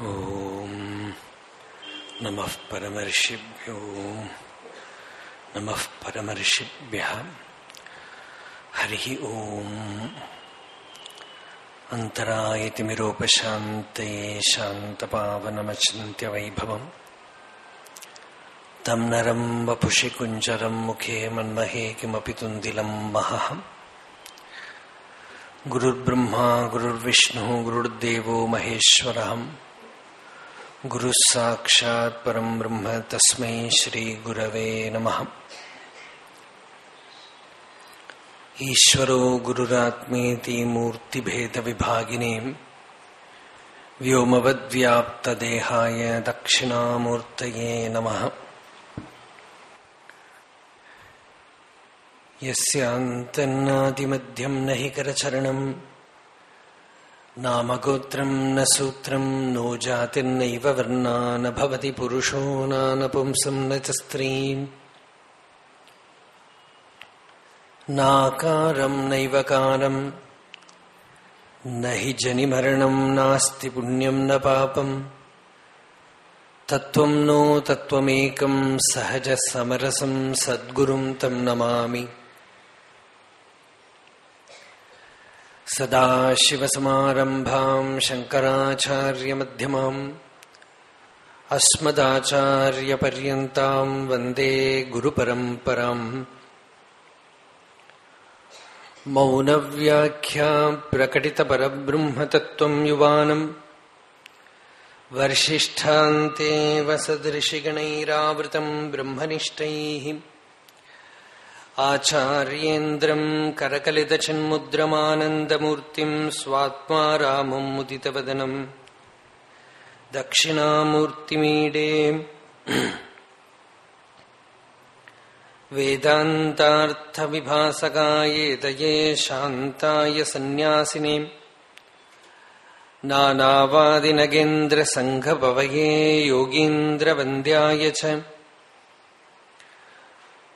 ॐ नमः परमर्षिभ्यो नमः परमर्षिभ्यः। हरिः ॐ अन्तरायतिमिरोपशान्तये शान्तपावनमचिन्त्यवैभवम्। तं नरं वपुषि कुञ्जरं मुखे मन्महे किमपि तुन्दिलं महः। गुरुर्ब्रह्मा, गुरुर्विष्णुः, गुरुर्देवो महेश्वरः। गुरुः साक्षात् परं ब्रह्म तस्मै श्रीगुरवे नमः। ईश्वरो गुरुरात्मेति मूर्तिभेदविभागिने व्योमवद्व्याप्तदेहाय दक्षिणामूर्तये नमः। यस्यान्तन्नादिमध्यं न करचरणम्। नामगोत्रम् न सूत्रम् नो जातिर्नैव वर्णा न भवति पुरुषो नानपुंसम् न च स्त्रीम् नाकारम् नैव कारम् न हि जनिमरणम् नास्ति पुण्यम् न पापम् तत्त्वम् नो तत्त्वमेकम् सहजसमरसम् सद्गुरुम् तम् नमामि सदाशिवसमारम्भाम् शङ्कराचार्यमध्यमाम् अस्मदाचार्यपर्यन्ताम् वन्दे गुरुपरम्पराम् मौनव्याख्या प्रकटितपरब्रह्मतत्त्वम् युवानम् वर्षिष्ठान्तेव सदृशिगणैरावृतम् ब्रह्मनिष्ठैः आचार्येन्द्रम् करकलितचिन्मुद्रमानन्दमूर्तिम् स्वात्मा रामम् मुदितवदनम् दक्षिणामूर्तिमीडे वेदान्तार्थविभासकायेतये शान्ताय सन्न्यासिने नानावादिनगेन्द्रसङ्घपवये योगीन्द्रवन्द्याय च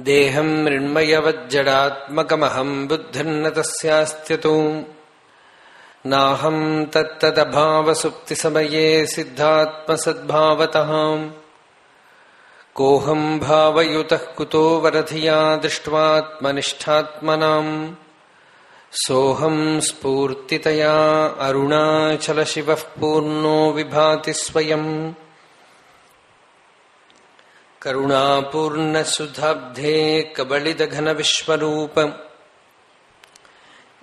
देहम् मृण्मयवज्जडात्मकमहम् बुद्धिर्न तस्यास्त्यतो। नाहम् तत्तदभावसुप्तिसमये सिद्धात्मसद्भावतः। कोऽहम् भावयुतः कुतो वरधिया दृष्ट्वात्मनिष्ठात्मनाम्। सोऽहम् स्फूर्तितया अरुणाचलशिवः पूर्णो विभाति स्वयम्। करुणापूर्णसुधाब्धे कबलिदघनविश्वरूप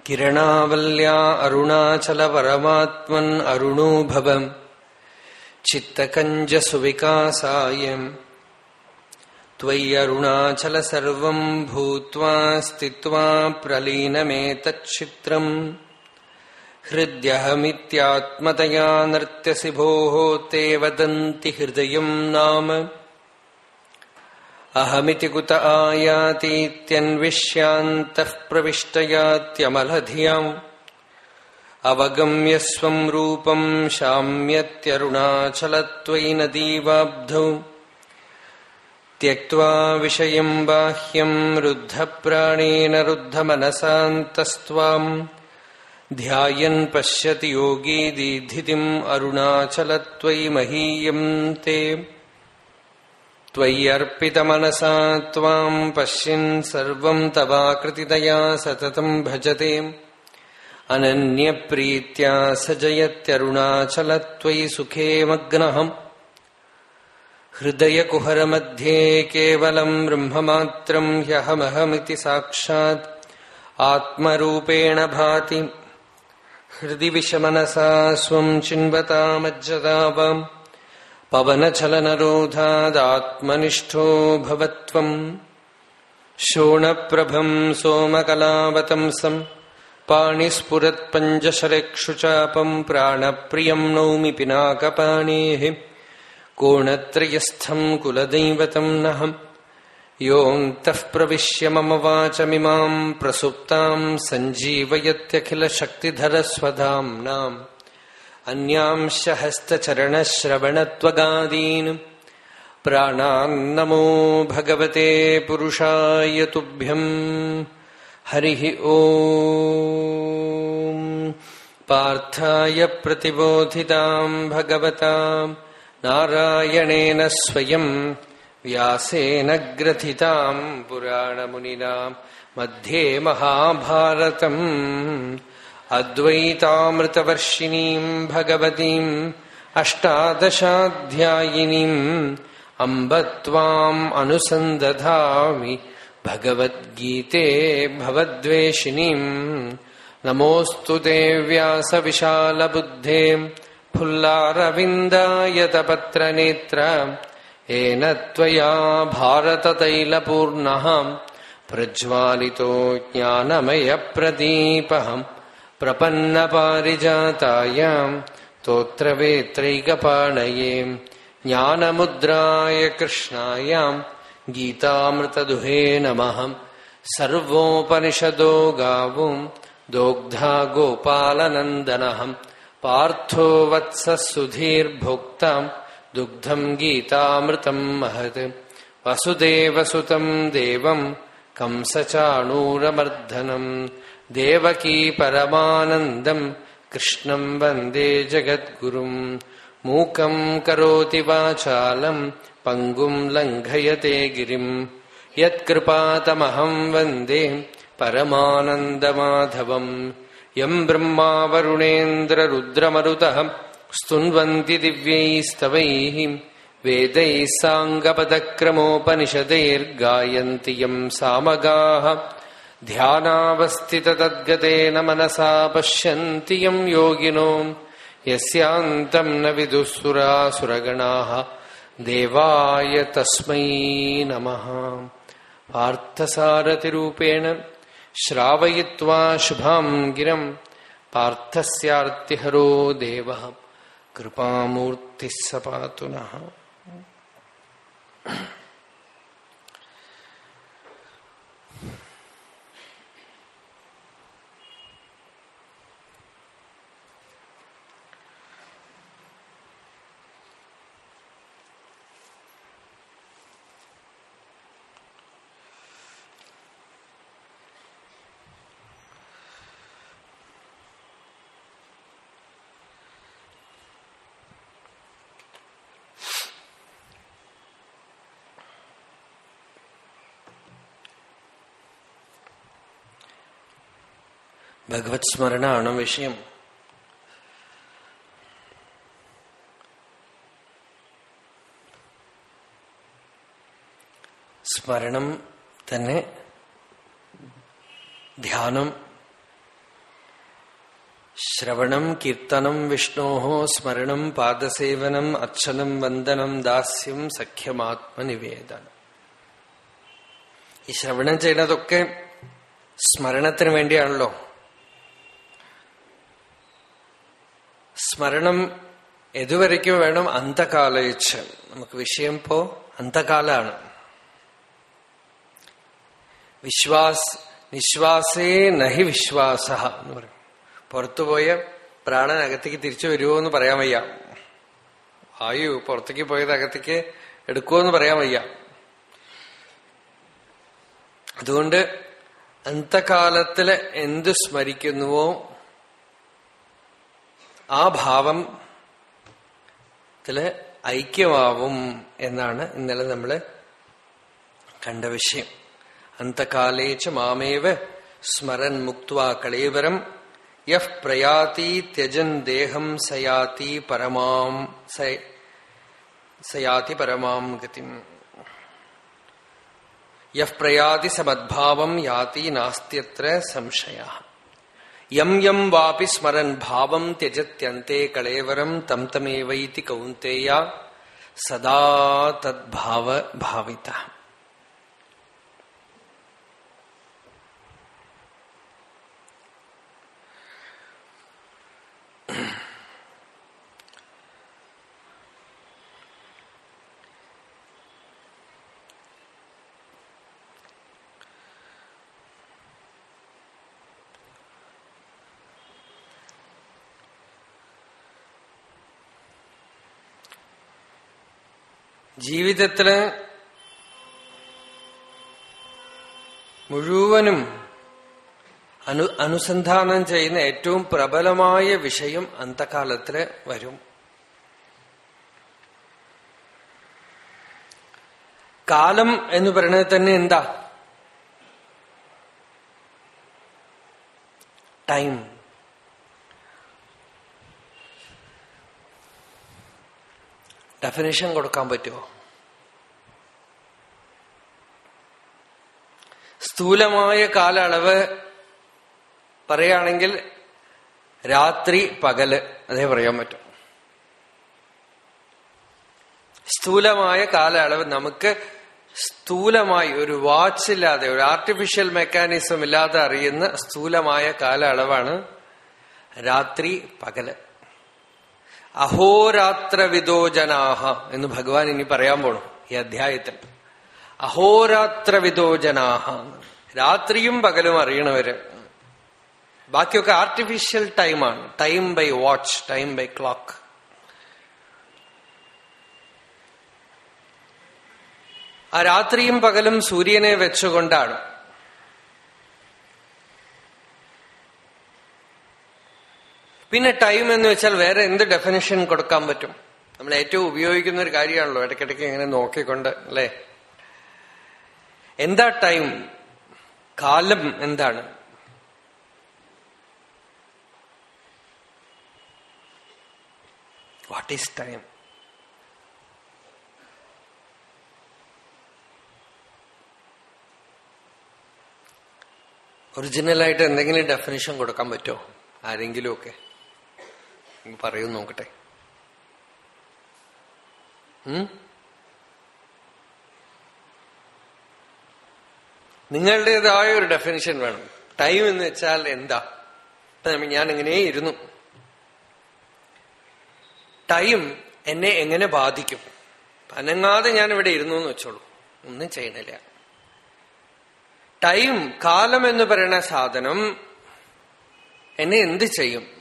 किरणावल्या अरुणाचलपरमात्मन् अरुणो भव चित्तकञ्जसुविकासाय त्वय्यरुणाचल सर्वम् भूत्वा स्थित्वा प्रलीनमेतच्छित्रम् हृद्यहमित्यात्मतया नर्त्यसि भोः ते वदन्ति हृदयम् नाम अहमिति कुत आयातीत्यन्विष्यान्तः प्रविष्टयात्यमलधियाम् अवगम्य स्वम् रूपम् शाम्यत्यरुणाचलत्वयि नदीवाब्धौ त्यक्त्वा विषयम् बाह्यम् रुद्धप्राणेन रुद्धमनसान्तस्त्वाम् ध्यायन् पश्यति योगी दीधितिम् अरुणाचलत्वयि महीयम् ते त्वय्यर्पितमनसा त्वाम् पश्यन् सर्वम् तवाकृतितया सततम् भजते। अनन्यप्रीत्या स जयत्यरुणाचलत्वयि सुखे मग्नहम् हृदयकुहरमध्ये केवलम् ब्रह्ममात्रम् ह्यहमहमिति साक्षात् आत्मरूपेण भाति। हृदि विषमनसा स्वम् चिन्वतामज्जदावाम् पवनचलनरोधादात्मनिष्ठो भवत्वम् शोणप्रभम् सोमकलावतंसम् पाणिस्फुरत्पञ्चशरेक्षुचापम् प्राणप्रियम् नौमि पिनाकपाणेः। कोणत्रयस्थम् कुलदैवतम् नहम् योऽन्तः प्रविश्य मम वाचमिमाम् प्रसुप्ताम् सञ्जीवयत्यखिलशक्तिधरस्वधाम्नाम्। अन्यांश हस्तचरणश्रवणत्वगादीन् प्राणान्नमो भगवते पुरुषाय तुभ्यम्। हरिः ओ पार्थाय प्रतिबोधिताम् भगवताम्। नारायणेन स्वयम्। व्यासेन ग्रथिताम्। पुराणमुनिनाम्। मध्ये महाभारतम्। अद्वैतामृतवर्षिणीम् भगवतीम् अष्टादशाध्यायिनीम् अम्ब त्वाम् अनुसन्दधामि भगवद्गीते भवद्वेषिणीम् नमोऽस्तु देव्यासविशालबुद्धे फुल्लारविन्दायतपत्रनेत्र येन त्वया भारततैलपूर्णः प्रज्वालितो ज्ञानमयप्रदीपहम् प्रपन्नपारिजातायाम् स्तोत्रवेत्रैकपाणये ज्ञानमुद्राय कृष्णायाम् गीतामृतदुहे नमः। सर्वोपनिषदो गावुम् दोग्धा गोपालनन्दनः पार्थो वत्सः सुधीर्भोक्ताम् दुग्धम् गीतामृतम् महत्। वसुदेवसुतम् देवम् कंसचाणूरमर्दनम् देवकी परमानन्दम् कृष्णम् वन्दे जगद्गुरुम् मूकम् करोति वाचालम् पङ्गुम् लङ्घयते गिरिम् यत्कृपातमहम् वन्दे परमानन्दमाधवम् यम् ब्रह्मा वरुणेन्द्ररुद्रमरुतः स्तुन्वन्ति दिव्यैस्तवैः वेदैः साङ्गपदक्रमोपनिषदैर्गायन्ति यम् सामगाः ध्यानावस्थिततद्गतेन मनसा पश्यन्ति यम् योगिनो यस्यान्तम् न विदुःसुरासुरगणाः देवाय तस्मै नमः पार्थसारथिरूपेण श्रावयित्वा शुभाम् गिरम् पार्थस्यार्तिहरो देवः कृपामूर्तिः स पातु नः ഭഗവത് സ്മരണമാണ് വിഷയം. സ്മരണം തന്നെ ധ്യാനം ശ്രവണം കീർത്തനം വിഷ്ണോ സ്മരണം പാദസേവനം അച്ഛനം വന്ദനം ദാസ്യം സഖ്യമാത്മനിവേദനം. ഈ ശ്രവണം ചെയ്യുന്നതൊക്കെ സ്മരണത്തിന് വേണ്ടിയാണല്ലോ. സ്മരണം എതുവരയ്ക്കും വേണം അന്തകാലയിച്ച് നമുക്ക് വിഷയം പോ അന്തകാലാണ് വിശ്വാസ് നിശ്വാസേ നഹി വിശ്വാസ എന്ന് പറയും. പുറത്തുപോയ പ്രാണൻ അകത്തേക്ക് തിരിച്ചു വരുമോ എന്ന് പറയാൻ വയ്യ. ആയു പുറത്തേക്ക് പോയത് അകത്തേക്ക് എടുക്കുമോ എന്ന് പറയാൻ വയ്യ. അതുകൊണ്ട് അന്തകാലത്തിൽ എന്ത് സ്മരിക്കുന്നുവോ ആ ഭാവം ത്തിൽ ഐക്യമാവും എന്നാണ് ഇന്നലെ നമ്മൾ കണ്ട വിഷയം. അന്തകാലേച്ച് മാമേവ സ്മരൻ മുക്വാ കളേവരം യഹ് പ്രയാതി ത്യജൻ ദേഹം സയാതി പരമാം സയാതി പരമാം ഗതി. യഹ് പ്രയാതി സമദ്ഭാവം യാതി നാസ്ത്യത്ര സംശയ. यम यम वापि स्मरन भाव त्यजत्यंते कलेवरम तम तमेवती कौंतेया सदा तद्भाव भाविता Mm-hmm. ജീവിതത്തിൽ മുഴുവനും അനു അനുസന്ധാനം ചെയ്യുന്ന ഏറ്റവും പ്രബലമായ വിഷയം അന്തകാലത്തിൽ വരും. കാലം എന്ന് പറയുന്നത് തന്നെ എന്താ? ടൈം. ഡെഫിനേഷൻ കൊടുക്കാൻ പറ്റുമോ? സ്ഥൂലമായ കാലയളവ് പറയുകയാണെങ്കിൽ രാത്രി പകൽ അതേ പറയാൻ പറ്റും. സ്ഥൂലമായ കാലയളവ് നമുക്ക് സ്ഥൂലമായി ഒരു വാച്ച് ഇല്ലാതെ ഒരു ആർട്ടിഫിഷ്യൽ മെക്കാനിസം ഇല്ലാതെ അറിയുന്ന സ്ഥൂലമായ കാലയളവാണ് രാത്രി പകൽ. അഹോരാത്രവിദോ ജനാഹ എന്ന് ഭഗവാൻ ഇനി പറയാൻ പോണു ഈ അധ്യായത്തിൽ. അഹോരാത്ര ജനാഹ രാത്രിയും പകലും അറിയണവര്. ബാക്കിയൊക്കെ ആർട്ടിഫിഷ്യൽ ടൈമാണ് time by watch time by clock ആ രാത്രിയും പകലും സൂര്യനെ വെച്ചുകൊണ്ടാണ്. പിന്നെ ടൈം എന്ന് വെച്ചാൽ വേറെ എന്ത് ഡെഫിനേഷൻ കൊടുക്കാൻ പറ്റും? നമ്മൾ ഏറ്റവും ഉപയോഗിക്കുന്ന ഒരു കാര്യമാണല്ലോ ഇടയ്ക്കിടയ്ക്ക് ഇങ്ങനെ നോക്കിക്കൊണ്ട് അല്ലേ? എന്താ ടൈം? കാലം എന്താണ്? വാട്ട് ഈസ് ടൈം ഒറിജിനലായിട്ട് എന്തെങ്കിലും ഡെഫിനേഷൻ കൊടുക്കാൻ പറ്റുമോ? ആരെങ്കിലും ഒക്കെ പറയൂ നോക്കട്ടെ. നിങ്ങളുടേതായ ഒരു ഡെഫിനിഷൻ വേണം. ടൈം എന്ന് വെച്ചാൽ എന്താ? ഞാൻ എങ്ങനെ ഇരുന്നു. ടൈം എന്നെ എങ്ങനെ ബാധിക്കും? അനങ്ങാതെ ഞാൻ ഇവിടെ ഇരുന്നു എന്ന് വെച്ചോളൂ. ഒന്നും ചെയ്യണില്ല. ടൈം കാലം എന്ന് പറയുന്ന സാധനം എന്നെ എന്ത് ചെയ്യും?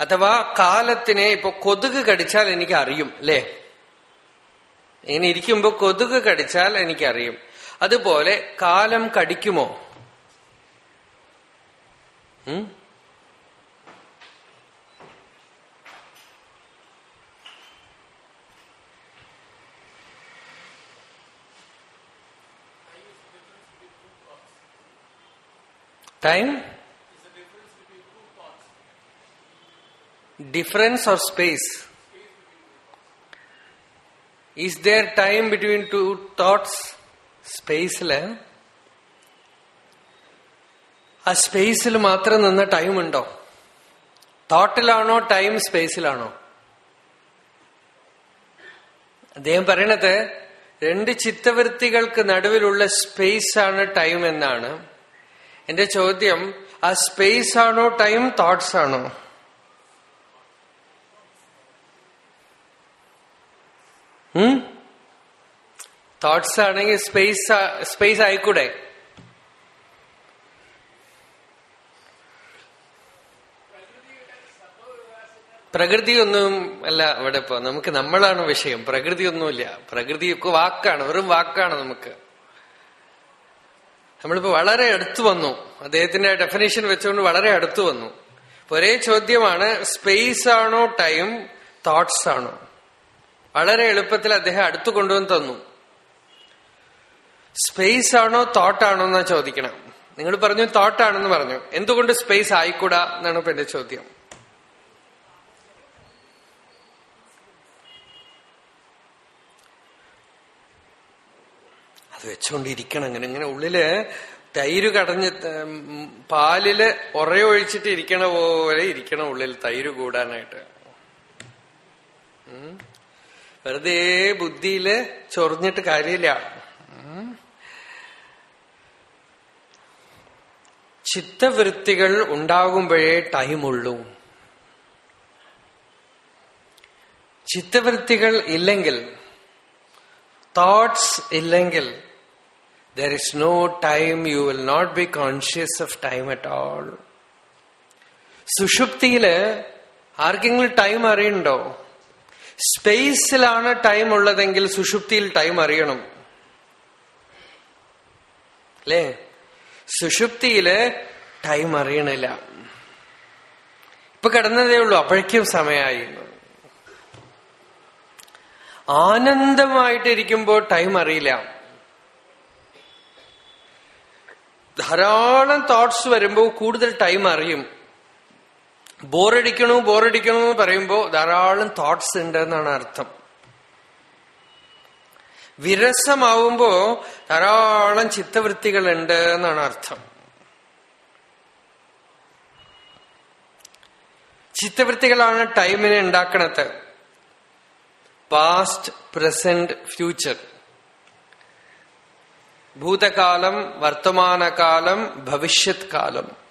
അഥവാ കാലത്തിനെ ഇപ്പൊ കൊതുക് കടിച്ചാൽ എനിക്ക് അറിയും അല്ലേ? ഇങ്ങനെ ഇരിക്കുമ്പോ കൊതുക് കടിച്ചാൽ എനിക്കറിയും. അതുപോലെ കാലം കടിക്കുമോ? Time difference or space? Is there time between two thoughts? സ്പേസിൽ ആ സ്പേസിൽ മാത്രം നിന്ന ടൈം ഉണ്ടോ? തോട്ടിലാണോ ടൈം സ്പേസിലാണോ അദ്ദേഹം പറയണത് രണ്ട് ചിത്തവൃത്തികൾക്ക് നടുവിലുള്ള സ്പേസ് ആണ് ടൈം എന്നാണ്. എന്റെ ചോദ്യം ആ സ്പേസ് ആണോ ടൈം തോട്ട്സ് ആണോ തോട്ട്സ് ആണെങ്കിൽ സ്പേസ് സ്പേസ് ആയിക്കൂടെ? പ്രകൃതി ഒന്നും അല്ല ഇവിടെ ഇപ്പൊ. നമുക്ക് നമ്മളാണ് വിഷയം. പ്രകൃതി ഒന്നുമില്ല പ്രകൃതിയൊക്കെ വാക്കാണ്. വെറും വാക്കാണ് നമുക്ക്. നമ്മളിപ്പോ വളരെ അടുത്തു വന്നു. അദ്ദേഹത്തിന്റെ ഡെഫിനേഷൻ വെച്ചുകൊണ്ട് വളരെ അടുത്തു വന്നു. ഒരേ ചോദ്യമാണ് സ്പേസ് ആണോ ടൈം തോട്ട്സ് ആണോ? വളരെ എളുപ്പത്തിൽ അദ്ദേഹം അടുത്തു കൊണ്ടുവന്ന് തന്നു. സ്പേസ് ആണോ തോട്ടാണോ എന്നാ ചോദിക്കണം. നിങ്ങൾ പറഞ്ഞു തോട്ടാണെന്ന് പറഞ്ഞു. എന്തുകൊണ്ട് സ്പേസ് ആയിക്കൂടാ എന്നാണ് ഇപ്പൊ എന്റെ ചോദ്യം. അത് വെച്ചുകൊണ്ടിരിക്കണം അങ്ങനെ ഇങ്ങനെ ഉള്ളിൽ തൈര് കടഞ്ഞ് പാലിൽ ഒറയൊഴിച്ചിട്ട് ഇരിക്കണ പോലെ ഇരിക്കണം ഉള്ളിൽ തൈര് കൂടാനായിട്ട്. വെറുതെ ബുദ്ധിയിൽ ചൊറിഞ്ഞിട്ട് കാര്യമില്ല. ചിത്തവൃത്തികൾ ഉണ്ടാകുമ്പോഴേ ടൈമുള്ളൂ ചിത്തവൃത്തികൾ ഇല്ലെങ്കിൽ തോട്ട്സ് ഇല്ലെങ്കിൽ there is no time you will not be conscious of time at all സുഷുപ്തിയിൽ ആർക്കെങ്കിലും ടൈം അറിയണ്ടോ സ്പേസിലാണ് ടൈം ഉള്ളതെങ്കിൽ സുഷുപ്തിയിൽ ടൈം അറിയണം. അല്ലേ? സുഷുപ്തിയിൽ ടൈം അറിയണില്ല. ഇപ്പൊ കിടന്നതേ ഉള്ളൂ. അപ്പോഴേക്കും സമയമായി. ആനന്ദമായിട്ടിരിക്കുമ്പോൾ ടൈം അറിയില്ല. ധാരാളം തോട്ട്സ് വരുമ്പോൾ കൂടുതൽ ടൈം അറിയും. ബോറടിക്കണു ബോറടിക്കണു എന്ന് പറയുമ്പോൾ ധാരാളം തോട്ട്സ് ഉണ്ട് എന്നാണ് അർത്ഥം. വിരസമാവുമ്പോ ധാരാളം ചിത്തവൃത്തികൾ ഉണ്ട് എന്നാണ് അർത്ഥം. ചിത്തവൃത്തികളാണ് ടൈമിനെ ഉണ്ടാക്കണത്. പാസ്റ്റ് പ്രസന്റ് ഫ്യൂച്ചർ ഭൂതകാലം വർത്തമാനകാലം ഭവിഷ്യത് കാലം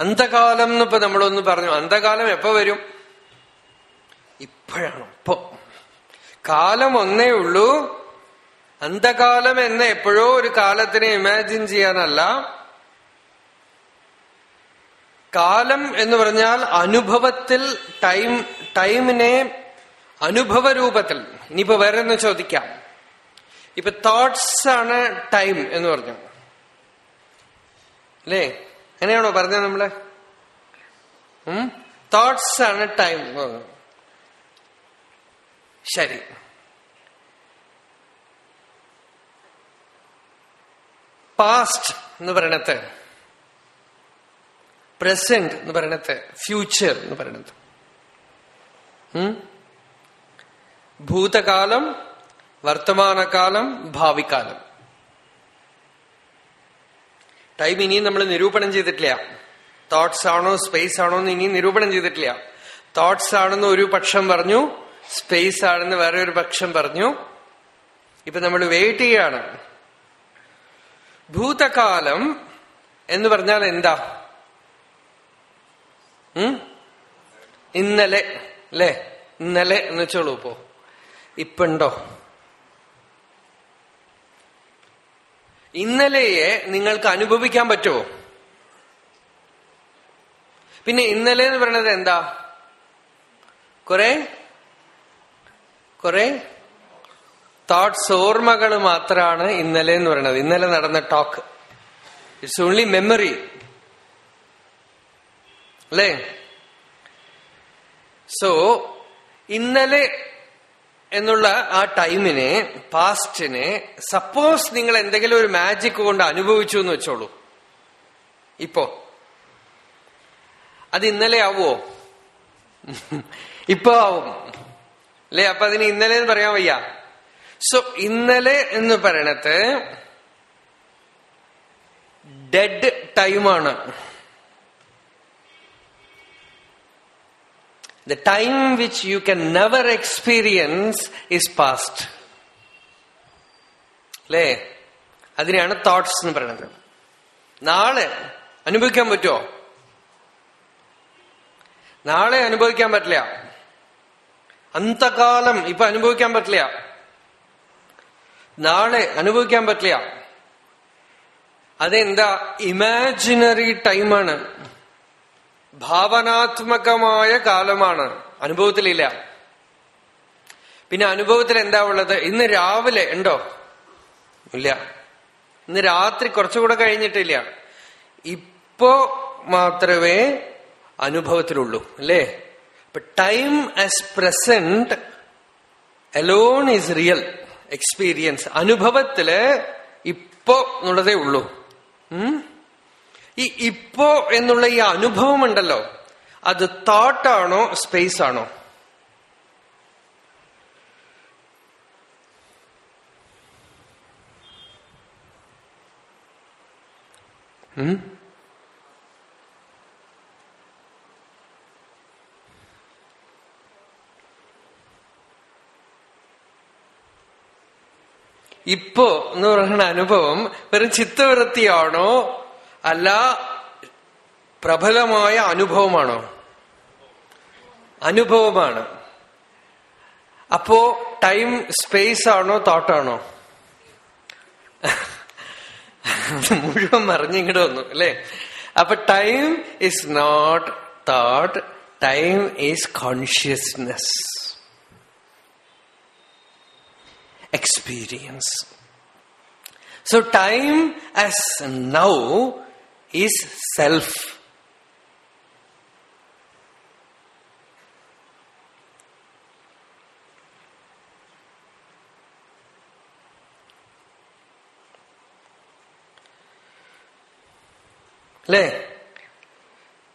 അന്തകാലം എന്നിപ്പോ നമ്മളൊന്ന് പറഞ്ഞു. അന്തകാലം എപ്പോ വരും? ഇപ്പോഴാണ്? ഇപ്പൊ. കാലം ഒന്നേ ഉള്ളൂ. അന്ധകാലം എന്ന എപ്പോഴോ ഒരു കാലത്തിനെ ഇമാജിൻ ചെയ്യാനല്ല. കാലം എന്ന് പറഞ്ഞാൽ അനുഭവത്തിൽ ടൈം ടൈമിനെ അനുഭവ രൂപത്തിൽ ഇനിയിപ്പോ വേറെ ഒന്ന് ചോദിക്കാം. ഇപ്പൊ തോട്ട്സ് ആണ് ടൈം എന്ന് പറഞ്ഞു. അല്ലേ? അങ്ങനെയാണോ പറഞ്ഞ നമ്മൾ? തോട്ട്സ് ആണ് ടൈം ശരി. പാസ്റ്റ് എന്ന് പറയണത്. പ്രസന്റ് എന്ന് പറയണത്. ഫ്യൂച്ചർ എന്ന് പറയണത്. ഭൂതകാലം വർത്തമാനകാലം ഭാവിക്കാലം ടൈം ഇനിയും നമ്മൾ നിരൂപണം ചെയ്തിട്ടില്ല. തോട്ട്സ് ആണോ സ്പേസ് ആണോ എന്ന് ഇനിയും നിരൂപണം ചെയ്തിട്ടില്ല. തോട്ട്സ് ആണെന്ന് ഒരു പക്ഷം പറഞ്ഞു സ്പേസ് ആണെന്ന് വേറെ ഒരു പക്ഷം പറഞ്ഞു. ഇപ്പൊ നമ്മൾ വെയിറ്റ് ചെയ്യാണ്. ഭൂതകാലം എന്ന് പറഞ്ഞാൽ എന്താ? ഇന്നലെ അല്ലേ ഇന്നലെ എന്ന് വെച്ചോളൂ ഇപ്പോ. ഇപ്പുണ്ടോ? ഇന്നലെയെ നിങ്ങൾക്ക് അനുഭവിക്കാൻ പറ്റുമോ? പിന്നെ ഇന്നലെ എന്ന് പറയുന്നത് എന്താ? കുറെ? കുറെ? തോട്ട്സ് ഓർമ്മകൾ മാത്രമാണ് ഇന്നലെ എന്ന് പറയുന്നത്. ഇന്നലെ നടന്ന ടോക്ക് ഇറ്റ്സ് ഓൺലി മെമ്മറി അല്ലേ? സോ ഇന്നലെ എന്നുള്ള ആ ടൈമിനെ പാസ്റ്റിനെ സപ്പോസ് നിങ്ങൾ എന്തെങ്കിലും ഒരു മാജിക് കൊണ്ട് അനുഭവിച്ചു എന്ന് വെച്ചോളൂ. ഇപ്പോ. അത് ഇന്നലെ ആവുമോ ഇപ്പോ ആവും. അല്ലേ? അപ്പൊ അതിന് ഇന്നലെ എന്ന് പറയാൻ വയ്യ. സോ ഇന്നലെ എന്ന് പറയണത് ഡെഡ് ടൈമാണ് The time which you can never experience is past. അല്ലേ അതിനെയാണ് തോട്ട്സ് എന്ന് പറയുന്നത്. നാളെ അനുഭവിക്കാൻ പറ്റുമോ നാളെ അനുഭവിക്കാൻ പറ്റില്ല. അന്തകാലം ഇപ്പൊ അനുഭവിക്കാൻ പറ്റില്ല. നാളെ അനുഭവിക്കാൻ പറ്റില്ല. അതെന്താ? ഇമാജിനറി ടൈമാണ് ഭാവനാത്മകമായ കാലമാണ്. അനുഭവത്തിലില്ല. പിന്നെ അനുഭവത്തിൽ എന്താ ഉള്ളത്? ഇന്ന് രാവിലെ ഉണ്ടോ? ഇല്ല. ഇന്ന് രാത്രി കുറച്ചുകൂടെ കഴിഞ്ഞിട്ടില്ല. ഇപ്പോ മാത്രമേ അനുഭവത്തിലുള്ളൂ അല്ലേ? ഇപ്പൊ time as present alone is real experience. അനുഭവത്തിൽ ഇപ്പോ എന്നുള്ളതേ ഉള്ളൂ. ഈ ഇപ്പോ എന്നുള്ള ഈ അനുഭവം ഉണ്ടല്ലോ അത് തോട്ടാണോ സ്പേസ് ആണോ? ഇപ്പോ എന്ന് പറയുന്ന അനുഭവം വെറും ചിത്തവൃത്തിയാണോ അല്ല പ്രബലമായ അനുഭവമാണോ? അനുഭവമാണ്. അപ്പോ ടൈം സ്പേസ് ആണോ തോട്ടാണോ മുഴുവൻ മറിഞ്ഞിങ്ങോട്ട് വന്നു അല്ലെ? അപ്പൊ time is not thought time is consciousness experience so time as now is self. അല്ലേ?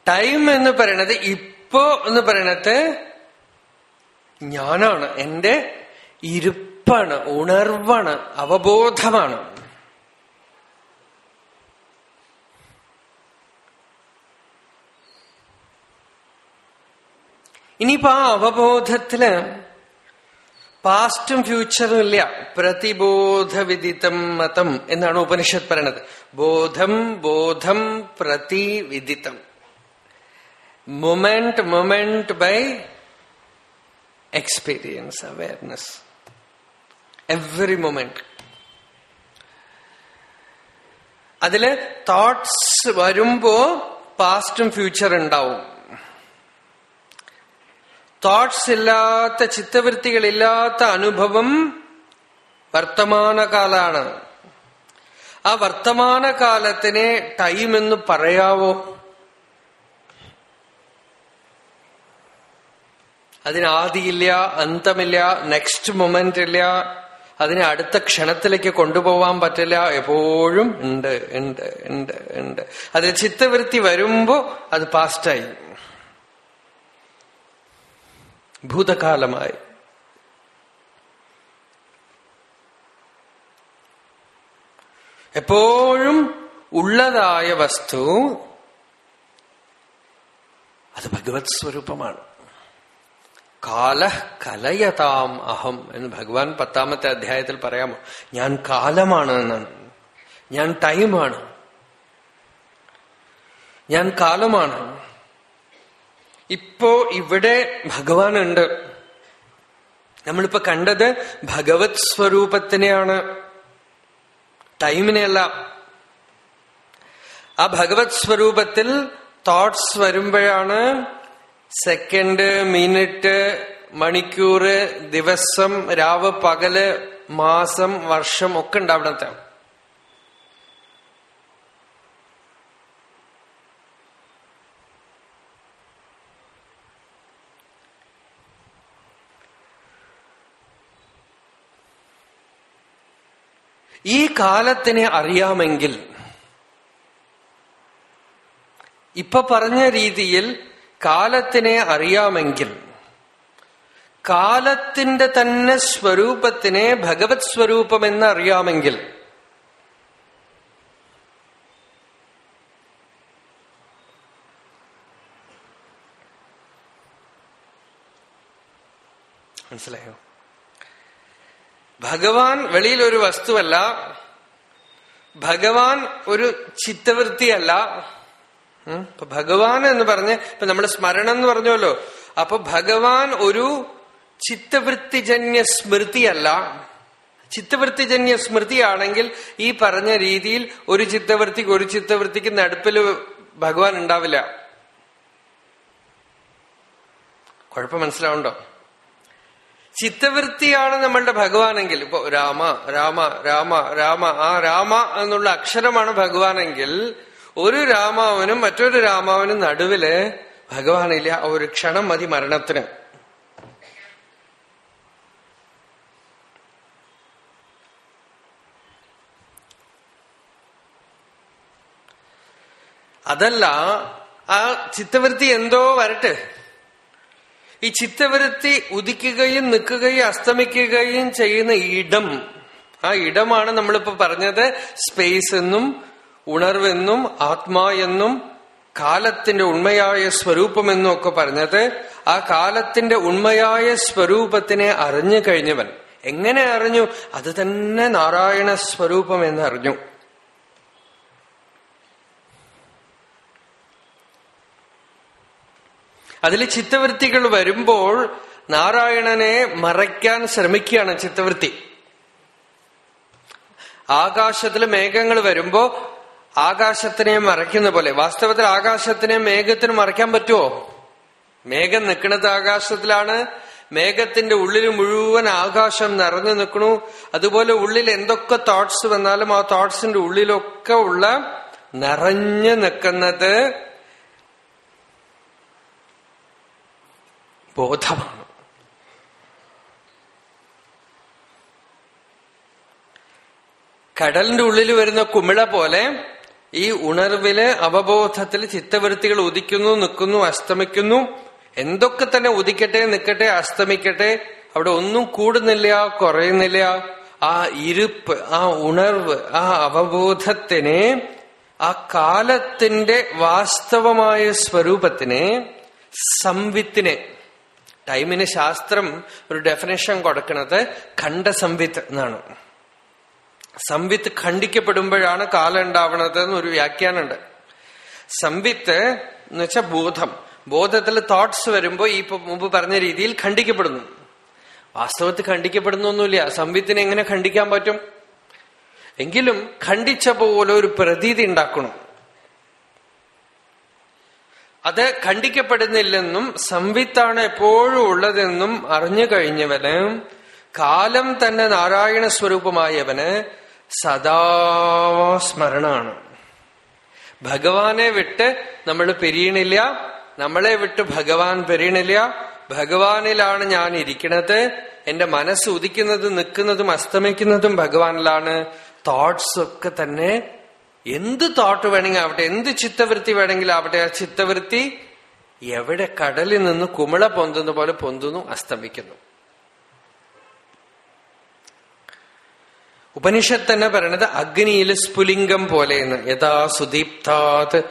ടൈം എന്ന് പറയണത് ഇപ്പോ എന്ന് പറയണത് ഞാനാണ് എന്റെ ഇരുപ്പാണ് ഉണർവാണ് അവബോധമാണ്. ഇനിയിപ്പോ ആ അവബോധത്തിൽ പാസ്റ്റും ഫ്യൂച്ചറും ഇല്ല. പ്രതിബോധവിദിതം മതം എന്നാണ് ഉപനിഷത്ത് പറയണത്. ബോധം ബോധം പ്രതിവിദിതം. Moment moment by experience awareness every moment അതിൽ തോട്ട്സ് വരുമ്പോ പാസ്റ്റും ഫ്യൂച്ചർ ഉണ്ടാവും. തോട്ട്സ് ഇല്ലാത്ത ചിത്തവൃത്തികളില്ലാത്ത അനുഭവം വർത്തമാനകാലാണ്. ആ വർത്തമാനകാലത്തിനെ ടൈം എന്ന് പറയാവോ? അതിന് ആദിയില്ല അന്തമില്ല നെക്സ്റ്റ് മൊമെന്റ് ഇല്ല അതിനെ അടുത്ത ക്ഷണത്തിലേക്ക് കൊണ്ടുപോവാൻ പറ്റില്ല എപ്പോഴും ഉണ്ട് ഉണ്ട് ഉണ്ട് ഉണ്ട്. അതിൽ ചിത്തവൃത്തി വരുമ്പോ അത് പാസ്റ്റായി ഭൂതകാലമായി. എപ്പോഴും ഉള്ളതായ വസ്തു അത് ഭഗവത് സ്വരൂപമാണ്. കാല കലയതാം അഹം എന്ന് ഭഗവാൻ പത്താമത്തെ അധ്യായത്തിൽ പറയാമോ? ഞാൻ കാലമാണ് എന്നാണ് ഞാൻ ടൈമാണ്. ഞാൻ കാലമാണ്. ഇപ്പോ ഇവിടെ ഭഗവാൻ ഉണ്ട് നമ്മളിപ്പോ കണ്ടത് ഭഗവത് സ്വരൂപത്തിനെയാണ്. ടൈമിനെയല്ല. ആ ഭഗവത് സ്വരൂപത്തിൽ തോട്ട്സ് വരുമ്പോഴാണ് സെക്കൻഡ് മിനിറ്റ് മണിക്കൂറ് ദിവസം രാവ് പകൽ മാസം വർഷം ഒക്കെ ഉണ്ട് ഈ കാലത്തിനെ അറിയാമെങ്കിൽ ഇപ്പൊ പറഞ്ഞ രീതിയിൽ കാലത്തിനെ അറിയാമെങ്കിൽ കാലത്തിന്റെ തന്നെ സ്വരൂപത്തിനെ ഭഗവത് സ്വരൂപമെന്ന് അറിയാമെങ്കിൽ മനസ്സിലായോ? ഭഗവാൻ വെളിയിൽ ഒരു വസ്തുവല്ല. ഭഗവാൻ ഒരു ചിത്തവൃത്തിയല്ല. ഭഗവാൻ എന്ന് പറഞ്ഞ് ഇപ്പൊ നമ്മുടെ സ്മരണം എന്ന് പറഞ്ഞല്ലോ അപ്പൊ ഭഗവാൻ ഒരു ചിത്തവൃത്തിജന്യ സ്മൃതിയല്ല. ചിത്തവൃത്തിജന്യ സ്മൃതിയാണെങ്കിൽ ഈ പറഞ്ഞ രീതിയിൽ ഒരു ചിത്തവൃത്തിക്ക് ഒരു ചിത്തവൃത്തിക്ക് നടുപ്പിൽ ഭഗവാൻ ഉണ്ടാവില്ല. കുഴപ്പം മനസ്സിലാവുണ്ടോ ചിത്തവൃത്തിയാണ് നമ്മളുടെ ഭഗവാനെങ്കിൽ. ഇപ്പൊ രാമ രാമ രാമ രാമ ആ രാമ എന്നുള്ള അക്ഷരമാണ് ഭഗവാനെങ്കിൽ ഒരു രാമാവനും മറ്റൊരു രാമാവനും നടുവിൽ ഭഗവാനില്ല ഒരു ക്ഷണം മതി മരണത്തിന്. അതല്ല ആ ചിത്തവൃത്തി എന്തോ വരട്ടെ. ഈ ചിത്തവൃത്തി ഉദിക്കുകയും നിൽക്കുകയും അസ്തമിക്കുകയും ചെയ്യുന്ന ഇടം. ആ ഇടമാണ് നമ്മളിപ്പോ പറഞ്ഞത് സ്പേസ് എന്നും ഉണർവെന്നും ആത്മാ എന്നും കാലത്തിന്റെ ഉണ്മയായ സ്വരൂപമെന്നും ഒക്കെ പറഞ്ഞത്. ആ കാലത്തിന്റെ ഉണ്മയായ സ്വരൂപത്തിനെ അറിഞ്ഞു കഴിഞ്ഞവൻ. എങ്ങനെ അറിഞ്ഞു? അത് തന്നെ നാരായണ സ്വരൂപം എന്ന് അതിൽ ചിത്തവൃത്തികൾ വരുമ്പോൾ നാരായണനെ മറയ്ക്കാൻ ശ്രമിക്കുകയാണ് ചിത്തവൃത്തി. ആകാശത്തിൽ മേഘങ്ങൾ വരുമ്പോ ആകാശത്തിനെ മറയ്ക്കുന്ന പോലെ വാസ്തവത്തിൽ ആകാശത്തിനെ മേഘത്തിന് മറയ്ക്കാൻ പറ്റുമോ മേഘം നിൽക്കുന്നത് ആകാശത്തിലാണ്. മേഘത്തിന്റെ ഉള്ളിൽ മുഴുവൻ ആകാശം നിറഞ്ഞു നിൽക്കണു. അതുപോലെ ഉള്ളിൽ എന്തൊക്കെ തോട്ട്സ് വന്നാലും ആ തോട്ട്സിന്റെ ഉള്ളിലൊക്കെ ഉള്ള നിറഞ്ഞു നിൽക്കുന്നത് ബോധമാണ്. കടലിന്റെ ഉള്ളിൽ വരുന്ന കുമിള പോലെ ഈ ഉണർവിൽ അവബോധത്തിൽ ചിത്തവൃത്തികൾ ഉദിക്കുന്നു നിൽക്കുന്നു അസ്തമിക്കുന്നു. എന്തൊക്കെ തന്നെ ഉദിക്കട്ടെ നിൽക്കട്ടെ അസ്തമിക്കട്ടെ അവിടെ ഒന്നും കൂടുന്നില്ല കുറയുന്നില്ല. ആ ഇരുപ്പ് ആ ഉണർവ് ആ അവബോധത്തിനെ ആ കാലത്തിന്റെ വാസ്തവമായ സ്വരൂപത്തിനെ സംവിത്തിനെ ടൈമിന് ശാസ്ത്രം ഒരു ഡെഫിനേഷൻ കൊടുക്കുന്നത് ഖണ്ഡസംവിത്ത് എന്നാണ്. സംവിത്ത് ഖണ്ഡിക്കപ്പെടുമ്പോഴാണ് കാലം ഉണ്ടാവണത് എന്നൊരു വ്യാഖ്യാനമുണ്ട്. സംവിത്ത് എന്ന് വെച്ചാൽ ബോധം. ബോധത്തിൽ തോട്ട്സ് വരുമ്പോൾ ഈ മുമ്പ് പറഞ്ഞ രീതിയിൽ ഖണ്ഡിക്കപ്പെടുന്നു. വാസ്തവത്തിൽ ഖണ്ഡിക്കപ്പെടുന്നൊന്നുമില്ല. സംവിത്തിനെ എങ്ങനെ ഖണ്ഡിക്കാൻ പറ്റും? എങ്കിലും ഖണ്ഡിച്ച പോലെ ഒരു പ്രതീതി ഉണ്ടാക്കണം. അത് ഖണ്ഡിക്കപ്പെടുന്നില്ലെന്നും സംവിത്താണ് എപ്പോഴും ഉള്ളതെന്നും അറിഞ്ഞു കഴിഞ്ഞവന് കാലം തന്നെ നാരായണ സ്വരൂപമായവന് സദാ സ്മരണാണ്. ഭഗവാനെ വിട്ട് നമ്മൾ പിരിയണില്ല നമ്മളെ വിട്ട് ഭഗവാൻ പിരിയണില്ല ഭഗവാനിലാണ് ഞാൻ ഇരിക്കുന്നത് എന്റെ മനസ്സ് ഉദിക്കുന്നതും നിൽക്കുന്നതും അസ്തമിക്കുന്നതും ഭഗവാനിലാണ് തോട്ട്സ് ഒക്കെ തന്നെ എന്ത് തോട്ട് വേണമെങ്കിൽ ആവട്ടെ എന്ത് ചിത്തവൃത്തി വേണമെങ്കിൽ ആവട്ടെ ആ ചിത്തവൃത്തി എവിടെ കടലിൽ നിന്ന് കുമിള പൊന്തുന്ന പോലെ പൊന്തുന്നു അസ്തമിക്കുന്നു. ഉപനിഷത്ത് തന്നെ പറയണത് അഗ്നിയിൽ സ്ഫുലിംഗം പോലെയെന്ന്. യഥാ സുദീപ്താത്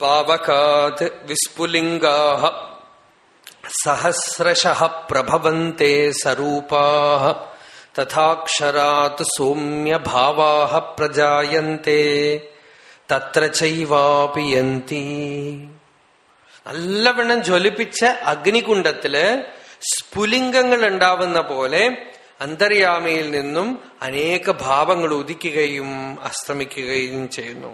പാവകാത് വിസ്ഫുലിംഗാഹ സഹസ്രശ പ്രഭവന്തേ സരൂപാ തഥാക്ഷരാത് സൗമ്യഭാവാഹ പ്രജായന്തേ തത്ര ചൈവാപിയന്തി നല്ലവണ്ണം ജ്വലിപ്പിച്ച അഗ്നികുണ്ടത്തിൽ സ്ഫുലിംഗങ്ങൾ ഉണ്ടാവുന്ന പോലെ അന്തര്യാമയിൽ നിന്നും അനേക ഭാവങ്ങൾ ഉദിക്കുകയും അസ്തമിക്കുകയും ചെയ്യുന്നു.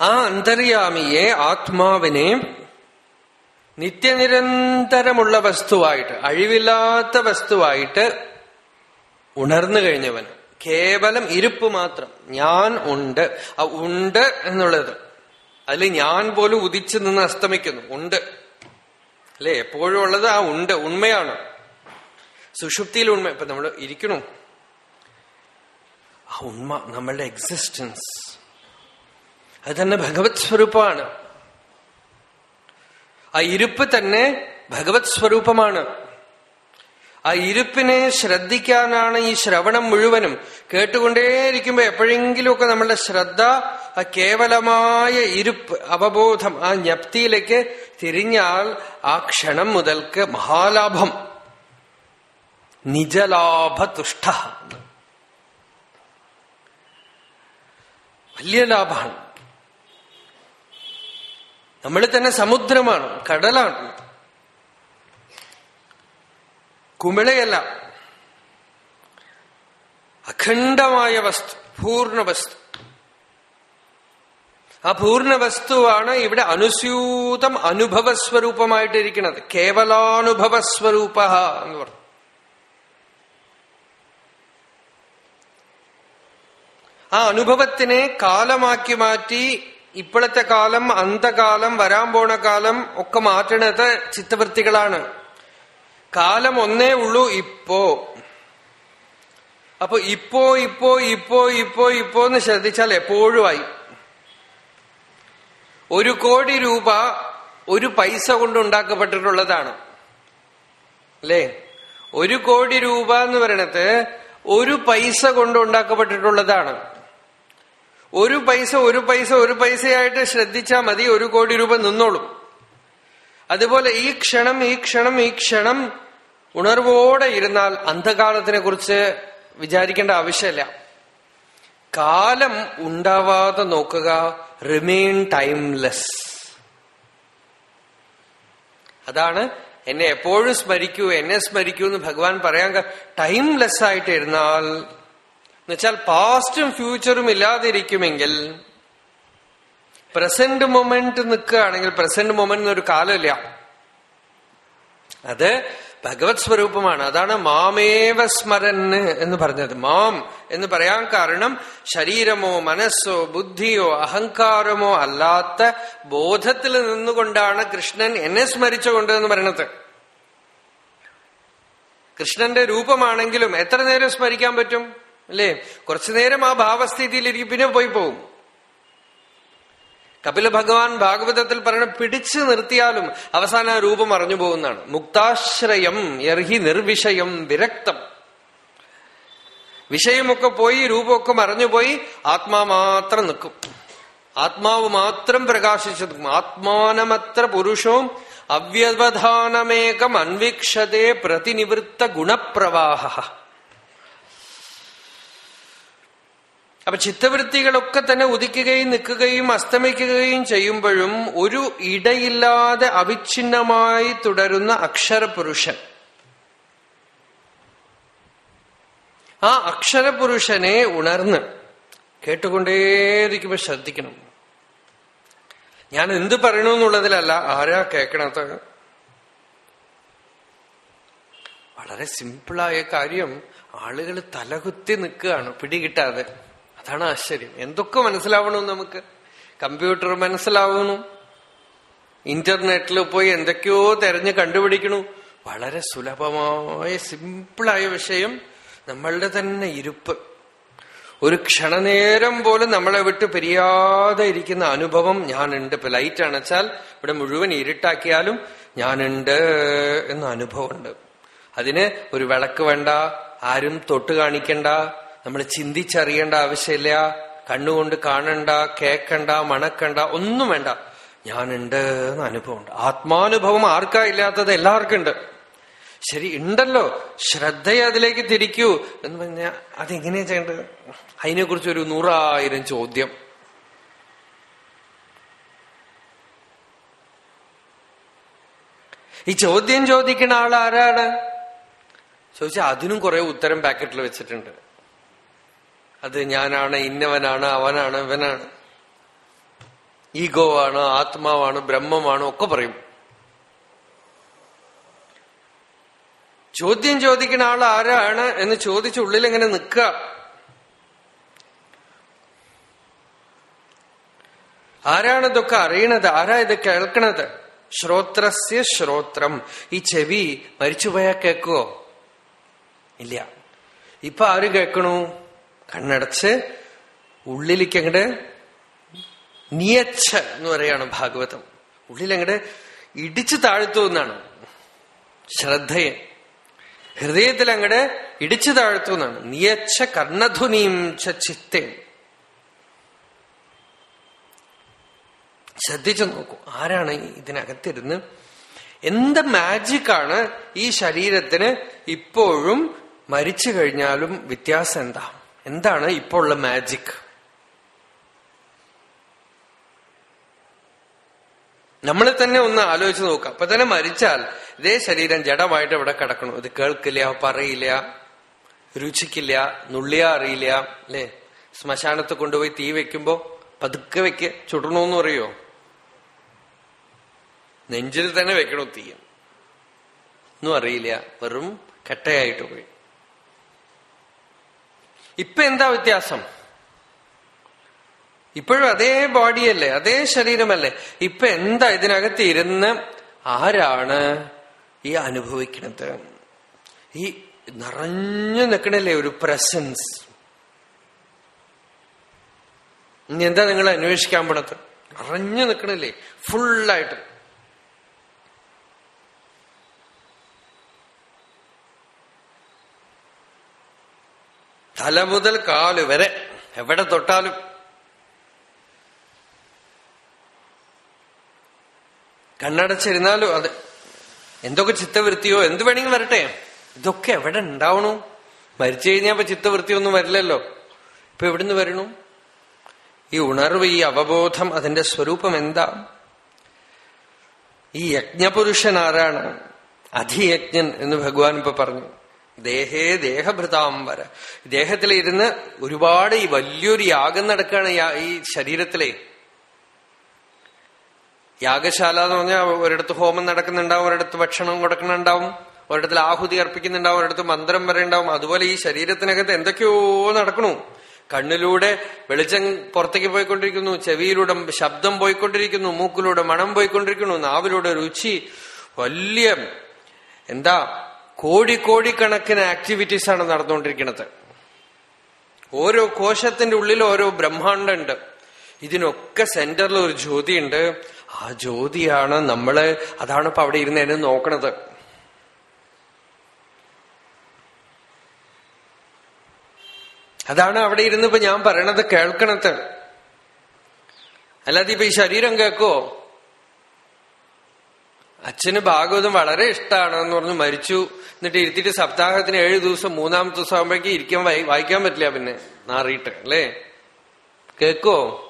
ആ അന്തര്യാമിയെ ആത്മാവിനെ നിത്യനിരന്തരമുള്ള വസ്തുവായിട്ട് അഴിവില്ലാത്ത വസ്തുവായിട്ട് ഉണർന്നു കഴിഞ്ഞവൻ കേവലം ഇരുപ്പ് മാത്രം ഞാൻ ഉണ്ട് ആ ഉണ്ട് എന്നുള്ളത് അതിൽ ഞാൻ പോലും ഉദിച്ചു നിന്ന് അസ്തമിക്കുന്നു ഉണ്ട്. അല്ലെ? എപ്പോഴും ഉള്ളത് ആ ഉണ്ട് ഉണ്മയാണ്. സുഷുപ്തിയിൽ ഉണ്മ ഇപ്പൊ നമ്മൾ ഇരിക്കണു. ആ ഉണ്മ നമ്മളുടെ എക്സിസ്റ്റൻസ് അത് തന്നെ ഭഗവത് സ്വരൂപമാണ്. ആ ഇരുപ്പ് തന്നെ ഭഗവത് സ്വരൂപമാണ്. ആ ഇരുപ്പിനെ ശ്രദ്ധിക്കാനാണ് ഈ ശ്രവണം മുഴുവനും. കേട്ടുകൊണ്ടേയിരിക്കുമ്പോ എപ്പോഴെങ്കിലുമൊക്കെ നമ്മളുടെ ശ്രദ്ധ ആ കേവലമായ ഇരുപ്പ് അവബോധം ആ ജ്ഞപ്തിയിലേക്ക് തിരിഞ്ഞാൽ ആ ക്ഷണം മുതൽക്ക് മഹാലാഭം. നിജലാഭതുഷ്ട. വലിയ ലാഭമാണ്. നമ്മൾ തന്നെ സമുദ്രമാണ് കടലാണ്. കുമിളയല്ല. അഖണ്ഡമായ വസ്തു പൂർണ വസ്തു. ആ പൂർണ വസ്തുവാണ് ഇവിടെ അനുസ്യൂതം അനുഭവസ്വരൂപമായിട്ടിരിക്കുന്നത്. കേവലാനുഭവസ്വരൂപ എന്ന് പറഞ്ഞു. ആ അനുഭവത്തിനെ കാലമാക്കി മാറ്റി ഇപ്പോഴത്തെ കാലം അന്ധകാലം വരാൻ പോണ കാലം ഒക്കെ മാറ്റണത് ചിത്തവൃത്തികളാണ്. കാലം ഒന്നേ ഉള്ളൂ ഇപ്പോ. അപ്പൊ ഇപ്പോ ഇപ്പോ ഇപ്പോ ഇപ്പോ ഇപ്പോ എന്ന് ശ്രദ്ധിച്ചാൽ എപ്പോഴുമായി ഒരു കോടി രൂപ ഒരു പൈസ കൊണ്ട് ഉണ്ടാക്കപ്പെട്ടിട്ടുള്ളതാണ്. അല്ലേ? ഒരു കോടി രൂപ എന്ന് പറയണത് ഒരു പൈസ കൊണ്ട് ഉണ്ടാക്കപ്പെട്ടിട്ടുള്ളതാണ്. ഒരു പൈസ ഒരു പൈസ ഒരു പൈസയായിട്ട് ശ്രദ്ധിച്ചാൽ മതി ഒരു കോടി രൂപ നിന്നോളും. അതുപോലെ ഈ ക്ഷണം ഈ ക്ഷണം ഈ ക്ഷണം ഉണർവോടെ ഇരുന്നാൽ അന്ധകാലത്തിനെ കുറിച്ച് വിചാരിക്കേണ്ട ആവശ്യമില്ല. കാലം ഉണ്ടാവാതെ നോക്കുക റിമെയിൻ ടൈംലെസ് അതാണ് എന്നെ എപ്പോഴും സ്മരിക്കൂ എന്നെ സ്മരിക്കൂ എന്ന് ഭഗവാൻ പറയാൻ ടൈംലെസ് ആയിട്ട് ഇരുന്നാൽ എന്നുവെച്ചാൽ പാസ്റ്റും ഫ്യൂച്ചറും ഇല്ലാതിരിക്കുമെങ്കിൽ പ്രസന്റ് മൊമെന്റ് നിൽക്കുകയാണെങ്കിൽ പ്രസന്റ് മൊമെന്റ് എന്നൊരു കാലമില്ല. അത് ഭഗവത് സ്വരൂപമാണ്. അതാണ് മാമേവ സ്മരന് എന്ന് പറഞ്ഞത്. മാം എന്ന് പറയാൻ കാരണം ശരീരമോ മനസ്സോ ബുദ്ധിയോ അഹങ്കാരമോ അല്ലാത്ത ബോധത്തിൽ നിന്നുകൊണ്ടാണ് കൃഷ്ണൻ എന്നെ സ്മരിച്ചുകൊണ്ട് എന്ന് പറയണത്. കൃഷ്ണന്റെ രൂപമാണെങ്കിലും എത്ര നേരം സ്മരിക്കാൻ പറ്റും? അല്ലേ? കുറച്ചു നേരം ആ ഭാവസ്ഥിതിയിലിരിക്കും പിന്നെ പോയി പോകും കപില ഭഗവാൻ ഭാഗവതത്തിൽ പറയണ പിടിച്ചു നിർത്തിയാലും അവസാന രൂപം അറിഞ്ഞു പോകുന്നതാണ്. മുക്താശ്രയം എർഹി നിർവിഷയം വിരക്തം. വിഷയമൊക്കെ പോയി രൂപമൊക്കെ മറഞ്ഞുപോയി ആത്മാ മാത്രം നിൽക്കും. ആത്മാവ് മാത്രം പ്രകാശിച്ചു നിൽക്കും. ആത്മാനമത്ര പുരുഷവും അവ്യവധാനമേകം അന്വീക്ഷതേ പ്രതിനിവൃത്ത ഗുണപ്രവാഹ. അപ്പൊ ചിത്തവൃത്തികളൊക്കെ തന്നെ ഉദിക്കുകയും നിൽക്കുകയും അസ്തമിക്കുകയും ചെയ്യുമ്പോഴും ഒരു ഇടയില്ലാതെ അവിഛിന്നമായി തുടരുന്ന അക്ഷരപുരുഷൻ. ആ അക്ഷരപുരുഷനെ ഉണർന്ന് കേട്ടുകൊണ്ടേയിരിക്കുമ്പോൾ ശ്രദ്ധിക്കണം. ഞാൻ എന്ത് പറയണു എന്നുള്ളതിലല്ല ആരാ കേൾക്കണത് വളരെ സിമ്പിളായ കാര്യം ആളുകൾ തലകുത്തി നിൽക്കുകയാണ് പിടികിട്ടാതെ. അതാണ് ആശ്ചര്യം. എന്തൊക്കെ മനസ്സിലാവണം നമുക്ക്? കമ്പ്യൂട്ടർ മനസ്സിലാവണു. ഇന്റർനെറ്റിൽ പോയി എന്തൊക്കെയോ തെരഞ്ഞ് കണ്ടുപിടിക്കണു. വളരെ സുലഭമായ സിമ്പിളായ വിഷയം നമ്മളുടെ തന്നെ ഇരുപ്പ്. ഒരു ക്ഷണനേരം പോലും നമ്മളെ വിട്ട് പിരിയാതെ ഇരിക്കുന്ന അനുഭവം ഞാനുണ്ട്. ഇപ്പൊ ലൈറ്റ് അണച്ചാൽ ഇവിടെ മുഴുവൻ ഇരുട്ടാക്കിയാലും ഞാനുണ്ട് എന്ന അനുഭവമുണ്ട്. അതിന് ഒരു വിളക്ക് വേണ്ട ആരും തൊട്ട് കാണിക്കണ്ട നമ്മൾ ചിന്തിച്ചറിയേണ്ട ആവശ്യമില്ല കണ്ണുകൊണ്ട് കാണണ്ട കേക്കണ്ട മണക്കണ്ട ഒന്നും വേണ്ട. ഞാനുണ്ട് എന്ന അനുഭവമുണ്ട്. ആത്മാനുഭവം ആർക്കാ ഇല്ലാത്തത്? എല്ലാവർക്കും ഉണ്ട്. ശരി ഉണ്ടല്ലോ. ശ്രദ്ധയെ അതിലേക്ക് തിരിക്കൂ എന്ന് പറഞ്ഞാൽ അതെങ്ങനെയാ ചെയ്യേണ്ടത്? അതിനെക്കുറിച്ച് ഒരു നൂറായിരം ചോദ്യം. ഈ ചോദ്യം ചോദിക്കുന്ന ആൾ ആരാണ് ചോദിച്ചാൽ അതിനും കുറെ ഉത്തരം പാക്കറ്റിൽ വെച്ചിട്ടുണ്ട്. അത് ഞാനാണ് ഇന്നവനാണ് അവനാണ് ഇവനാണ്. ഈഗോ ആണ് ആത്മാവാണ് ബ്രഹ്മമാണ് ഒക്കെ പറയും. ചോദ്യം ചോദിക്കുന്ന ആൾ ആരാണ് എന്ന് ചോദിച്ച ഉള്ളിൽ എങ്ങനെ നിൽക്കുക? ആരാണ് ഇതൊക്കെ അറിയണത്? ആരാ ഇത് കേൾക്കണത്? ശ്രോത്രസ്യ ശ്രോത്രം. ഈ ചെവി മരിച്ചുപോയാ കേക്കുവോ ഇല്ല. ഇപ്പൊ ആര് കേൾക്കണു? കണ്ണടച്ച് ഉള്ളിലേക്ക് അങ്ങോട്ട് നിയച്ച എന്ന് പറയാണ് ഭാഗവതം. ഉള്ളിലങ്ങോട്ട് ഇടിച്ചു താഴ്ത്തു എന്നാണ്. ശ്രദ്ധയെ. ഹൃദയത്തിൽ അങ്ങടെ ഇടിച്ചു താഴ്ത്തു എന്നാണ്. നിയച്ച കർണധുനീം ചിത്തെ. ശ്രദ്ധിച്ചു നോക്കൂ ആരാണ് ഇതിനകത്തിരുന്ന്? എന്ത് മാജിക്കാണ് ഈ ശരീരത്തിന് ഇപ്പോഴും മരിച്ചു കഴിഞ്ഞാലും വ്യത്യാസം എന്താ? എന്താണ് ഇപ്പോൾ ഉള്ള മാജിക് നമ്മളെ തന്നെ ഒന്ന് ആലോചിച്ച് നോക്കാം. അപ്പൊ തന്നെ മരിച്ചാൽ ഇതേ ശരീരം ജഡമായിട്ട് ഇവിടെ കിടക്കണം. ഇത് കേൾക്കില്ല പറയില്ല രുചിക്കില്ല നുള്ളിയ അറിയില്ല അല്ലേ? ശ്മശാനത്ത് കൊണ്ടുപോയി തീ വെക്കുമ്പോ പതുക്കെ വെക്ക് ചുടണോന്ന് പറയോ? നെഞ്ചിൽ തന്നെ വെക്കണോ തീ. ഒന്നും അറിയില്ല. വെറും കെട്ടയായിട്ട് പോയി. ഇപ്പൊ എന്താ വ്യത്യാസം? ഇപ്പോഴും അതേ ബോഡിയല്ലേ അതേ ശരീരമല്ലേ. ഇപ്പൊ എന്താ ഇതിനകത്ത് ഇരുന്ന് ആരാണ് ഈ അനുഭവിക്കുന്നത് ഈ നിറഞ്ഞു നിൽക്കണല്ലേ ഒരു പ്രസൻസ് ഇനി എന്താ നിങ്ങൾ അന്വേഷിക്കാൻ പോണത്? നിറഞ്ഞു നിൽക്കണില്ലേ ഫുള്ളായിട്ട് തല മുതൽ കാൽ വരെ എവിടെ തൊട്ടാലും. കണ്ണടച്ചിരുന്നാലും അത് എന്തൊക്കെ ചിത്തവൃത്തിയോ എന്ത് വേണമെങ്കിലും വരട്ടെ. ഇതൊക്കെ എവിടെ ഉണ്ടാവണു? മരിച്ചു കഴിഞ്ഞാൽ ഇപ്പൊ ചിത്തവൃത്തിയൊന്നും വരില്ലല്ലോ. ഇപ്പൊ എവിടുന്ന് വരണു? ഈ ഉണർവ് ഈ അവബോധം അതിന്റെ സ്വരൂപം എന്താ? ഈ യജ്ഞപുരുഷൻ ആരാണ്? അധിയജ്ഞൻ എന്ന് ഭഗവാൻ ഇപ്പൊ പറഞ്ഞു. ദേഹേ ദേഹഭൃതാംബര ദേഹത്തിലിരുന്ന് ഒരുപാട് ഈ വലിയൊരു യാഗം നടക്കുകയാണ് ഈ ശരീരത്തിലെ. യാഗശാല എന്ന് പറഞ്ഞാൽ ഒരിടത്ത് ഹോമം നടക്കുന്നുണ്ടാവും ഒരിടത്ത് ഭക്ഷണം കൊടുക്കുന്നുണ്ടാവും ഒരിടത്തിൽ ആഹുതി അർപ്പിക്കുന്നുണ്ടാവും ഒരിടത്ത് മന്ത്രം വരെയുണ്ടാവും അതുപോലെ ഈ ശരീരത്തിനകത്ത് എന്തൊക്കെയോ നടക്കണു. കണ്ണിലൂടെ വെളിച്ചം പുറത്തേക്ക് പോയിക്കൊണ്ടിരിക്കുന്നു ചെവിയിലൂടെ ശബ്ദം പോയിക്കൊണ്ടിരിക്കുന്നു മൂക്കിലൂടെ മണം പോയിക്കൊണ്ടിരിക്കുന്നു നാവിലൂടെ രുചി വലിയ. എന്താ? കോടിക്കോടിക്കണക്കിന് ആക്ടിവിറ്റീസ് ആണ് നടന്നുകൊണ്ടിരിക്കുന്നത്. ഓരോ കോശത്തിന്റെ ഉള്ളിൽ ഓരോ ബ്രഹ്മാണ്ടുണ്ട് ഇതിനൊക്കെ സെന്ററിൽ ഒരു ജ്യോതിയുണ്ട്. ആ ജ്യോതിയാണ് നമ്മൾ അതാണ് ഇപ്പൊ അവിടെ ഇരുന്ന് നോക്കണത്. അതാണ് അവിടെ ഇരുന്ന് ഇപ്പൊ ഞാൻ പറയണത് കേൾക്കണത്. അല്ലാതെ ഇപ്പൊ ഈ ശരീരം കേക്കോ അച്ഛന് ഭാഗവതം വളരെ ഇഷ്ടമാണ് എന്ന് പറഞ്ഞ് മരിച്ചു. എന്നിട്ട് ഇരുത്തിയിട്ട് സപ്താഹത്തിന് ഏഴു ദിവസം മൂന്നാമത്തെ ദിവസം ആകുമ്പോഴേക്കും ഇരിക്കാൻ വായിക്കാൻ പറ്റില്ല പിന്നെ. നാറിയിട്ട് അല്ലേ? കേക്കോ?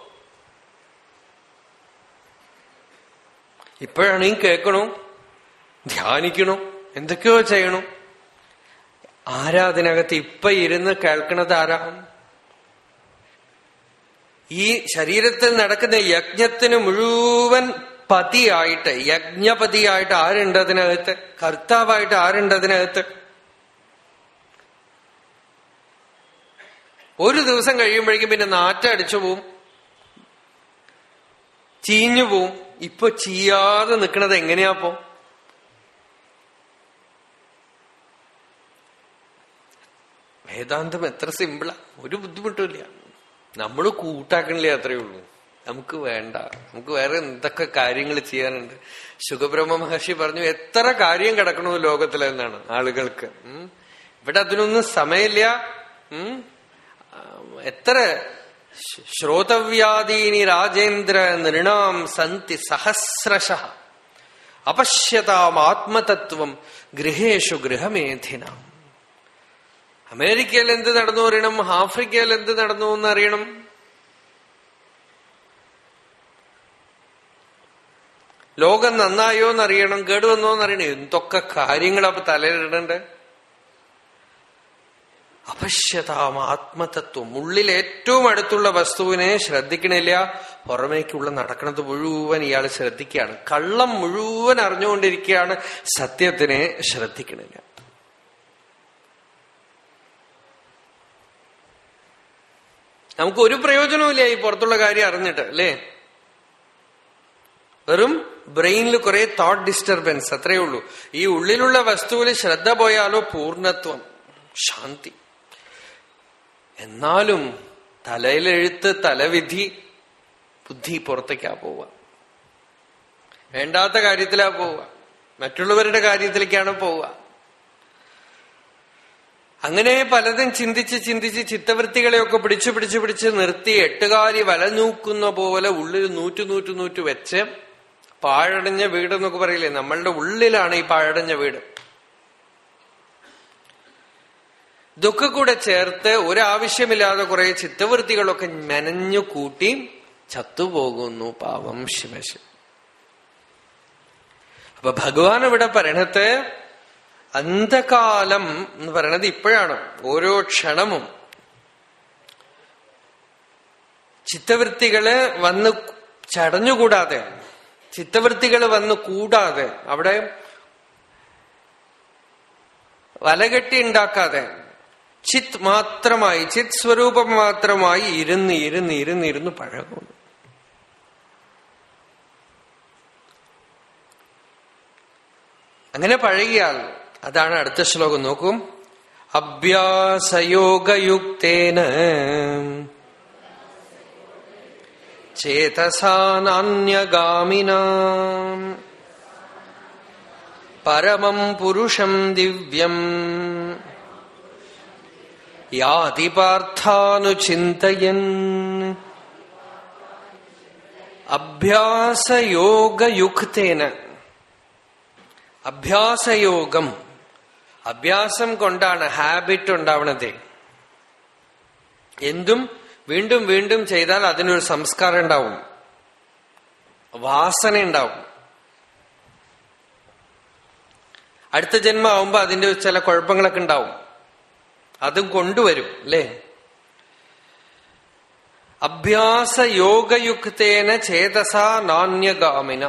ഇപ്പോഴാണെങ്കിൽ കേൾക്കണു ധ്യാനിക്കണു. എന്തൊക്കെയോ ചെയ്യണു. ആരാ അതിനകത്ത് ഇപ്പൊ ഇരുന്ന് കേൾക്കണത് ആരാ? ഈ ശരീരത്തിൽ നടക്കുന്ന യജ്ഞത്തിന് മുഴുവൻ പതിയായിട്ട് യജ്ഞപതിയായിട്ട് ആരുണ്ട് അതിനകത്ത്? കർത്താവായിട്ട് ആരുണ്ട് അതിനകത്ത്? ഒരു ദിവസം കഴിയുമ്പോഴേക്കും പിന്നെ നാറ്റടിച്ചു പോവും. ചീഞ്ഞു പോവും. ഇപ്പൊ ചെയ്യാതെ നിൽക്കണത് എങ്ങനെയാപ്പോ വേദാന്തം എത്ര സിമ്പിളാ. ഒരു ബുദ്ധിമുട്ടില്ല നമ്മൾ കൂട്ടാക്കണില്ലേ അത്രയേ ഉള്ളൂ. നമുക്ക് വേണ്ട. നമുക്ക് വേറെ എന്തൊക്കെ കാര്യങ്ങൾ ചെയ്യാനുണ്ട്? സുഖബ്രഹ്മ മഹർഷി പറഞ്ഞു എത്ര കാര്യം കിടക്കണു ലോകത്തിലെന്നാണ് ആളുകൾക്ക്. ഇവിടെ അതിനൊന്നും സമയമില്ല. എത്ര ശ്രോതവ്യാദീനി രാജേന്ദ്ര നൃണാം സന്തി സഹസ്രശ. അപശ്യതാം ആത്മതത്വം ഗൃഹേഷു ഗൃഹമേധിനാം. അമേരിക്കയിൽ എന്ത് നടന്നു അറിയണം? ആഫ്രിക്കയിൽ എന്ത് നടന്നു എന്നറിയണം ലോകം നന്നായോ എന്നറിയണം കേടുവന്നോ എന്നറിയണം. എന്തൊക്കെ കാര്യങ്ങളപ്പൊ തലയിലിടണ്ടേ? അപശ്യതാം ആത്മതത്വം. ഉള്ളിൽ ഏറ്റവും അടുത്തുള്ള വസ്തുവിനെ ശ്രദ്ധിക്കണില്ല. പുറമേക്കുള്ള നടക്കുന്നത് മുഴുവൻ ഇയാൾ ശ്രദ്ധിക്കുകയാണ്. കള്ളം മുഴുവൻ അറിഞ്ഞുകൊണ്ടിരിക്കുകയാണ്. സത്യത്തിനെ ശ്രദ്ധിക്കണില്ല. നമുക്ക് ഒരു പ്രയോജനവുമില്ല ഈ പുറത്തുള്ള കാര്യം അറിഞ്ഞിട്ട് അല്ലേ? വെറും ബ്രെയിനിൽ കുറെ തോട്ട് ഡിസ്റ്റർബൻസ് അത്രയേ ഉള്ളൂ. ഈ ഉള്ളിലുള്ള വസ്തുവിൽ ശ്രദ്ധ പോയാലോ പൂർണത്വം? ശാന്തി. എന്നാലും തലയിലെഴുത്ത് തലവിധി ബുദ്ധി പുറത്തേക്കാ പോവുക. വേണ്ടാത്ത കാര്യത്തിലാ പോവുക. മറ്റുള്ളവരുടെ കാര്യത്തിലേക്കാണ് പോവുക. അങ്ങനെ പലതും ചിന്തിച്ച് ചിന്തിച്ച് ചിത്തവൃത്തികളെയൊക്കെ പിടിച്ചു പിടിച്ചു പിടിച്ച് നിർത്തി എട്ടുകാലി വലനൂക്കുന്ന പോലെ ഉള്ളിൽ നൂറ്റു നൂറ്റു നൂറ്റു വെച്ച് പാഴടഞ്ഞ വീട് എന്നൊക്കെ പറയില്ലേ? നമ്മളുടെ ഉള്ളിലാണ് ഈ പാഴടഞ്ഞ വീട്. ഇതൊക്കെ കൂടെ ചേർത്ത് ഒരാവശ്യമില്ലാതെ കുറെ ചിത്തവൃത്തികളൊക്കെ മെനഞ്ഞു കൂട്ടി ചത്തുപോകുന്നു പാവം ശിവശിവ അപ്പൊ ഭഗവാൻ ഇവിടെ പറയണത് അന്ധകാലം എന്ന് പറയണത് ഇപ്പോഴാണ് ഓരോ ക്ഷണമും. ചിത്തവൃത്തികൾ വന്ന് ചടഞ്ഞുകൂടാതെ ചിത്തവൃത്തികൾ വന്ന് കൂടാതെ അവിടെ വലകെട്ടി ഉണ്ടാക്കാതെ ചിത് മാത്രമായി ചിത് സ്വരൂപം മാത്രമായി ഇരുന്ന് ഇരുന്ന് ഇരുന്ന് ഇരുന്ന് പഴകുന്നു. അങ്ങനെ പഴകിയാൽ അതാണ് അടുത്ത ശ്ലോകം. നോക്കും. അഭ്യാസയോഗയുക്തേന. ചേതസാനാന്യഗാമിന പരമം പുരുഷം ദിവ്യം യാതി പാർത്ഥാനുചിന്തയൻ അഭ്യാസയോഗയുക്തേന അഭ്യാസയോഗം. അഭ്യാസം കൊണ്ടാണ് ഹാബിറ്റ് ഉണ്ടാവണത്. എന്തും വീണ്ടും വീണ്ടും ചെയ്താൽ അതിനൊരു സംസ്കാരം ഉണ്ടാവും. വാസന ഉണ്ടാവും. അടുത്ത ജന്മം ആവുമ്പോ അതിന്റെ ചില കുഴപ്പങ്ങളൊക്കെ ഉണ്ടാവും. അതും കൊണ്ടുവരും അല്ലേ? അഭ്യാസ യോഗയുക്തേന ചേതസ നാണ്യഗാമിന.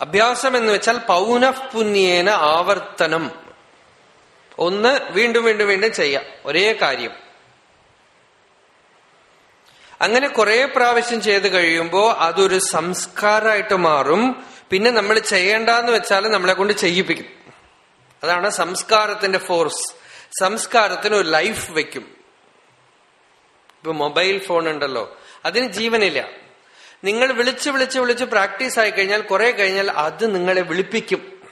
അഭ്യാസം എന്ന് വെച്ചാൽ പൗനഃപുണ്യേന ആവർത്തനം. ഒന്ന് വീണ്ടും വീണ്ടും വീണ്ടും ചെയ്യാം. ഒരേ കാര്യം. അങ്ങനെ കുറെ പ്രാവശ്യം ചെയ്ത് കഴിയുമ്പോൾ അതൊരു സംസ്കാരമായിട്ട് മാറും. പിന്നെ നമ്മൾ ചെയ്യേണ്ടെന്ന് വെച്ചാൽ നമ്മളെ കൊണ്ട് ചെയ്യിപ്പിക്കും. അതാണ് സംസ്കാരത്തിന്റെ ഫോഴ്സ്. സംസ്കാരത്തിന് ഒരു ലൈഫ് വെക്കും. ഇപ്പൊ മൊബൈൽ ഫോൺ ഉണ്ടല്ലോ. അതിന് ജീവനില്ല. നിങ്ങൾ വിളിച്ച് വിളിച്ച് വിളിച്ച് പ്രാക്ടീസ് ആയി കഴിഞ്ഞാൽ കുറെ കഴിഞ്ഞാൽ അത് നിങ്ങളെ വിളിപ്പിക്കും.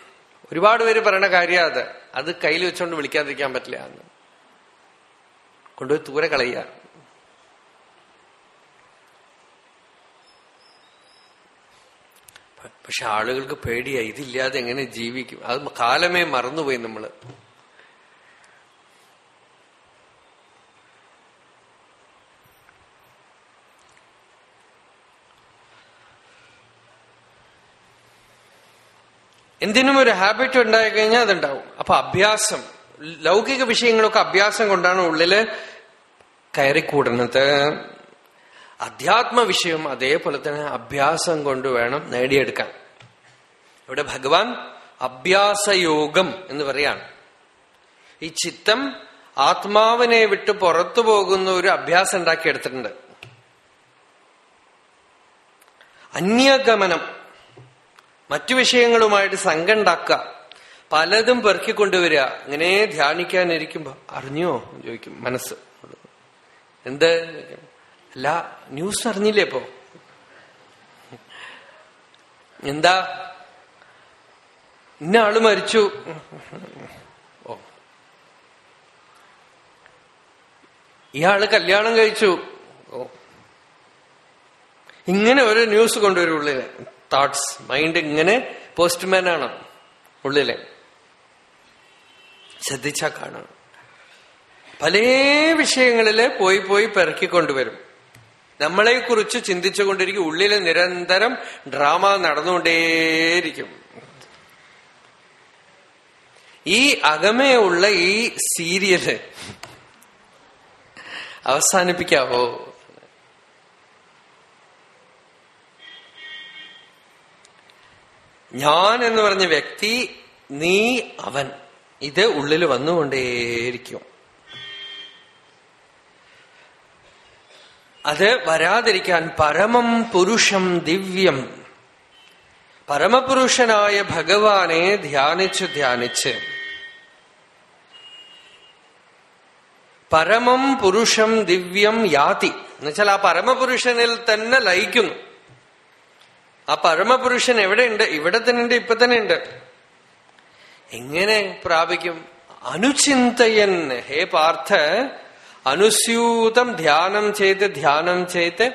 ഒരുപാട് പേര് പറയണ കാര്യം അത്. അത് കയ്യിൽ വെച്ചുകൊണ്ട് വിളിക്കാതിരിക്കാൻ പറ്റില്ല എന്ന്. കൊണ്ടുപോയി ദൂരെ കളയുക. പക്ഷെ ആളുകൾക്ക് പേടിയാ ഇതില്ലാതെ എങ്ങനെ ജീവിക്കും? അത് കാലമേ മറന്നുപോയി നമ്മൾ. എന്തിനും ഒരു ഹാബിറ്റ് ഉണ്ടായി കഴിഞ്ഞാൽ അതുണ്ടാവും. അപ്പൊ അഭ്യാസം ലൗകിക വിഷയങ്ങളൊക്കെ അഭ്യാസം കൊണ്ടാണ് ഉള്ളിൽ കയറിക്കൂടുന്നത്. അധ്യാത്മ വിഷയം അതേപോലെ തന്നെ അഭ്യാസം കൊണ്ട് വേണം നേടിയെടുക്കാൻ. ഇവിടെ ഭഗവാൻ? അഭ്യാസയോഗം എന്ന് പറയാണ്. ഈ ചിത്തം ആത്മാവിനെ വിട്ട് പുറത്തു പോകുന്ന ഒരു അഭ്യാസം ഉണ്ടാക്കിയെടുത്തിട്ടുണ്ട് അന്യഗമനം മറ്റു വിഷയങ്ങളുമായിട്ട് സംഘം ഉണ്ടാക്കുക പലതും പെറുക്കിക്കൊണ്ടുവരിക ഇങ്ങനെ ധ്യാനിക്കാനിരിക്കുമ്പോ അറിഞ്ഞോ? ചോദിക്കും മനസ്സ്. എന്ത്? അല്ല ന്യൂസ് അറിഞ്ഞില്ലേ ഇപ്പോ? എന്താ? ഇന്ന ആൾ മരിച്ചു. ഓ. ഇയാൾ കല്യാണം കഴിച്ചു. ഓ. ഇങ്ങനെ ഒരു ന്യൂസ് കൊണ്ടുവരും ഉള്ളിൽ. തോട്ട്സ് മൈൻഡ് ഇങ്ങനെ പോസ്റ്റ്മാൻ ആണ് ഉള്ളിലെ. ശ്രദ്ധിച്ചാ കാണാം. പല വിഷയങ്ങളിൽ പോയി പോയി പെറുക്കിക്കൊണ്ടുവരും നമ്മളെ കുറിച്ച് ചിന്തിച്ചുകൊണ്ടിരിക്കും. ഉള്ളിൽ നിരന്തരം ഡ്രാമ നടന്നുകൊണ്ടേയിരിക്കും. ഈ അകമയുള്ള ഈ സീരിയൽ അവസാനിപ്പിക്കാവോ? ഞാൻ എന്ന് പറഞ്ഞ വ്യക്തി നീ അവൻ ഇത് ഉള്ളിൽ വന്നുകൊണ്ടേയിരിക്കും. അത് വരാതിരിക്കാൻ പരമം പുരുഷം ദിവ്യം. പരമപുരുഷനായ ഭഗവാനെ ധ്യാനിച്ചു ധ്യാനിച്ച് പരമം പുരുഷം ദിവ്യം യാതി. എന്നുവെച്ചാൽ ആ പരമപുരുഷനിൽ തന്നെ ലയിക്കുന്നു. ആ പരമപുരുഷൻ എവിടെയുണ്ട്? ഇവിടെ തന്നെ ഉണ്ട് ഇപ്പൊ തന്നെ ഉണ്ട് എങ്ങനെ പ്രാപിക്കും? അനുചിന്തയൻ. ഹേ പാർത്ഥ അനുസ്യൂതം ധ്യാനം ചെയ്ത് ധ്യാനം ചെയ്ത്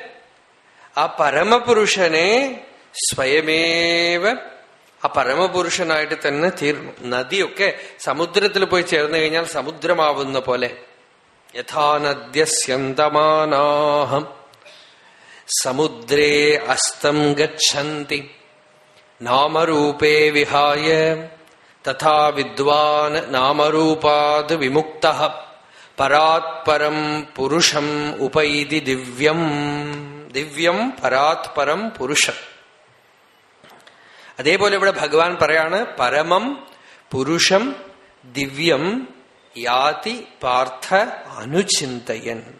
ആ പരമപുരുഷനെ സ്വയമേവ ആ പരമപുരുഷനായിട്ട് തന്നെ തീർന്നു. നദിയൊക്കെ സമുദ്രത്തിൽ പോയി ചേർന്ന് കഴിഞ്ഞാൽ സമുദ്രമാവുന്ന പോലെ. യഥാ നദ്യസ്യന്തമാനാഹം സമുദ്രേ അസ്തം ഗച്ഛന്തി. നാമരൂപേ വിഹായ. തഥാ വിദ്വാൻ നാമരൂപാത് വിമുക്ത. പരാത്പരം പുരുഷം ഉപൈതി ദിവ്യം. ദിവ്യം പരാത്പരം പുരുഷം. അതേപോലെ ഇവിടെ ഭഗവാൻ പറയാണ് പരമം പുരുഷം ദിവ്യം യാതി പാർത്ഥ അനുചിന്തയൻ.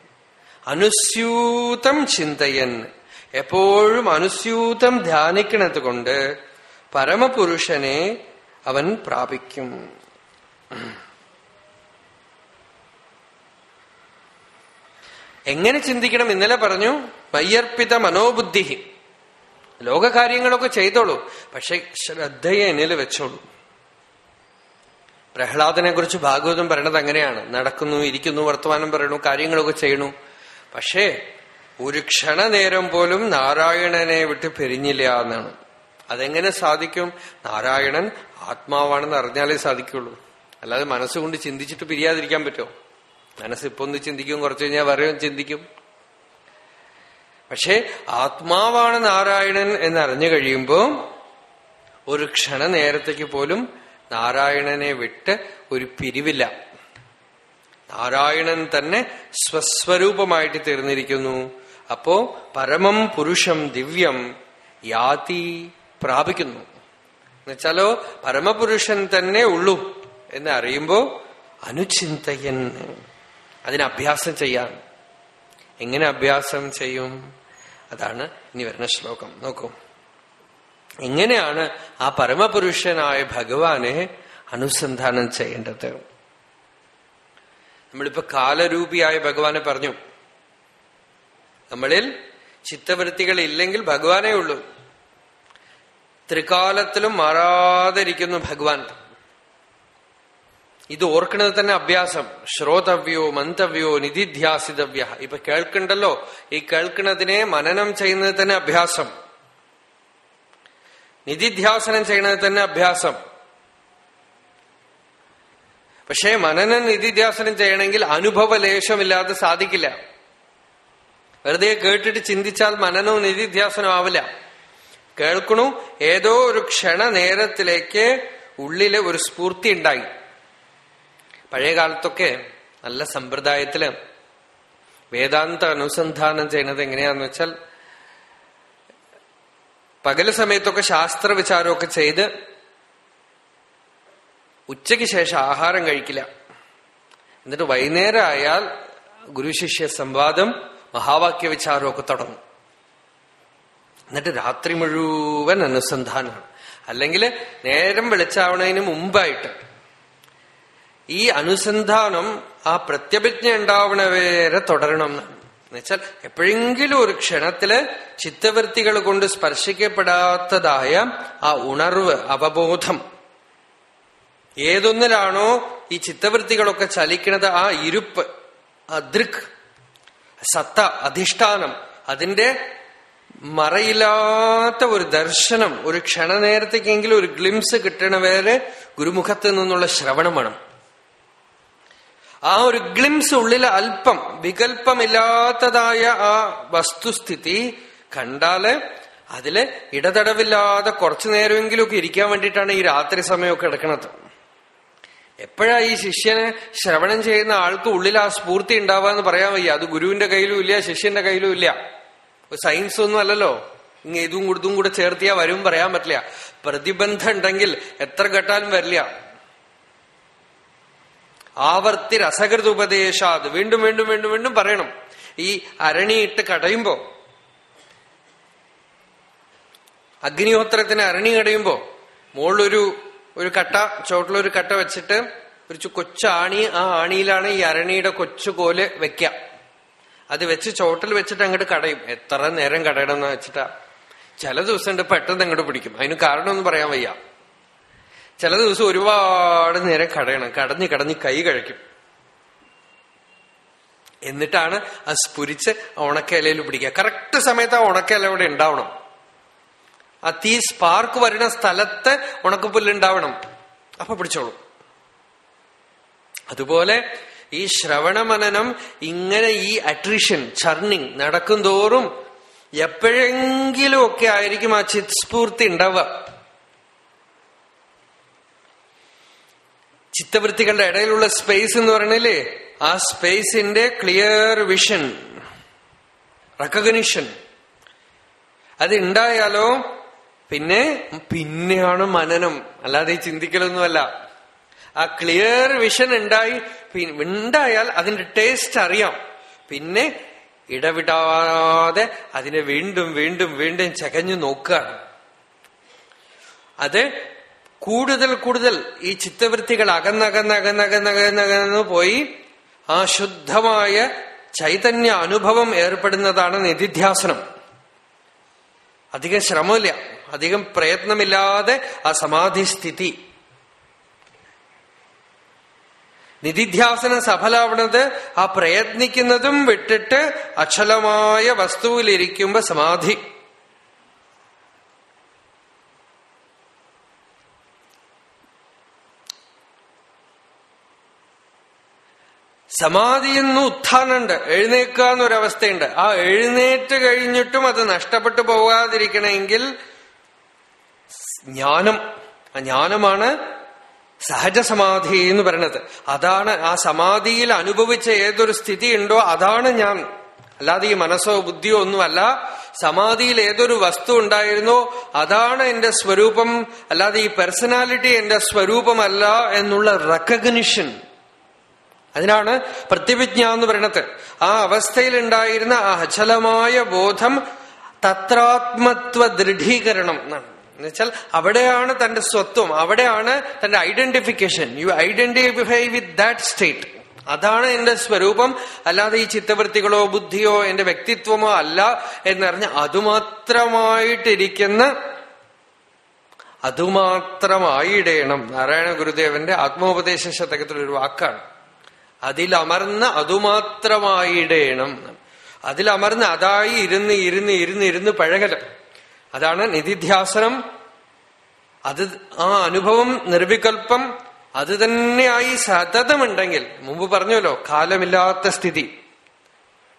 അനുസ്യൂതം ചിന്തയൻ. എപ്പോഴും അനുസ്യൂതം ധ്യാനിക്കണത് കൊണ്ട് പരമപുരുഷനെ അവൻ പ്രാപിക്കും. എങ്ങനെ ചിന്തിക്കണം? ഇന്നലെ പറഞ്ഞു വയ്യർപ്പിത മനോബുദ്ധി ലോകകാര്യങ്ങളൊക്കെ ചെയ്തോളൂ പക്ഷെ ശ്രദ്ധയെ എന്നിൽ വെച്ചോളൂ. പ്രഹ്ലാദനെ കുറിച്ച് ഭാഗവതം പറയണത് അങ്ങനെയാണ്. നടക്കുന്നു ഇരിക്കുന്നു വർത്തമാനം പറയണു കാര്യങ്ങളൊക്കെ ചെയ്യണു. പക്ഷേ ഒരു ക്ഷണനേരം പോലും നാരായണനെ വിട്ട് പിരിഞ്ഞില്ല എന്നാണ്. അതെങ്ങനെ സാധിക്കും? നാരായണൻ ആത്മാവാണെന്ന് അറിഞ്ഞാലേ സാധിക്കുള്ളൂ. അല്ലാതെ മനസ്സുകൊണ്ട് ചിന്തിച്ചിട്ട് പിരിയാതിരിക്കാൻ പറ്റുമോ? മനസ്സിപ്പോ ഒന്ന് ചിന്തിക്കും കുറച്ചു കഴിഞ്ഞാൽ വേറെ ചിന്തിക്കും. പക്ഷെ ആത്മാവാണ് നാരായണൻ എന്ന് അറിഞ്ഞു കഴിയുമ്പോ ഒരു ക്ഷണനേരത്തേക്ക് പോലും നാരായണനെ വിട്ട് ഒരു പിരിവില്ല. നാരായണൻ തന്നെ സ്വസ്വരൂപമായിട്ട് തീർന്നിരിക്കുന്നു. അപ്പോ പരമം പുരുഷം ദിവ്യം യാതി പ്രാപിക്കുന്നു. എന്നുവെച്ചാലോ പരമപുരുഷൻ തന്നെ ഉള്ളു എന്ന് അറിയുമ്പോ അനുചിന്തയൻ അതിന് അഭ്യാസം ചെയ്യാൻ. എങ്ങനെ അഭ്യാസം ചെയ്യും? അതാണ് ഇനി വരുന്ന ശ്ലോകം. നോക്കൂ. എങ്ങനെയാണ് ആ പരമപുരുഷനായ ഭഗവാനെ അനുസന്ധാനം ചെയ്യേണ്ടത്? നമ്മളിപ്പോ കാലരൂപിയായ ഭഗവാനെ പറഞ്ഞു. നമ്മളിൽ ചിത്തവൃത്തികൾ ഇല്ലെങ്കിൽ ഭഗവാനേ ഉള്ളൂ. ത്രികാലത്തിലും മാറാതിരിക്കുന്നു ഭഗവാൻ. ഇത് ഓർക്കുന്നത് തന്നെ അഭ്യാസം. ശ്രോതവ്യോ മന്തവ്യോ നിധിധ്യാസിതവ്യ ഇപ്പൊ കേൾക്കണ്ടല്ലോ? ഈ കേൾക്കുന്നതിനെ മനനം ചെയ്യുന്നത് തന്നെ അഭ്യാസം. നിധിധ്യാസനം ചെയ്യുന്നത് തന്നെ അഭ്യാസം. പക്ഷേ മനനം നിധിധ്യാസനം ചെയ്യണമെങ്കിൽ അനുഭവലേശമില്ലാതെ സാധിക്കില്ല. വെറുതെ കേട്ടിട്ട് ചിന്തിച്ചാൽ മനനവും നിധിധ്യാസനവും ആവില്ല. കേൾക്കണു ഏതോ ഒരു ക്ഷണ നേരത്തിലേക്ക് ഉള്ളിലെ ഒരു സ്ഫൂർത്തി ഉണ്ടായി. പഴയ കാലത്തൊക്കെ നല്ല സമ്പ്രദായത്തിൽ വേദാന്ത അനുസന്ധാനം ചെയ്യുന്നത് എങ്ങനെയാന്ന് വെച്ചാൽ പകൽ സമയത്തൊക്കെ ശാസ്ത്ര വിചാരമൊക്കെ ചെയ്ത് ഉച്ചയ്ക്ക് ശേഷം ആഹാരം കഴിക്കില്ല. എന്നിട്ട് വൈകുന്നേരം ആയാൽ ഗുരുശിഷ്യ സംവാദം മഹാവാക്യ വിചാരമൊക്കെ തുടങ്ങും. എന്നിട്ട് രാത്രി മുഴുവൻ അനുസന്ധാനമാണ്. അല്ലെങ്കിൽ നേരം വെളിച്ചാവണതിന് മുമ്പായിട്ട് ഈ അനുസന്ധാനം ആ പ്രത്യഭിജ്ഞ ഉണ്ടാവണ വരെ തുടരണം. എന്നുവെച്ചാൽ എപ്പോഴെങ്കിലും ഒരു ക്ഷണത്തിൽ ചിത്തവൃത്തികൾ കൊണ്ട് സ്പർശിക്കപ്പെടാത്തതായ ആ ഉണർവ് അവബോധം. ഏതൊന്നിലാണോ ഈ ചിത്തവൃത്തികളൊക്കെ ചലിക്കുന്നത്? ആ ഇരുപ്പ് അദൃക് സത്ത അധിഷ്ഠാനം. അതിന്റെ മറയില്ലാത്ത ഒരു ദർശനം ഒരു ക്ഷണനേരത്തേക്കെങ്കിലും ഒരു ഗ്ലിംസ് കിട്ടണ വരെ ഗുരുമുഖത്ത് നിന്നുള്ള ശ്രവണം വേണം. ആ ഒരു ഗ്ലിംസ് ഉള്ളിൽ അല്പം വികല്പമില്ലാത്തതായ ആ വസ്തുസ്ഥിതി കണ്ടാൽ അതിൽ ഇടതടവില്ലാതെ കുറച്ചു നേരമെങ്കിലുമൊക്കെ ഇരിക്കാൻ വേണ്ടിയിട്ടാണ് ഈ രാത്രി സമയമൊക്കെ എടുക്കുന്നത്. എപ്പോഴാ ഈ ശിഷ്യനെ ശ്രവണം ചെയ്യുന്ന ആൾക്ക് ഉള്ളിൽ ആ സ്ഫൂർത്തി ഉണ്ടാവാന്ന് പറയാൻ വയ്യ. അത് ഗുരുവിന്റെ കയ്യിലും ഇല്ല ശിഷ്യന്റെ കയ്യിലും ഇല്ല. സയൻസ് ഒന്നും അല്ലല്ലോ. ഇങ്ങ ഇതും ഇതും കൂടെ ചേർത്തിയാ വരും പറയാൻ പറ്റില്ല. പ്രതിബന്ധം ഉണ്ടെങ്കിൽ എത്ര ഘട്ടാലും വരില്ല. ആവർത്തി രസകൃത ഉപദേശാത് വീണ്ടും വീണ്ടും വീണ്ടും വീണ്ടും പറയണം. ഈ അരണിയിട്ട് കടയുമ്പോ അഗ്നിഹോത്രത്തിന് അരണി കടയുമ്പോ മുകളിലൊരു ഒരു കട്ട ചോട്ടിലൊരു കട്ട വെച്ചിട്ട് ഒരു കൊച്ചാണി ആ ആണിയിലാണ് ഈ അരണിയുടെ കൊച്ചുകോൽ വെക്ക അത് വെച്ച് ചോട്ടിൽ വെച്ചിട്ട് അങ്ങോട്ട് കടയും. എത്ര നേരം കടയണം എന്ന് വെച്ചിട്ടാ. ചില ദിവസം പെട്ടെന്ന് അങ്ങോട്ട് പിടിക്കും. അതിന് കാരണമൊന്നും പറയാൻ വയ്യ. ചില ദിവസം ഒരുപാട് നേരം കടയണം. കടഞ്ഞ് കടഞ്ഞ് കൈ കഴിക്കും എന്നിട്ടാണ് അത് സ്ഫുരിച്ച് ഉണക്കയിലയിൽ പിടിക്കുക. കറക്റ്റ് സമയത്ത് ആ ഉണക്കയില അവിടെ ഉണ്ടാവണം. ആ തീ സ്പാർക്ക് വരുന്ന സ്ഥലത്ത് ഉണക്കപ്പുല്ലുണ്ടാവണം അപ്പൊ പിടിച്ചോളൂ. അതുപോലെ ഈ ശ്രവണമനനം ഇങ്ങനെ ഈ അട്രീഷൻ ചർണിങ് നടക്കും തോറും എപ്പോഴെങ്കിലും ഒക്കെ ആയിരിക്കും ആ ചിത്സ്ഫൂർത്തി ഉണ്ടാവുക. ചിത്തവൃത്തികളുടെ ഇടയിലുള്ള സ്പേസ് എന്ന് പറയണില്ലേ ആ സ്പേസിന്റെ ക്ലിയർ വിഷൻ റെക്കഗ്നിഷൻ അത് ഉണ്ടായാലോ പിന്നെ പിന്നെയാണ് മനനം. അല്ലാതെ ചിന്തിക്കലൊന്നുമല്ല. ആ ക്ലിയർ വിഷൻ ഉണ്ടായി ഉണ്ടായാൽ അതിന്റെ ടേസ്റ്റ് അറിയാം. പിന്നെ ഇടവിടാതെ അതിനെ വീണ്ടും വീണ്ടും വീണ്ടും ചകഞ്ഞു നോക്കുക അത് കൂടുതൽ കൂടുതൽ ഈ ചിത്തവൃത്തികൾ അകന്നകന്നകന്നകന്നകന്നകന്ന് പോയി ആ ശുദ്ധമായ ചൈതന്യ അനുഭവം ഏർപ്പെടുന്നതാണ് നിധിധ്യാസനം. അധികം ശ്രമമില്ല. അധികം പ്രയത്നമില്ലാതെ ആ സമാധിസ്ഥിതി നിധിധ്യാസനം സഫലാവണത് ആ പ്രയത്നിക്കുന്നതും വിട്ടിട്ട് അക്ഷലമായ വസ്തുവിലിരിക്കുമ്പോ സമാധി. സമാധിയിൽ എന്ന് ഉത്ഥാനുണ്ട്. എഴുന്നേക്കുക എന്നൊരവസ്ഥയുണ്ട് ആ എഴുന്നേറ്റ് കഴിഞ്ഞിട്ടും അത് നഷ്ടപ്പെട്ടു പോകാതിരിക്കണമെങ്കിൽ ജ്ഞാനം ആ ജ്ഞാനമാണ് സഹജസമാധി എന്ന് പറയുന്നത് അതാണ് ആ സമാധിയിൽ അനുഭവിച്ച ഏതൊരു സ്ഥിതി ഉണ്ടോ അതാണ് ഞാൻ. അല്ലാതെ ഈ മനസ്സോ ബുദ്ധിയോ ഒന്നുമല്ല. സമാധിയിൽ ഏതൊരു വസ്തു ഉണ്ടായിരുന്നോ അതാണ് എന്റെ സ്വരൂപം. അല്ലാതെ ഈ പേഴ്സണാലിറ്റി എന്റെ സ്വരൂപമല്ല എന്നുള്ള റെക്കഗ്നിഷൻ അതിനാണ് പ്രത്യവിജ്ഞ എന്ന് പറയണത്. ആ അവസ്ഥയിൽ ഉണ്ടായിരുന്ന ആ അചലമായ ബോധം തത്രാത്മത്വ ദൃഢീകരണം എന്നാണ്. എന്നുവെച്ചാൽ അവിടെയാണ് തന്റെ സ്വത്വം അവിടെയാണ് തന്റെ identification. You identify with that state അതാണ് എന്റെ സ്വരൂപം. അല്ലാതെ ഈ ചിത്തവൃത്തികളോ ബുദ്ധിയോ എന്റെ വ്യക്തിത്വമോ അല്ല എന്നറിഞ്ഞ് അതുമാത്രമായിട്ടിരിക്കുന്ന അതുമാത്രമായിടേണം. നാരായണ ഗുരുദേവന്റെ ആത്മോപദേശ ശതകത്തിലൊരു വാക്കാണ്. അതിലമർന്ന് അതുമാത്രമായിടേണം. അതിലമർന്ന് അതായി ഇരുന്ന് ഇരുന്ന് ഇരുന്ന് ഇരുന്ന് പഴകലം. അതാണ് നിധിധ്യാസനം. അത് ആ അനുഭവം നിർവികൽപ്പം അത് തന്നെയായി സതതമുണ്ടെങ്കിൽ മുമ്പ് പറഞ്ഞല്ലോ കാലമില്ലാത്ത സ്ഥിതി.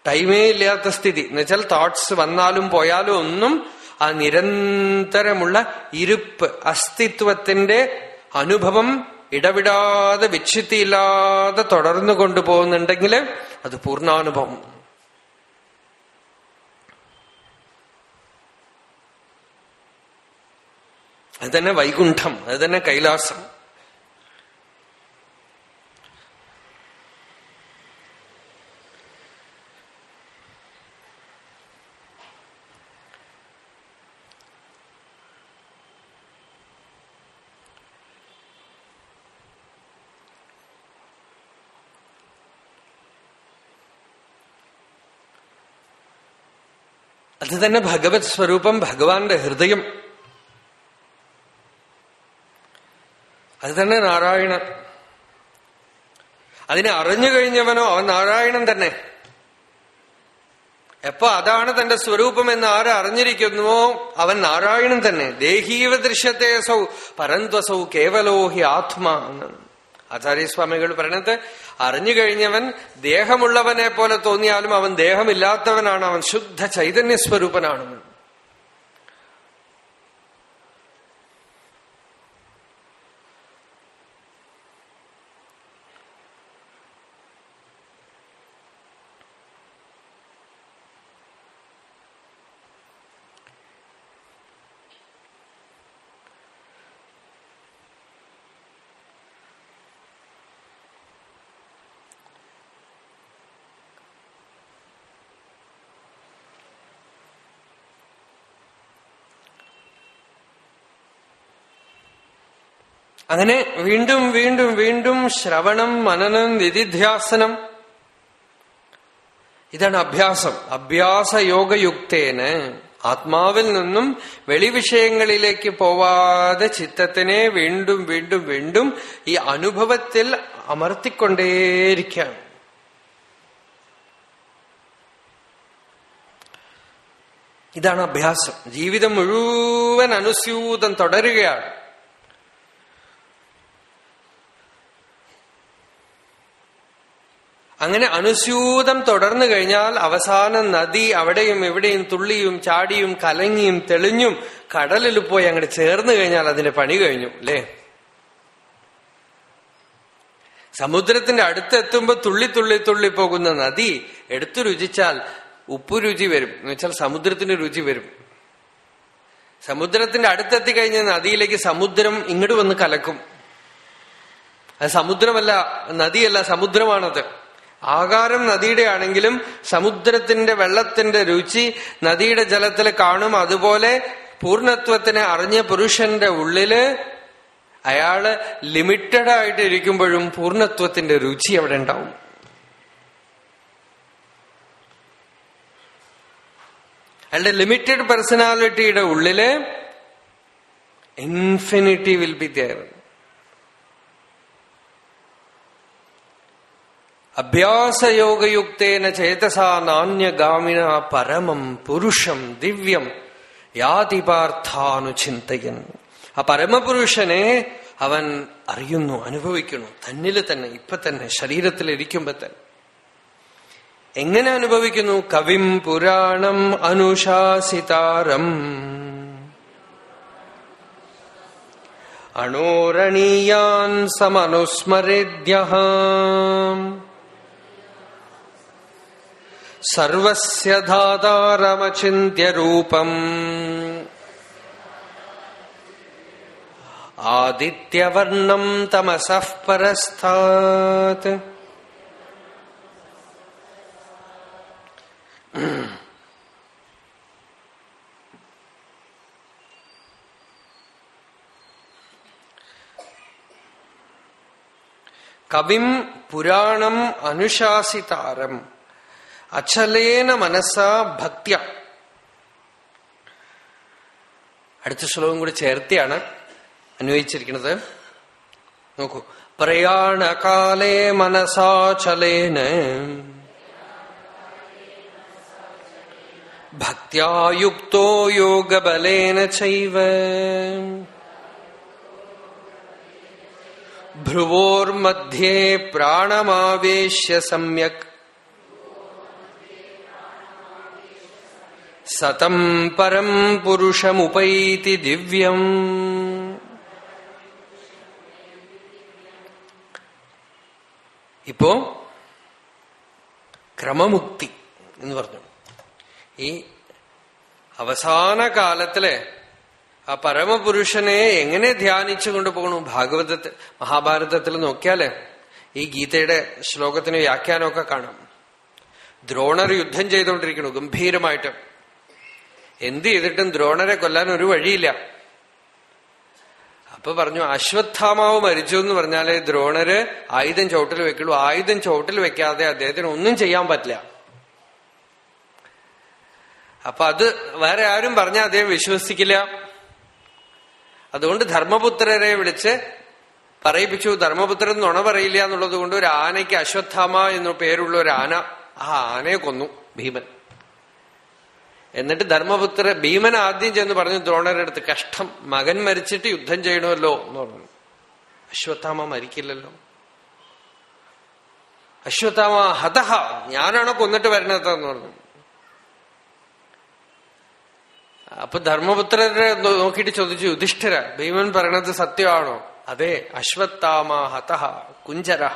ടൈമേ ഇല്ലാത്ത സ്ഥിതി. എന്നുവെച്ചാൽ തോട്ട്സ് വന്നാലും പോയാലും ഒന്നും ആ നിരന്തരമുള്ള ഇരുപ്പ് അസ്തിത്വത്തിന്റെ അനുഭവം ഇടവിടാതെ വിച്ഛിത്തിയില്ലാതെ തുടർന്നു കൊണ്ടുപോകുന്നുണ്ടെങ്കിൽ അത് പൂർണാനുഭവം. അത് തന്നെ വൈകുണ്ഠം അത് തന്നെ കൈലാസം. തന്നെ ഭഗവത് സ്വരൂപം ഭഗവാന്റെ ഹൃദയം. അത് തന്നെ നാരായണൻ. അതിനെ അറിഞ്ഞു കഴിഞ്ഞവനോ അവൻ നാരായണൻ തന്നെ. എപ്പോ അതാണ് തന്റെ സ്വരൂപം എന്ന് ആര് അറിഞ്ഞിരിക്കുന്നുവോ അവൻ നാരായണൻ തന്നെ. ദേഹീവ ദൃശ്യത്തെ സൗ പരന്ത്വസൗ കേവലോ ഹി ആത്മാ എന്നാണ്. ആചാര്യസ്വാമികൾ പറയണത് അറിഞ്ഞു കഴിഞ്ഞവൻ ദേഹമുള്ളവനെ പോലെ തോന്നിയാലും അവൻ ദേഹമില്ലാത്തവനാണ് അവൻ ശുദ്ധ ചൈതന്യ അങ്ങനെ വീണ്ടും വീണ്ടും വീണ്ടും ശ്രവണം മനനം നിധിധ്യാസനം. ഇതാണ് അഭ്യാസം. അഭ്യാസയോഗയുക്തേന് ആത്മാവിൽ നിന്നും വെളിവിഷയങ്ങളിലേക്ക് പോവാതെ ചിത്തത്തിനെ വീണ്ടും വീണ്ടും വീണ്ടും ഈ അനുഭവത്തിൽ അമർത്തിക്കൊണ്ടേയിരിക്കാം ഇതാണ് അഭ്യാസം. ജീവിതം മുഴുവൻ അനുസ്യൂതം തുടരുകയാണ്. അങ്ങനെ അനുസ്യൂതം തുടർന്നു കഴിഞ്ഞാൽ അവസാന നദി അവിടെയും ഇവിടെയും തുള്ളിയും ചാടിയും കലങ്ങിയും തെളിഞ്ഞും കടലിൽ പോയി അങ്ങോട്ട് ചേർന്ന് കഴിഞ്ഞാൽ അതിന്റെ പണി കഴിഞ്ഞു അല്ലേ? സമുദ്രത്തിന്റെ അടുത്തെത്തുമ്പോൾ തുള്ളി തുള്ളി തുള്ളി പോകുന്ന നദി എടുത്തു രുചിച്ചാൽ ഉപ്പു രുചി വരും. എന്ന് വെച്ചാൽ സമുദ്രത്തിന് രുചി വരും. സമുദ്രത്തിന്റെ അടുത്തെത്തി കഴിഞ്ഞ നദിയിലേക്ക് സമുദ്രം ഇങ്ങോട്ട് വന്ന് കലക്കും. അത് സമുദ്രമല്ല നദിയല്ല സമുദ്രമാണത്. ആകാരം നദിയുടെ ആണെങ്കിലും സമുദ്രത്തിന്റെ വെള്ളത്തിന്റെ രുചി നദിയുടെ ജലത്തിൽ കാണും. അതുപോലെ പൂർണത്വത്തിനെ അറിഞ്ഞ പുരുഷന്റെ ഉള്ളിൽ അയാൾ ലിമിറ്റഡ് ആയിട്ട് ഇരിക്കുമ്പോഴും പൂർണത്വത്തിന്റെ രുചി അവിടെ ഉണ്ടാവും. അയാളുടെ ലിമിറ്റഡ് പേഴ്സണാലിറ്റിയുടെ ഉള്ളിൽ ഇൻഫിനിറ്റി വിൽ ബി ദയർ അഭ്യാസയോഗയുക്തേന ചേതസാ നാണ്യഗാമിന പരമം പുരുഷം ദിവ്യം യാതിപാർത്ഥാനുചിന്തയൻ. ആ പരമപുരുഷനെ അവൻ അറിയുന്നു അനുഭവിക്കുന്നു. തന്നിൽ തന്നെ ഇപ്പൊ തന്നെ ശരീരത്തിൽ ഇരിക്കുമ്പോ തന്നെ. എങ്ങനെ അനുഭവിക്കുന്നു? കവിം പുരാണം അനുശാസിതാരം. അണോരണീയാൻ സമനുസ്മരേദ്യ സർവസ്യ ധാതാരമചിന്യരൂപം ആദിത്യവർണം തമസഃ പരസ്ഥാത് കവിം പുരാണം അനുശാസിതാരം അചലേന മനസ്സാ ഭക്ത്യ. അടുത്ത ശ്ലോകം കൂടി ചേർത്തിയാണ് അന്വയിച്ചിരിക്കുന്നത്. നോക്കൂ. പ്രയാണകാലേ മനസാചലേന ഭക്തിയുക്തോ യോഗബലേന ചൈവ. ഭ്രുവോർമധ്യേ പ്രാണമാവേശ്യ സമ്യക്. സതം പരം പുരുഷമുപൈതി ദിവ്യം. ഇപ്പോ ക്രമമുക്തി എന്ന് പറഞ്ഞു. ഈ അവസാന കാലത്തിലെ ആ പരമപുരുഷനെ എങ്ങനെ ധ്യാനിച്ചു കൊണ്ടുപോകണു ഭാഗവതത്തിൽ മഹാഭാരതത്തിൽ നോക്കിയാൽ ഈ ഗീതയുടെ ശ്ലോകത്തിന് വ്യാഖ്യാനമൊക്കെ കാണാം. ദ്രോണർ യുദ്ധം ചെയ്തുകൊണ്ടിരിക്കണു ഗംഭീരമായിട്ട്. എന്ത് ചെയ്തിട്ടും ദ്രോണരെ കൊല്ലാൻ ഒരു വഴിയില്ല. അപ്പൊ പറഞ്ഞു അശ്വത്ഥാമാവ് മരിച്ചു എന്ന് പറഞ്ഞാൽ ദ്രോണര് ആയുധം ചോട്ടിൽ വെക്കുള്ളൂ. ആയുധം ചോട്ടിൽ വെക്കാതെ അദ്ദേഹത്തിന് ഒന്നും ചെയ്യാൻ പറ്റില്ല. അപ്പൊ അത് വേറെ ആരും പറഞ്ഞാൽ അദ്ദേഹം വിശ്വസിക്കില്ല. അതുകൊണ്ട് ധർമ്മപുത്രരെ വിളിച്ച് പറയിപ്പിച്ചു. ധർമ്മപുത്രൻ നുണ പറയില്ല എന്നുള്ളത് കൊണ്ട് ഒരു ആനയ്ക്ക് അശ്വത്ഥാമ എന്നു പേരുള്ള ഒരു ആന ആ ആനയെ കൊന്നു ഭീമൻ. എന്നിട്ട് ധർമ്മപുത്ര ഭീമൻ ആദ്യം ചെന്ന് പറഞ്ഞു ദ്രോണരുടെ അടുത്ത് കഷ്ടം മകൻ മരിച്ചിട്ട് യുദ്ധം ചെയ്യണമല്ലോ എന്ന് പറഞ്ഞു. അശ്വത്ഥാമ മരിക്കില്ലല്ലോ. അശ്വത്ഥാമ ഹതഹ ഞാനാണോ കൊന്നിട്ട് വരണതെന്ന് പറഞ്ഞു. അപ്പൊ ധർമ്മപുത്രരെ നോക്കിയിട്ട് ചോദിച്ചു യുധിഷ്ഠിര ഭീമൻ പറയണത് സത്യമാണോ? അതെ അശ്വത്ഥാമ ഹതഹ കുഞ്ചര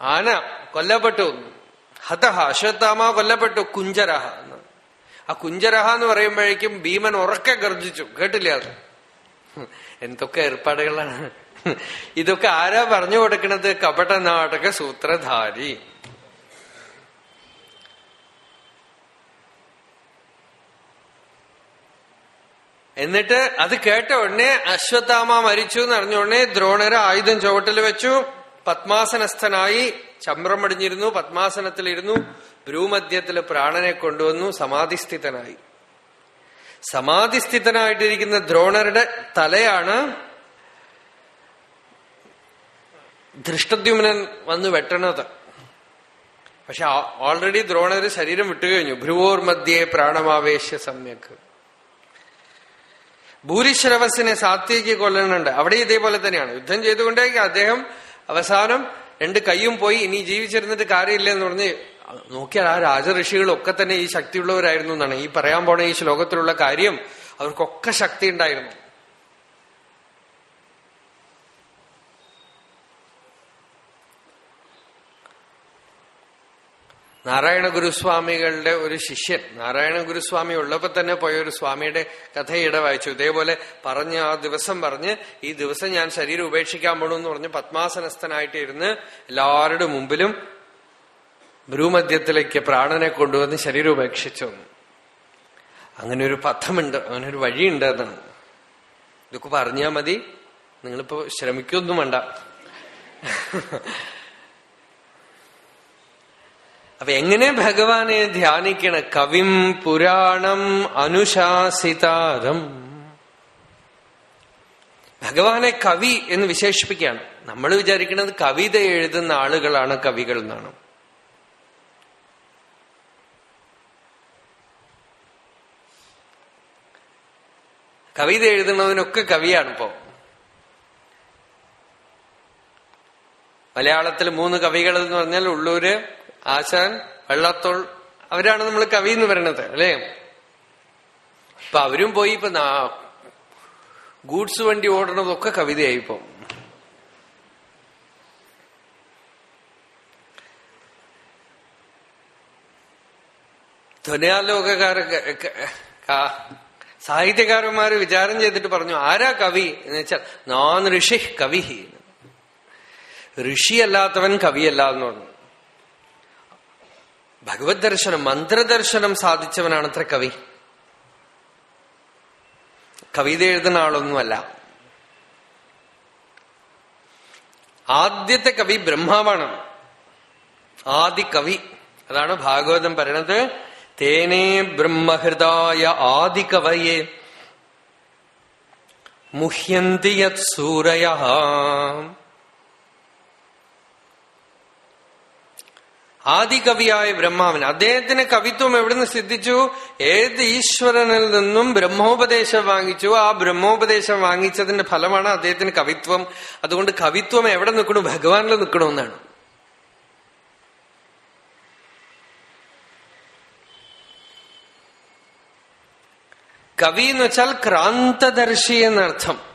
ആന കൊല്ലപ്പെട്ടു. ഹതഹ അശ്വത്ഥാമ കൊല്ലപ്പെട്ടു കുഞ്ചരഹ എന്ന്. ആ കുഞ്ചരഹ എന്ന് പറയുമ്പോഴേക്കും ഭീമൻ ഉറക്കെ ഗർജിച്ചു. കേട്ടില്ല അത്? എന്തൊക്കെ ഏർപ്പാടുകളാണ്. ഇതൊക്കെ ആരാ പറഞ്ഞു കൊടുക്കണത്? കപട നാടക സൂത്രധാരി. എന്നിട്ട് അത് കേട്ട ഉടനെ അശ്വത്ഥാമ മരിച്ചു എന്ന് അറിഞ്ഞ ഉടനെ ദ്രോണര ആയുധം ചുവട്ടിൽ വെച്ചു. പത്മാസനസ്ഥനായി. ചമ്രം അടിഞ്ഞിരുന്നു പത്മാസനത്തിലിരുന്നു ഭ്രൂമധ്യത്തിൽ പ്രാണനെ കൊണ്ടുവന്നു സമാധിസ്ഥിതനായി. സമാധിസ്ഥിതനായിട്ടിരിക്കുന്ന ദ്രോണരുടെ തലയാണ് ധൃഷ്ടദ്യുമ്നൻ വന്ന് വെട്ടണത്. പക്ഷെ ഓൾറെഡി ദ്രോണര് ശരീരം വിട്ടുകഴിഞ്ഞു ഭ്രുവോർ മധ്യേ പ്രാണമാവേശ സമ്യക്ക് ഭൂരിശ്രവസിനെ സാത്വിക്ക് കൊല്ലണുണ്ട്. അവിടെ ഇതേപോലെ തന്നെയാണ്. യുദ്ധം ചെയ്തുകൊണ്ടേ അദ്ദേഹം അവസാനം രണ്ട് കൈയും പോയി ഇനി ജീവിച്ചിരുന്നിട്ട് കാര്യമില്ല എന്ന് പറഞ്ഞ് നോക്കിയാൽ ആ രാജഋഷികളൊക്കെ തന്നെ ഈ ശക്തിയുള്ളവരായിരുന്നു എന്നാണ് ഈ പറയാൻ പോണ ഈ ശ്ലോകത്തിലുള്ള കാര്യം. അവർക്കൊക്കെ ശക്തി ഉണ്ടായിരുന്നു. നാരായണ ഗുരുസ്വാമികളുടെ ഒരു ശിഷ്യൻ. നാരായണ ഗുരുസ്വാമി ഉള്ളപ്പോ തന്നെ പോയ ഒരു സ്വാമിയുടെ കഥയിട വായിച്ചു. ഇതേപോലെ പറഞ്ഞ് ആ ദിവസം പറഞ്ഞ് ഈ ദിവസം ഞാൻ ശരീരം ഉപേക്ഷിക്കാൻ പോണു എന്ന് പറഞ്ഞ് പത്മാസനസ്ഥനായിട്ട് ഇരുന്ന് എല്ലാവരുടെ മുമ്പിലും ഭ്രൂമധ്യത്തിലേക്ക് പ്രാണനെ കൊണ്ടുവന്ന് ശരീരം ഉപേക്ഷിച്ചു. അങ്ങനെ ഒരു പഥമുണ്ട് അങ്ങനെ ഒരു വഴിയുണ്ട് എന്നാണ്. ഇതൊക്കെ പറഞ്ഞാൽ മതി. നിങ്ങളിപ്പോ ശ്രമിക്കൊന്നും വേണ്ട. അപ്പൊ എങ്ങനെ ഭഗവാനെ ധ്യാനിക്കണ? കവിം പുരാണം അനുശാസിതാരം. ഭഗവാനെ കവി എന്ന് വിശേഷിപ്പിക്കുകയാണ്. നമ്മൾ വിചാരിക്കുന്നത് കവിത എഴുതുന്ന ആളുകളാണ് കവികൾ എന്നാണ്. കവിത എഴുതുന്നതിനൊക്കെ കവിയാണ് ഇപ്പോ. മലയാളത്തിൽ മൂന്ന് കവികൾ എന്ന് പറഞ്ഞാൽ ഉള്ളൂര് ആശാൻ വെള്ളത്തോൾ അവരാണ് നമ്മൾ കവി എന്ന് പറയണത് അല്ലേ? ഇപ്പൊ അവരും പോയി ഇപ്പൊ ഗൂഡ്സ് വണ്ടി ഓടണതൊക്കെ കവിതയായി ഇപ്പം ധ്വനിയാലോകക്കാരൊക്കെ സാഹിത്യകാരന്മാര് വിചാരം ചെയ്തിട്ട് പറഞ്ഞു ആരാ കവി? എന്ന് വെച്ചാൽ നാൻ ഋഷി കവി ഋഷിയല്ലാത്തവൻ കവിയല്ല എന്ന് പറഞ്ഞു. ഭഗവത് ദർശനം മന്ത്രദർശനം സാധിച്ചവനാണത്ര കവി. കവിത എഴുതുന്ന ആളൊന്നുമല്ല. ആദ്യത്തെ കവി ബ്രഹ്മാവാണ്. ആദി കവി. അതാണ് ഭാഗവതം പറയണത് തേനേ ബ്രഹ്മഹൃദായ ആദികവയെ മുഹ്യന്തി യത് ആദികവിയായ ബ്രഹ്മാവിന് അദ്ദേഹത്തിന് കവിത്വം എവിടുന്ന് സിദ്ധിച്ചു? ഏത് ഈശ്വരനിൽ നിന്നും ബ്രഹ്മോപദേശം വാങ്ങിച്ചു? ആ ബ്രഹ്മോപദേശം വാങ്ങിച്ചതിന്റെ ഫലമാണ് അദ്ദേഹത്തിന് കവിത്വം. അതുകൊണ്ട് കവിത്വം എവിടെ നിൽക്കണു? ഭഗവാനിൽ നിൽക്കണമെന്നാണ് കവി എന്ന് വെച്ചാൽ ക്രാന്തദർശി എന്നർത്ഥം.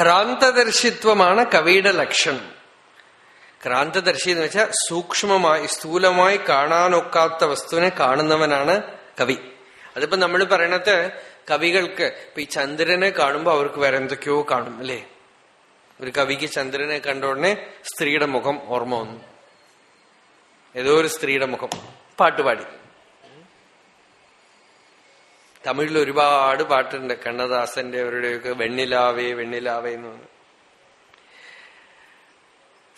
ക്രാന്തദർശിത്വമാണ് കവിയുടെ ലക്ഷണം. ക്രാന്തദർശി എന്ന് വെച്ചാൽ സൂക്ഷ്മമായി സ്ഥൂലമായി കാണാനൊക്കാത്ത വസ്തുവിനെ കാണുന്നവനാണ് കവി. അതിപ്പോ നമ്മൾ പറയണത് കവികൾക്ക് ഇപ്പൊ ഈ ചന്ദ്രനെ കാണുമ്പോൾ അവർക്ക് വേറെ എന്തൊക്കെയോ കാണും അല്ലേ? ഒരു കവിക്ക് ചന്ദ്രനെ കണ്ട ഉടനെ സ്ത്രീയുടെ മുഖം ഓർമ്മ വന്നു. ഏതോ ഒരു സ്ത്രീയുടെ മുഖം. പാട്ടുപാടി. തമിഴിൽ ഒരുപാട് പാട്ടുണ്ട്. കണ്ണദാസന്റെ അവരുടെയൊക്കെ വെണ്ണിലാവേ വെണ്ണിലാവേ എന്ന് പറഞ്ഞു.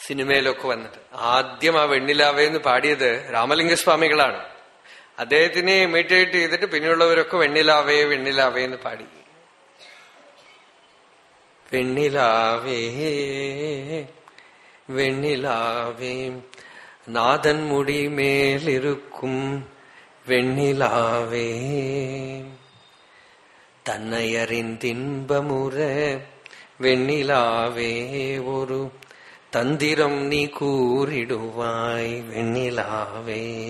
സിനിമയിലൊക്കെ വന്നിട്ട്. ആദ്യം ആ വെണ്ണിലാവേ എന്ന് പാടിയത് രാമലിംഗസ്വാമികളാണ്. അദ്ദേഹത്തിനെ ഇമിറ്റേറ്റ് ചെയ്തിട്ട് പിന്നെയുള്ളവരൊക്കെ വെണ്ണിലാവേ വെണ്ണിലാവേ എന്ന് പാടി. വെണ്ണിലാവേ വെണ്ണിലാവേ നാഥൻ മുടി മേലിരുക്കും வெண்ணிலாவே. தன்னை தின்பமுற வெண்ணிலாவே. ஒரு தந்திரம் நீ கூறிடுவாய் வெண்ணிலாவே.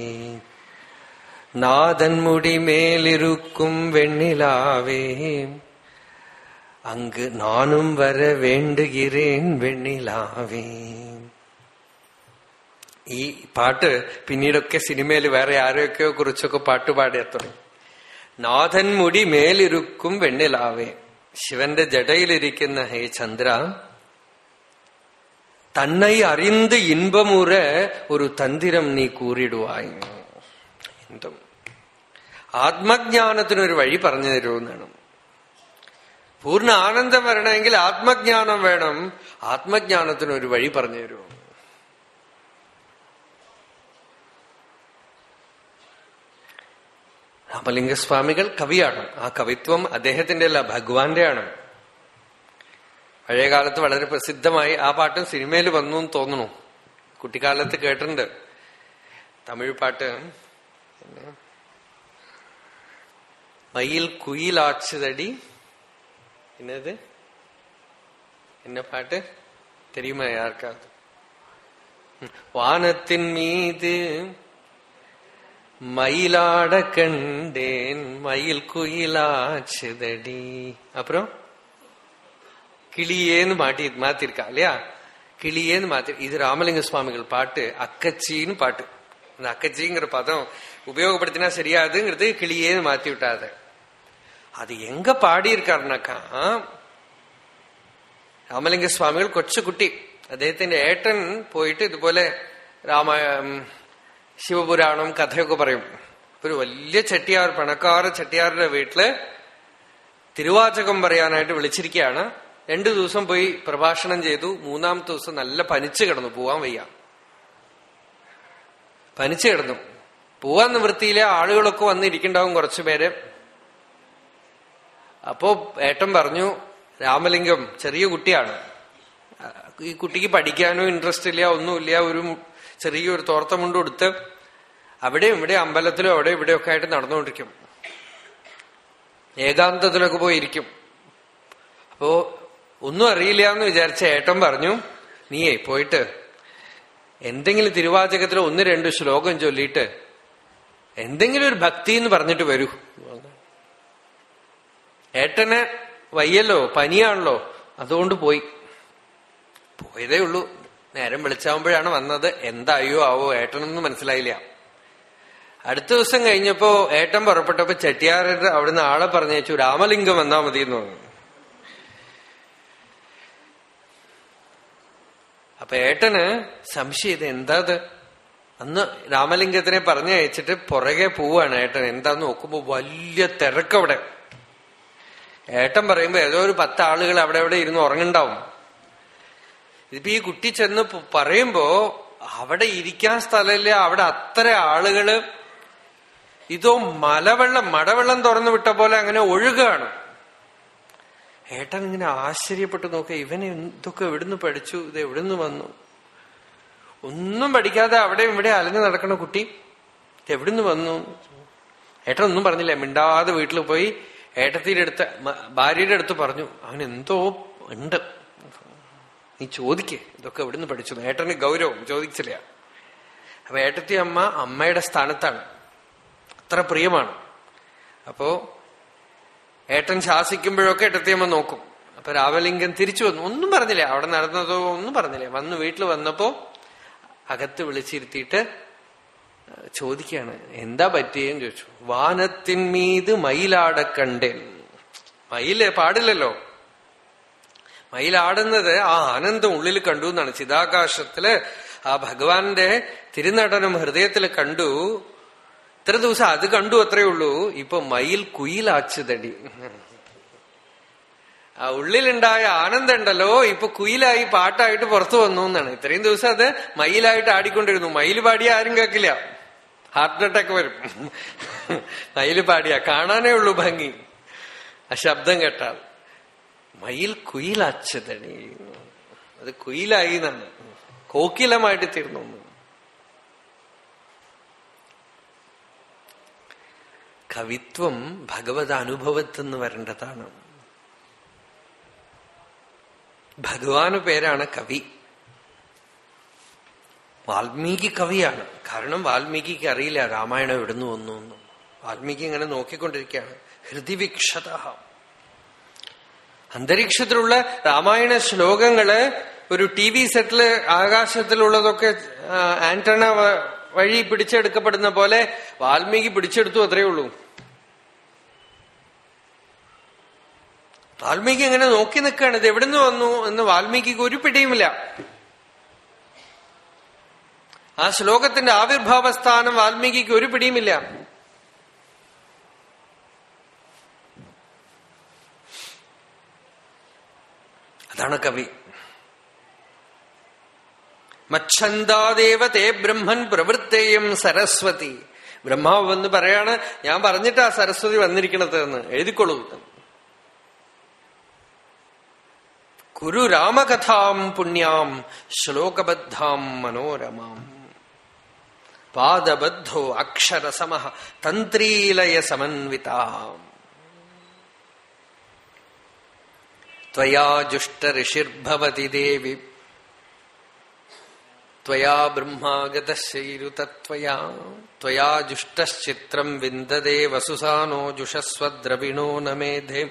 நாதன் முடி மேலிருக்கும் வெண்ணிலாவே. அங்கு நானும் வர வேண்டுகிறேன் வெண்ணிலாவே. ഈ പാട്ട് പിന്നീടൊക്കെ സിനിമയിൽ വേറെ ആരെയൊക്കെയോ കുറിച്ചൊക്കെ പാട്ട് പാടിയ തുടങ്ങി. നാഥൻ മുടി മേലിരുക്കും വെണ്ണിലാവേ. ശിവന്റെ ജടയിലിരിക്കുന്ന ഹേ ചന്ദ്ര. തന്നെ അറിന്ത് ഇൻപമുറ ഒരു തന്തിരം നീ കൂറിടുവായി. എന്തും. ആത്മജ്ഞാനത്തിനൊരു വഴി പറഞ്ഞു തരുമെന്നാണ്. പൂർണ ആനന്ദം വരണമെങ്കിൽ ആത്മജ്ഞാനം വേണം. ആത്മജ്ഞാനത്തിനൊരു വഴി പറഞ്ഞു തരുമോ രാമലിംഗസ്വാമികൾ കവിയാണ് ആ കവിത്വം അദ്ദേഹത്തിന്റെ അല്ല ഭഗവാന്റെയാണ് പഴയകാലത്ത് വളരെ പ്രസിദ്ധമായി ആ പാട്ടും സിനിമയിൽ വന്നു എന്ന് തോന്നുന്നു കുട്ടിക്കാലത്ത് കേട്ടിട്ടുണ്ട് തമിഴ് പാട്ട് മയിൽ കുയിലാച്ചതടി എന്നത് என்ன பாட்டு தெரியுமா யாருக்காவது வானத்தின் மீது மயிலாட கண்டேன் மயில் குயிலாச்சுதடி அப்புறம் கிளியேன்னு மாட்டி மாத்திருக்கா இல்லையா கிளியேன்னு மாத்தி இது ராமலிங்க சுவாமிகள் பாட்டு அக்கச்சின்னு பாட்டு அந்த அக்கச்சிங்கிற பதம் உபயோகப்படுத்தினா சரியாதுங்கிறது கிளியேன்னு மாத்தி விட்டாத அது எங்க பாடி இருக்காருனாக்கா രാമലിംഗ സ്വാമികൾ കൊച്ചുകുട്ടി അദ്ദേഹത്തിന്റെ ഏട്ടൻ പോയിട്ട് ഇതുപോലെ രാമ ശിവപുരാണം കഥയൊക്കെ പറയും. ഒരു വലിയ ചെട്ടിയാർ പണക്കാർ ചെട്ടിയാരുടെ വീട്ടിൽ തിരുവാചകം പറയാനായിട്ട് വിളിച്ചിരിക്കുകയാണ് രണ്ടു ദിവസം പോയി പ്രഭാഷണം ചെയ്തു. മൂന്നാമത്തെ ദിവസം നല്ല പനിച്ചു കിടന്നു. പോവാൻ വയ്യ. പനിച്ചു കിടന്നു. പോവാൻ നിവൃത്തിയിലെ ആളുകളൊക്കെ വന്നിരിക്കണ്ടാവും കുറച്ചു കുറച്ചുപേര് അപ്പോ ഏട്ടൻ പറഞ്ഞു രാമലിംഗം ചെറിയ കുട്ടിയാണ്. ഈ കുട്ടിക്ക് പഠിക്കാനോ ഇൻട്രസ്റ്റ് ഇല്ല ഒന്നുമില്ല. ഒരു ചെറിയൊരു തോർത്തമുണ്ട് കൊടുത്ത് അവിടെയും ഇവിടെ അമ്പലത്തിലും അവിടെ ഇവിടെയൊക്കെ ആയിട്ട് നടന്നുകൊണ്ടിരിക്കും. ഏകാന്തത്തിലൊക്കെ പോയിരിക്കും. അപ്പോ ഒന്നും അറിയില്ല എന്ന് വിചാരിച്ച ഏട്ടൻ പറഞ്ഞു നീയേ പോയിട്ട് എന്തെങ്കിലും തിരുവാചകത്തിൽ ഒന്ന് രണ്ട് ശ്ലോകം ചൊല്ലിയിട്ട് എന്തെങ്കിലും ഒരു ഭക്തി എന്ന് പറഞ്ഞിട്ട് വരൂ. ഏട്ടന് വയ്യല്ലോ പനിയാണല്ലോ അതുകൊണ്ട് പോയി. പോയതേ ഉള്ളൂ. നേരം വിളിച്ചാവുമ്പോഴാണ് വന്നത്. എന്തായോ ആവോ ഏട്ടനൊന്നും മനസ്സിലായില്ല. അടുത്ത ദിവസം കഴിഞ്ഞപ്പോ ഏട്ടൻ പുറപ്പെട്ടപ്പോ ചെട്ടിയാരുടെ അവിടുന്ന് ആളെ പറഞ്ഞു രാമലിംഗം വന്നാ മതി എന്ന് പറഞ്ഞു. അപ്പൊ ഏട്ടന് സംശയം എന്താ അന്ന് രാമലിംഗത്തിനെ പറഞ്ഞയച്ചിട്ട് പുറകെ പോവാണ് ഏട്ടൻ. എന്താന്ന് നോക്കുമ്പോ വലിയ തിരക്കവിടെ ഏട്ടൻ പറയുമ്പോ ഏതോ ഒരു പത്ത് ആളുകൾ അവിടെ അവിടെ ഇരുന്ന് ഉറങ്ങുണ്ടാവും ഇതിപ്പോ ഈ കുട്ടി ചെന്ന് പറയുമ്പോ അവിടെ ഇരിക്കാൻ സ്ഥലമില്ല അവിടെ അത്ര ആളുകൾ ഇതോ മലവെള്ളം മടവെള്ളം തുറന്നു വിട്ട പോലെ അങ്ങനെ ഒഴുകാണ്. ഏട്ടൻ ഇങ്ങനെ ആശ്ചര്യപ്പെട്ട് നോക്കുക ഇവനെ എന്തൊക്കെ എവിടുന്ന് പഠിച്ചു ഇത് എവിടുന്ന് വന്നു? ഒന്നും പഠിക്കാതെ അവിടെ ഇവിടെ അലഞ്ഞു നടക്കണ കുട്ടി ഇത് എവിടുന്ന് വന്നു? ഏട്ടൻ ഒന്നും പറഞ്ഞില്ല മിണ്ടാതെ വീട്ടിൽ പോയി ഏട്ടത്തിന്റെ അടുത്ത് ഭാര്യയുടെ അടുത്ത് പറഞ്ഞു അങ്ങനെ എന്തോ ഉണ്ട്. നീ ചോദിക്കേ ഇതൊക്കെ എവിടുന്ന് പഠിച്ചു? ഏട്ടന് ഗൗരവം ചോദിച്ചില്ല. അപ്പൊ ഏട്ടത്തി അമ്മ അമ്മയുടെ സ്ഥാനത്താണ്. അത്ര പ്രിയമാണ്. അപ്പോ ഏട്ടൻ ശാസിക്കുമ്പോഴൊക്കെ ഏട്ടത്തിയമ്മ നോക്കും. അപ്പൊ രാമലിംഗൻ തിരിച്ചു വന്നു. ഒന്നും പറഞ്ഞില്ല. അവിടെ നടന്നതോ ഒന്നും പറഞ്ഞില്ല. വന്ന് വീട്ടിൽ വന്നപ്പോ അകത്ത് വിളിച്ചിരുത്തിയിട്ട് ചോദിക്കാണ് എന്താ പറ്റിയെന്ന് ചോദിച്ചു. വാനത്തിന്മീത് മയിലാട കണ്ടേൻ മയിൽ പാടില്ലല്ലോ. മയിലാടുന്നത് ആ ആനന്ദം ഉള്ളിൽ കണ്ടു എന്നാണ്. ചിതാകാശത്തിൽ ആ ഭഗവാന്റെ തിരുനടനം ഹൃദയത്തിൽ കണ്ടു. ഇത്ര ദിവസം അത് കണ്ടു അത്രേ ഉള്ളൂ. ഇപ്പൊ മയിൽ കുയിലാച്ചുതടി. ആ ഉള്ളിലുണ്ടായ ആനന്ദം ഉണ്ടല്ലോ. ഇപ്പൊ കുയിലായി പാട്ടായിട്ട് പുറത്തു വന്നു എന്നാണ്. ഇത്രയും ദിവസം അത് മയിലായിട്ട് ആടിക്കൊണ്ടിരുന്നു. മയിൽ പാടിയ ആരും കേക്കില്ല ഹാർട്ട് അറ്റാക്ക് വരും. മയിൽ പാടിയ. കാണാനേ ഉള്ളൂ ഭംഗി. ആ ശബ്ദം കേട്ടാൽ. മയിൽ കുയിലാച്ചതടി. അത് കുയിലായി എന്നാണ്. കോക്കിലമായിട്ട് തീർന്നു. കവിത്വം ഭഗവത് അനുഭവത്തിൽ വരേണ്ടതാണ്. ഭഗവാന് പേരാണ് കവി. വാൽമീകി കവിയാണ്. കാരണം വാൽമീകിക്ക് അറിയില്ല രാമായണം എവിടുന്ന് വന്നു എന്നും. വാൽമീകി ഇങ്ങനെ നോക്കിക്കൊണ്ടിരിക്കുകയാണ്. ഹൃദിവിക്ഷത അന്തരീക്ഷത്തിലുള്ള രാമായണ ശ്ലോകങ്ങൾ ഒരു ടി വി സെറ്റിൽ ആകാശത്തിലുള്ളതൊക്കെ ആന്റണ വഴി പിടിച്ചെടുക്കപ്പെടുന്ന പോലെ വാൽമീകി പിടിച്ചെടുത്തു അത്രയേ ഉള്ളൂ. വാൽമീകി ഇങ്ങനെ നോക്കി നിൽക്കുകയാണ്. ഇത് എവിടുന്ന് വന്നു എന്ന് വാൽമീകിക്ക് ഒരു പിടിയുമില്ല. ആ ശ്ലോകത്തിന്റെ ആവിർഭാവ സ്ഥാനം വാൽമീകിക്ക് ഒരു പിടിയുമില്ല. അതാണ് കവി. മച്ഛന്താദേവ തേ ബ്രഹ്മൻ പ്രവൃത്തേയം സരസ്വതി. ബ്രഹ്മാവ് വന്ന് പറയാണ് ഞാൻ പറഞ്ഞിട്ടാ സരസ്വതി വന്നിരിക്കണത് എന്ന്. എഴുതിക്കൊള്ളൂ കുരു രാമകഥാം പുണ്യാം ശ്ലോകബദ്ധാം മനോരമാം പാദബദ്ധോ അക്ഷരസമ തന്ത്രീലയ സമന്വിതാം त्वया जुष्टऋषिर्भवति देवि त्वया ब्रह्मागतशैरुतत्वया त्वया जुष्टश्चित्रम् विन्ददे वसुसानो जुषस्वद्रविणो न मेधे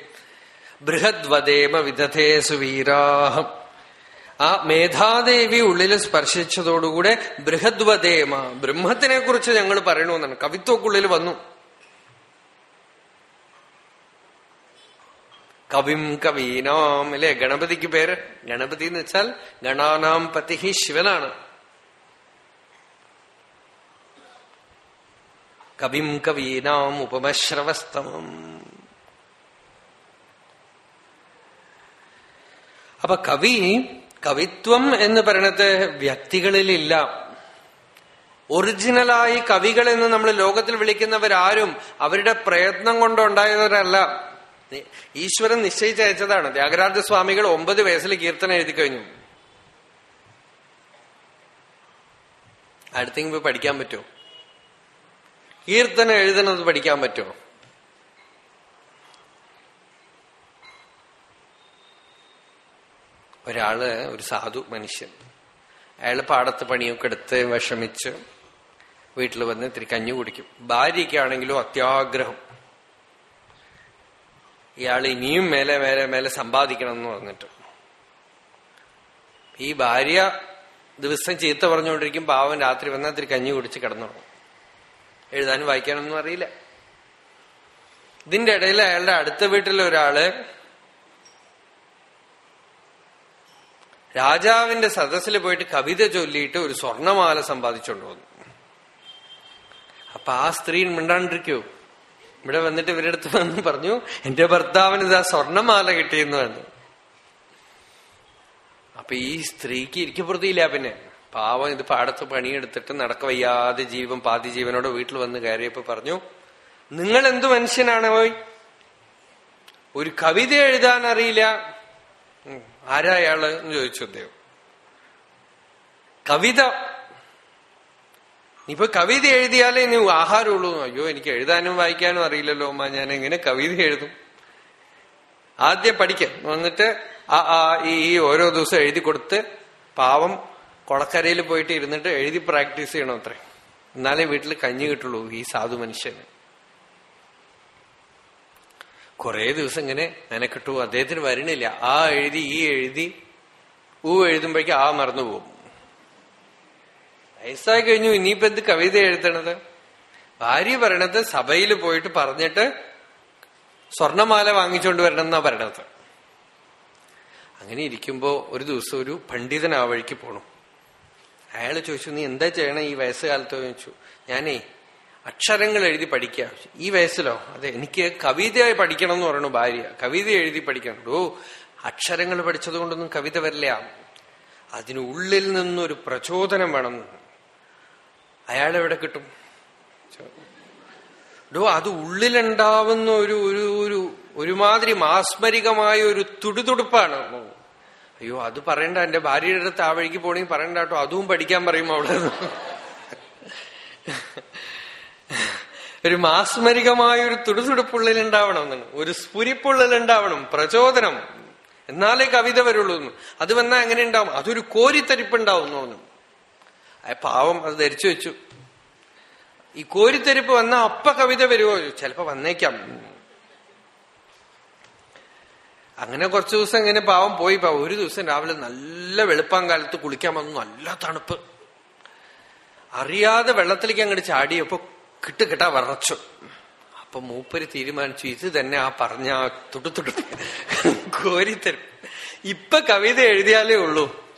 ബൃഹദ്വദേമ വിധത്തെ സുവീരാഹം. ആ മേധാദേവി ഉള്ളിൽ സ്പർശിച്ചതോടുകൂടെ ബൃഹദ്വദേമ ബ്രഹ്മത്തിനെ കുറിച്ച് ഞങ്ങൾ പറയണമെന്നാണ് കവിത്വക്കുള്ളിൽ വന്നു. കവിം കവീനാം അല്ലെ? ഗണപതിക്ക് പേര്. ഗണപതി എന്ന് വെച്ചാൽ ഗണാനാം പതി ശിവനാണ്. കവിം കവീനാം ഉപമശ്രവസ്തമം. അപ്പൊ കവി കവിത്വം എന്ന് പറയണത് വ്യക്തികളിലില്ല. ഒറിജിനലായി കവികൾ എന്ന് നമ്മൾ ലോകത്തിൽ വിളിക്കുന്നവരാരും അവരുടെ പ്രയത്നം കൊണ്ടുണ്ടായവരല്ല ഈശ്വരൻ നിശ്ചയിച്ചയച്ചതാണ് ത്യാഗരാജ സ്വാമികൾ ഒമ്പത് വയസ്സിൽ കീർത്തനം എഴുതി കഴിഞ്ഞു. അടുത്തെങ്കിൽ പഠിക്കാൻ പറ്റുമോ? കീർത്തനം എഴുതണത് പഠിക്കാൻ പറ്റുമോ? ഒരാൾ ഒരു സാധു മനുഷ്യൻ. അയാൾ പാടത്ത് പണിയൊക്കെ എടുത്ത് വിഷമിച്ച് വീട്ടിൽ വന്ന് ഇത്തിരി കഞ്ഞു കുടിക്കും. ഭാര്യയ്ക്കാണെങ്കിലും അത്യാഗ്രഹം. ഇയാൾ ഇനിയും മേലെ മേലെ മേലെ സമ്പാദിക്കണം എന്ന് പറഞ്ഞിട്ട്. ഈ ഭാര്യ ദിവസം ചീത്ത പറഞ്ഞുകൊണ്ടിരിക്കും പാവൻ രാത്രി വന്നാൽ ഇത്തിരി കഞ്ഞി കുടിച്ച് കിടന്നോളും എഴുതാനും വായിക്കാനൊന്നും അറിയില്ല. ഇതിന്റെ ഇടയിൽ അയാളുടെ അടുത്ത വീട്ടിലെ ഒരാൾ രാജാവിന്റെ സദസ്സിൽ പോയിട്ട് കവിത ചൊല്ലിയിട്ട് ഒരു സ്വർണമാല സമ്പാദിച്ചുകൊണ്ട് വന്നു. അപ്പൊ ആ സ്ത്രീ മിണ്ടാണ്ടിരിക്കോ. ഇവിടെ വന്നിട്ട് ഇവരുടെ അടുത്ത് വന്ന് പറഞ്ഞു എന്റെ ഭർത്താവിന് ഇതാ സ്വർണമാല കിട്ടിയെന്ന് പറഞ്ഞു. അപ്പൊ ഈ സ്ത്രീക്ക് ഇരിക്കപ്പെടുത്തിയില്ല പിന്നെ. പാവം ഇത് പാടത്ത് പണിയെടുത്തിട്ട് നടക്ക വയ്യാതെ ജീവൻ പാതി ജീവനോട് വീട്ടിൽ വന്ന് കയറിയപ്പോ പറഞ്ഞു നിങ്ങൾ എന്ത് മനുഷ്യനാണ് പോയി? ഒരു കവിത എഴുതാൻ അറിയില്ല. ആരാ അയാൾ എന്ന് ചോദിച്ചു അദ്ദേഹം. കവിത. ഇപ്പൊ കവിത എഴുതിയാലേ ഇനി ആഹാരമുള്ളൂ. അയ്യോ എനിക്ക് എഴുതാനും വായിക്കാനും അറിയില്ലല്ലോ അമ്മ ഞാൻ എങ്ങനെ കവിത എഴുതും? ആദ്യം പഠിക്കാം. വന്നിട്ട് ആ ആ ഈ ഓരോ ദിവസം എഴുതി കൊടുത്ത് പാവം കൊളക്കരയിൽ പോയിട്ട് ഇരുന്നിട്ട് എഴുതി പ്രാക്ടീസ് ചെയ്യണം അത്രേ. എന്നാലേ വീട്ടിൽ കഞ്ഞി കിട്ടുള്ളൂ ഈ സാധു മനുഷ്യന്. കുറെ ദിവസം ഇങ്ങനെ മെനക്കെട്ടു അദ്ദേഹത്തിന് വരണില്ല ആ എഴുതി ഈ എഴുതി ഊ എഴുതുമ്പോഴേക്കും ആ മറന്നു പോകും. വയസ്സായി കഴിഞ്ഞു ഇനിയിപ്പോ എന്ത് കവിത എഴുതണത്? ഭാര്യ പറയണത് സഭയിൽ പോയിട്ട് പറഞ്ഞിട്ട് സ്വർണമാല വാങ്ങിച്ചുകൊണ്ട് വരണം എന്നാ പറയണത്. അങ്ങനെ ഇരിക്കുമ്പോ ഒരു ദിവസം ഒരു പണ്ഡിതൻ ആ വഴിക്ക് പോണു. അയാൾ ചോദിച്ചു നീ എന്താ ചെയ്യണേ ഈ വയസ്സുകാലത്ത്? ചോദിച്ചു ഞാനേ അക്ഷരങ്ങൾ എഴുതി പഠിക്കുക. ഈ വയസ്സിലോ? അതെ എനിക്ക് കവിതയായി പഠിക്കണം എന്ന് പറയണു ഭാര്യ. കവിത എഴുതി പഠിക്കണം. ഓ അക്ഷരങ്ങൾ പഠിച്ചത് കൊണ്ടൊന്നും കവിത വരില്ല. അതിന് ഉള്ളിൽ നിന്നൊരു പ്രചോദനം വേണം. അയാൾ എവിടെ കിട്ടും? ഡോ അത് ഉള്ളിലുണ്ടാവുന്ന ഒരു ഒരു ഒരു ഒരുമാതിരി മാസ്മരികമായ ഒരു തുടുതുടുപ്പാണ്. അയ്യോ അത് പറയണ്ട. എന്റെ ഭാര്യയുടെ അടുത്ത് ആ വഴിക്ക് പോണെങ്കിൽ പറയണ്ട കേട്ടോ. അതും പഠിക്കാൻ പറയും അവിടെ ഒരു മാസ്മരികമായ ഒരു തുടുതുടുപ്പുള്ളിൽ ഉണ്ടാവണം എന്നാണ് ഒരു സ്ഫുരിപ്പുള്ളിൽ ഉണ്ടാവണം പ്രചോദനം. എന്നാലേ കവിത വരുള്ളൂ. എന്ന് അത് വന്നാൽ എങ്ങനെ ഉണ്ടാവും? അതൊരു കോരിത്തരിപ്പുണ്ടാവും എന്ന് പാവം അത് ധരിച്ചു വെച്ചു. ഈ കോരിത്തരിപ്പ് വന്ന അപ്പ കവിത വരുമോ ചിലപ്പോ വന്നേക്കാം. അങ്ങനെ കുറച്ചു ദിവസം ഇങ്ങനെ പാവം പോയി. പാവം ഒരു ദിവസം രാവിലെ നല്ല വെളുപ്പാൻ കാലത്ത് കുളിക്കാൻ വന്നു. നല്ല തണുപ്പ്. അറിയാതെ വെള്ളത്തിലേക്ക് അങ്ങോട്ട് ചാടിയപ്പോ കിട്ടുകിട്ടാ വരച്ചു അപ്പൊ മൂപ്പര് തീരുമാനിച്ചു ഇത് തന്നെ ആ പറഞ്ഞ തുടുത്തുടു കോരിത്തരും. ഇപ്പൊ കവിത എഴുതിയാലേ ഉള്ളൂ.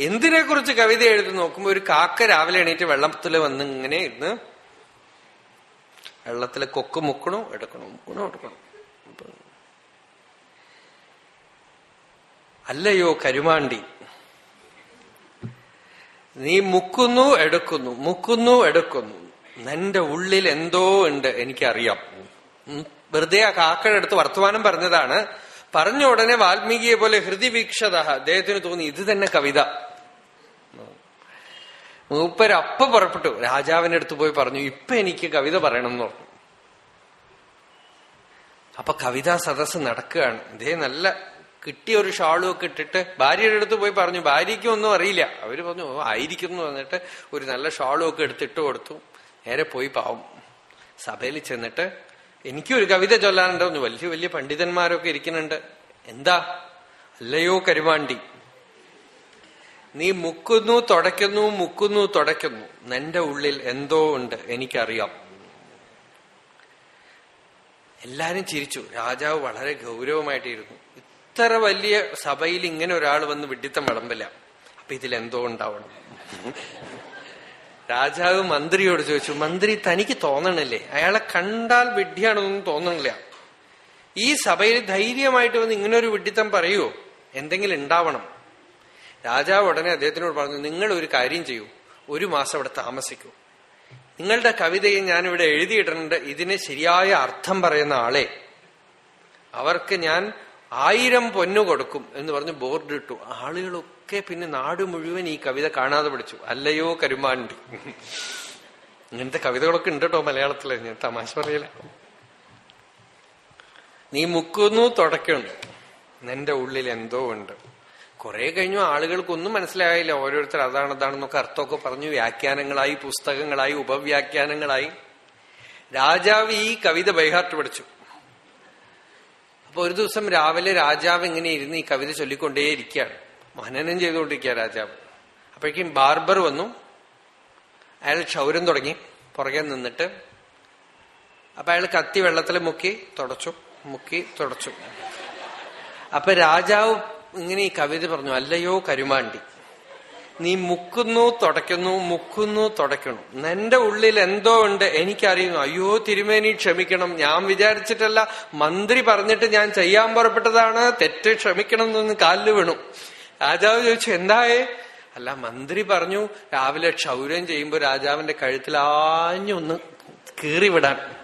എന്തിനെ കുറിച്ച് കവിത എഴുതി നോക്കുമ്പോ ഒരു കാക്ക രാവിലെ എണീറ്റ് വെള്ളത്തിൽ വന്ന് ഇങ്ങനെ ഇരുന്ന് വെള്ളത്തിലെ കൊക്ക് മുക്കണു എടുക്കണു? മുക്കണോ എടുക്കണം? അല്ലയോ കരുമാണ്ടി. നീ മുക്കുന്നു എടുക്കുന്നു മുക്കുന്നു എടുക്കുന്നു. നിന്റെ ഉള്ളിൽ എന്തോ ഉണ്ട് എനിക്കറിയാം. വെറുതെ ആ കാക്കടെടുത്ത് വർത്തമാനം പറഞ്ഞതാണ്. പറഞ്ഞ ഉടനെ വാൽമീകിയെ പോലെ ഹൃദിവീക്ഷത അദ്ദേഹത്തിന് തോന്നി ഇത് തന്നെ കവിത. മൂപ്പരപ്പ പുറപ്പെട്ടു. രാജാവിന്റെ അടുത്ത് പോയി പറഞ്ഞു ഇപ്പൊ എനിക്ക് കവിത പറയണം എന്ന് പറഞ്ഞു. അപ്പൊ കവിതാ സദസ് നടക്കുകയാണ്. ഇതേ നല്ല കിട്ടിയ ഒരു ഷാളും ഒക്കെ ഇട്ടിട്ട് ഭാര്യയുടെ അടുത്ത് പോയി പറഞ്ഞു ഭാര്യയ്ക്കും ഒന്നും അറിയില്ല. അവർ പറഞ്ഞു "ഓ, ആയിരിക്കും എന്ന് പറഞ്ഞിട്ട് ഒരു നല്ല ഷാളും ഒക്കെ എടുത്തിട്ട് കൊടുത്തു. നേരെ പോയി പാവും. സഭയിൽ ചെന്നിട്ട് എനിക്കും ഒരു കവിത ചൊല്ലാനുണ്ടോ. വലിയ വലിയ പണ്ഡിതന്മാരൊക്കെ ഇരിക്കുന്നുണ്ട്. എന്താ? അല്ലയോ കരുവാണ്ടി നീ മുക്കുന്നു തുടയ്ക്കുന്നു മുക്കുന്നു തുടയ്ക്കുന്നു. നിന്റെ ഉള്ളിൽ എന്തോ ഉണ്ട് എനിക്കറിയാം. എല്ലാരും ചിരിച്ചു. രാജാവ് വളരെ ഗൗരവമായിട്ടിരുന്നു. ഇത്ര വലിയ സഭയിൽ ഇങ്ങനെ ഒരാൾ വന്ന് വിഡിത്തം വിളമ്പില്ല. അപ്പൊ ഇതിൽ എന്തോ ഉണ്ടാവണം. രാജാവ് മന്ത്രിയോട് ചോദിച്ചു മന്ത്രി തനിക്ക് തോന്നണില്ലേ? അയാളെ കണ്ടാൽ വിഡ്ഢിയാണെന്നൊന്നും തോന്നണില്ല. ഈ സഭയിൽ ധൈര്യമായിട്ട് വന്ന് ഇങ്ങനെ ഒരു വിഡ്ഢിത്തം പറയുമോ എന്തെങ്കിലും ഉണ്ടാവണം. രാജാവ് ഉടനെ അദ്ദേഹത്തിനോട് പറഞ്ഞു നിങ്ങൾ ഒരു കാര്യം ചെയ്യൂ. ഒരു മാസം അവിടെ താമസിക്കൂ. നിങ്ങളുടെ കവിതയെ ഞാനിവിടെ എഴുതിയിട്ടുണ്ട് ഇതിന് ശരിയായ അർത്ഥം പറയുന്ന ആളെ. അവർക്ക് ഞാൻ ആയിരം പൊന്നു കൊടുക്കും എന്ന് പറഞ്ഞ് ബോർഡ് ഇട്ടു. ആളുകളൊക്കെ പിന്നെ നാട് മുഴുവൻ ഈ കവിത കാണാതെ പഠിച്ചു. അല്ലയോ കരുമാണ്ടി. ഇങ്ങനത്തെ കവിതകളൊക്കെ ഉണ്ട് കേട്ടോ മലയാളത്തിൽ. ഞാൻ തമാശ പറയല. നീ മുക്കുന്നു തുടക്കുന്നു നിന്റെ ഉള്ളിൽ എന്തോ ഉണ്ട്. കുറെ കഴിഞ്ഞു ആളുകൾക്കൊന്നും മനസ്സിലായില്ല. ഓരോരുത്തർ അതാണ് അതാണെന്നൊക്കെ അർത്ഥമൊക്കെ പറഞ്ഞു. വ്യാഖ്യാനങ്ങളായി പുസ്തകങ്ങളായി ഉപവ്യാഖ്യാനങ്ങളായി. രാജാവ് ഈ കവിത ബൈഹാർട്ട് പഠിച്ചു. അപ്പൊ ഒരു ദിവസം രാവിലെ രാജാവ് ഇങ്ങനെ ഇരുന്ന് ഈ കവിത ചൊല്ലിക്കൊണ്ടേയിരിക്കുകയാണ്. മനനം ചെയ്തുകൊണ്ടിരിക്കുക രാജാവ്. അപ്പോഴേക്കും ബാർബർ വന്നു. അയാൾ ക്ഷൗരം തുടങ്ങി. പുറകെ നിന്നിട്ട് അപ്പൊ അയാൾ കത്തി വെള്ളത്തിൽ മുക്കി തുടച്ചു മുക്കി തുടച്ചു. അപ്പൊ രാജാവ് ഇങ്ങനെ ഈ കവിത പറഞ്ഞു അല്ലയോ കരുമാണ്ടി നീ മുക്കുന്നു തുടയ്ക്കുന്നു മുക്കുന്നു തുടയ്ക്കുന്നു. നിന്റെ ഉള്ളിൽ എന്തോ ഉണ്ട് എനിക്കറിയുന്നു. അയ്യോ തിരുമേനി ക്ഷമിക്കണം. ഞാൻ വിചാരിച്ചിട്ടല്ല. മന്ത്രി പറഞ്ഞിട്ട് ഞാൻ ചെയ്യാൻ പുറപ്പെട്ടതാണ്. തെറ്റ് ക്ഷമിക്കണം എന്നൊന്ന് കാലിൽ വീണു. രാജാവ് ചോദിച്ചു എന്തായേ? അല്ല മന്ത്രി പറഞ്ഞു രാവിലെ ക്ഷൗരം ചെയ്യുമ്പോ രാജാവിന്റെ കഴുത്തിൽ ആഞ്ഞൊന്ന് കീറിവിടാൻ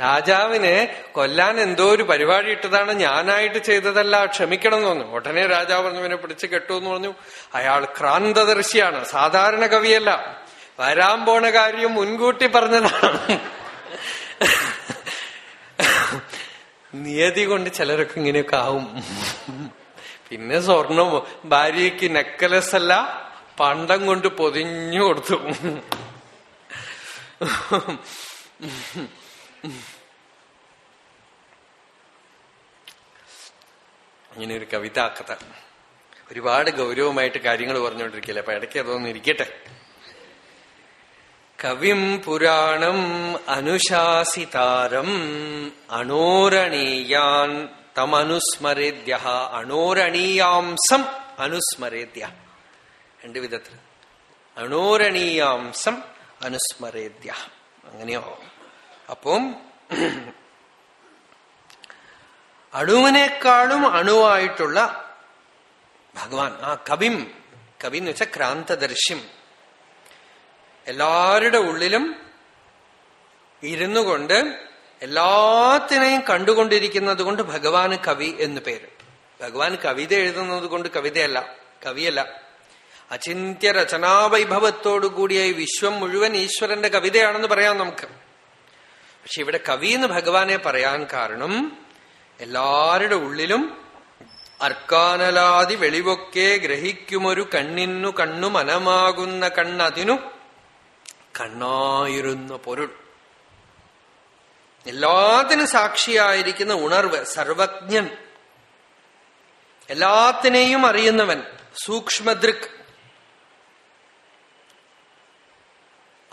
രാജാവിനെ കൊല്ലാൻ എന്തോ ഒരു പരിപാടി ഇട്ടതാണ് ഞാനായിട്ട് ചെയ്തതല്ല ക്ഷമിക്കണം എന്ന് പറഞ്ഞു ഉടനെ രാജാവ് പറഞ്ഞു ഇവനെ പിടിച്ചു കെട്ടു എന്ന് പറഞ്ഞു. അയാൾ ക്രാന്തദർശിയാണ് സാധാരണ കവിയല്ല. വരാൻ പോണ കാര്യം മുൻകൂട്ടി പറഞ്ഞതാണ്. നിയതി കൊണ്ട് ചിലരൊക്കെ ഇങ്ങനെയൊക്കെ ആവും. പിന്നെ സ്വർണം ഭാര്യയ്ക്ക് നെക്കലസ് അല്ല പണ്ടം കൊണ്ട് പൊതിഞ്ഞു കൊടുത്തു. ഇങ്ങനെ ഒരു കവിതാക്കഥ ഒരുപാട് ഗൗരവമായിട്ട് കാര്യങ്ങൾ പറഞ്ഞുകൊണ്ടിരിക്കില്ല അപ്പൊ ഇടയ്ക്ക് അതൊന്നും ഇരിക്കട്ടെ. കവിം പുരാണം അനുശാസിതാരം അണോരണീയാൻ തമനുസ്മരേദ്യ അണോരണീയാംസം അനുസ്മരേദ്യ. രണ്ട് വിധത്തിൽ അണോരണീയാംസം അനുസ്മരേദ്യ. അങ്ങനെയോ? അപ്പം അണുവിനേക്കാളും അണുവായിട്ടുള്ള ഭഗവാൻ ആ കവിം കവി എന്ന് വെച്ചാൽ ക്രാന്തദർശ്യം. എല്ലാവരുടെ ഉള്ളിലും ഇരുന്നു കൊണ്ട് എല്ലാത്തിനെയും കണ്ടുകൊണ്ടിരിക്കുന്നത് കൊണ്ട് ഭഗവാന് കവി എന്ന് പേര്. ഭഗവാൻ കവിത എഴുതുന്നത് കൊണ്ട് കവിതയല്ല കവിയല്ല. അചിന്ത്യ രചനാവൈഭവത്തോടു കൂടിയ ഈ വിശ്വം മുഴുവൻ ഈശ്വരന്റെ കവിതയാണെന്ന് പറയാം നമുക്ക്. പക്ഷെ ഇവിടെ കവി എന്ന് ഭഗവാനെ പറയാൻ കാരണം എല്ലാവരുടെ ഉള്ളിലും അർക്കാനലാതി വെളിവൊക്കെ ഗ്രഹിക്കുമൊരു കണ്ണിന്നു കണ്ണു മനമാകുന്ന കണ്ണതിനു കണ്ണായിരുന്ന പൊരുൾ. എല്ലാത്തിനും സാക്ഷിയായിരിക്കുന്ന ഉണർവ് സർവജ്ഞൻ. എല്ലാത്തിനെയും അറിയുന്നവൻ സൂക്ഷ്മദൃക്.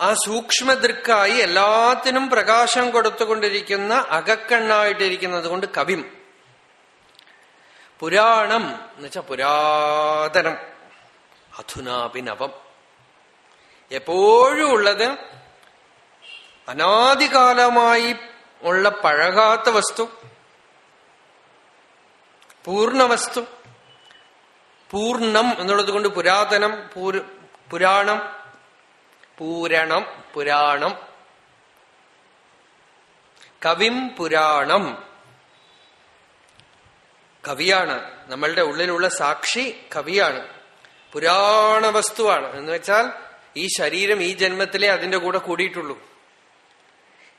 ആ സൂക്ഷ്മദൃക്കായി എല്ലാത്തിനും പ്രകാശം കൊടുത്തുകൊണ്ടിരിക്കുന്ന അകക്കണ്ണായിട്ടിരിക്കുന്നത് കൊണ്ട് കവിം. പുരാണം എന്ന് വെച്ചാൽ പുരാതനം. അധുനാഭിനവം. എപ്പോഴും ഉള്ളത് അനാദികാലമായി ഉള്ള പഴകാത്ത വസ്തു പൂർണ വസ്തു പൂർണം എന്നുള്ളത് കൊണ്ട് പുരാതനം പുരാണം പൂരണം പുരാണം. കവിം പുരാണം. കവിയാണ്. നമ്മളുടെ ഉള്ളിലുള്ള സാക്ഷി കവിയാണ്. പുരാണ വസ്തുവാണ് എന്ന് വെച്ചാൽ ഈ ശരീരം ഈ ജന്മത്തിലെ അതിന്റെ കൂടെ കൂടിയിട്ടുള്ളൂ.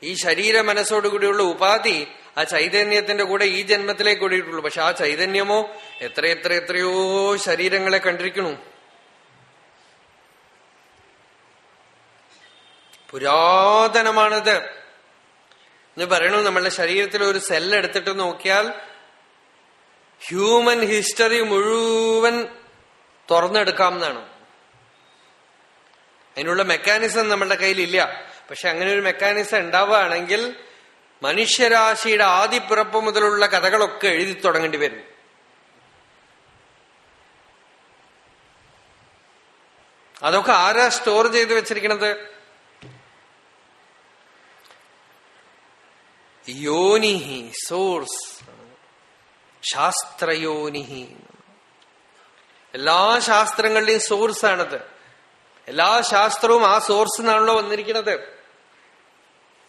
ഈ ശരീര മനസ്സോടുകൂടിയുള്ള ഉപാധി ആ ചൈതന്യത്തിന്റെ കൂടെ ഈ ജന്മത്തിലേ കൂടിയിട്ടുള്ളൂ. പക്ഷെ ആ ചൈതന്യമോ എത്ര എത്ര എത്രയോ ശരീരങ്ങളെ കണ്ടിരിക്കണു പുരാതനമാണത്. എന്ന് പറയണു നമ്മളുടെ ശരീരത്തിൽ ഒരു സെൽ എടുത്തിട്ട് നോക്കിയാൽ ഹ്യൂമൻ ഹിസ്റ്ററി മുഴുവൻ തുറന്നെടുക്കാം എന്നാണ് അതിനുള്ള മെക്കാനിസം നമ്മളുടെ കയ്യിലില്ല. പക്ഷെ അങ്ങനെ ഒരു മെക്കാനിസം ഉണ്ടാവുകയാണെങ്കിൽ മനുഷ്യരാശിയുടെ ആദിപ്പിറപ്പ് മുതലുള്ള കഥകളൊക്കെ എഴുതി തുടങ്ങേണ്ടി വരും. അതൊക്കെ ആരാ സ്റ്റോർ ചെയ്ത് വെച്ചിരിക്കണത്? യോനിഹി സോഴ്സ് ശാസ്ത്രയോനിഹി. എല്ലാ ശാസ്ത്രങ്ങളുടെയും സോഴ്സ് സോഴ്സാണത്. എല്ലാ ശാസ്ത്രവും ആ സോഴ്സ് നിന്നാണല്ലോ വന്നിരിക്കുന്നത്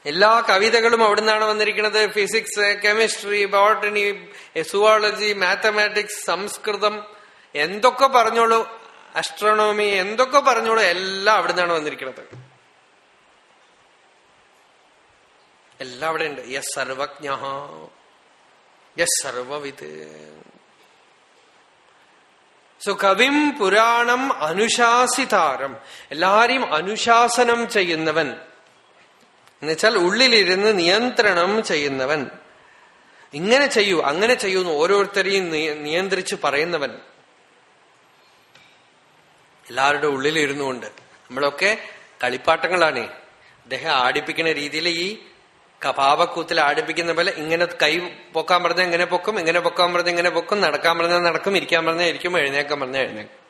എല്ലാ കവിതകളും അവിടെ നിന്നാണ് വന്നിരിക്കുന്നത് physics chemistry botany zoology mathematics Sanskrit എന്തൊക്കെ പറഞ്ഞോളൂ അസ്ട്രോണോമി എന്തൊക്കെ പറഞ്ഞോളൂ എല്ലാം അവിടെ നിന്നാണ് വന്നിരിക്കുന്നത് എല്ലാം അവിടെ ഉണ്ട് യസ് സർവജ്ഞ. യസ് സർവവിത്. സോ പുരാണം അനുശാസിതാരം. എല്ലാരെയും അനുശാസനം ചെയ്യുന്നവൻ. എന്നുവെച്ചാൽ ഉള്ളിലിരുന്ന് നിയന്ത്രണം ചെയ്യുന്നവൻ. ഇങ്ങനെ ചെയ്യൂ അങ്ങനെ ചെയ്യൂന്ന് ഓരോരുത്തരെയും നിയന്ത്രിച്ച് പറയുന്നവൻ. എല്ലാവരുടെ ഉള്ളിലിരുന്നുകൊണ്ട്. നമ്മളൊക്കെ കളിപ്പാട്ടങ്ങളാണ്. അദ്ദേഹം ആടിപ്പിക്കുന്ന രീതിയിൽ ഈ കപാവക്കൂത്തിൽ ആടിപ്പിക്കുന്ന പോലെ ഇങ്ങനെ കൈ പൊക്കാൻ പറഞ്ഞാൽ ഇങ്ങനെ പൊക്കും ഇങ്ങനെ പൊക്കാൻ പറഞ്ഞാൽ ഇങ്ങനെ പൊക്കും നടക്കാൻ പറഞ്ഞാൽ നടക്കും ഇരിക്കാൻ പറഞ്ഞാൽ ഇരിക്കും എഴുന്നേക്കാൻ പറഞ്ഞാൽ എഴുന്നേക്കും.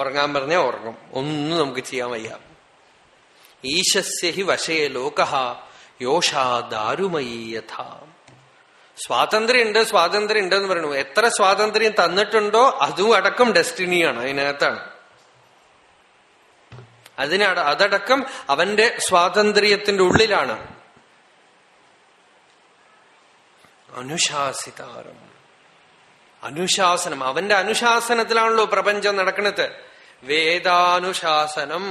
ഉറങ്ങാൻ പറഞ്ഞാൽ ഉറങ്ങും. ഒന്നും നമുക്ക് ചെയ്യാൻ വയ്യ. ഈശസ്യഹി വശയെ ലോകഹ ലോക യോഷാ ദാരുമയീ യഥ സ്വാതന്ത്ര്യം ഉണ്ട് സ്വാതന്ത്ര്യം ഉണ്ട് എന്ന് പറയുന്നു എത്ര സ്വാതന്ത്ര്യം തന്നിട്ടുണ്ടോ അതും അടക്കം ഡെസ്റ്റിനിയാണ് അതിനകത്താണ്. അതിനട അതടക്കം അവന്റെ സ്വാതന്ത്ര്യത്തിന്റെ ഉള്ളിലാണ്. അനുശാസിതാരം. അനുശാസനം. അവന്റെ അനുശാസനത്തിലാണല്ലോ പ്രപഞ്ചം നടക്കുന്നത്. വേദാനുശാസനം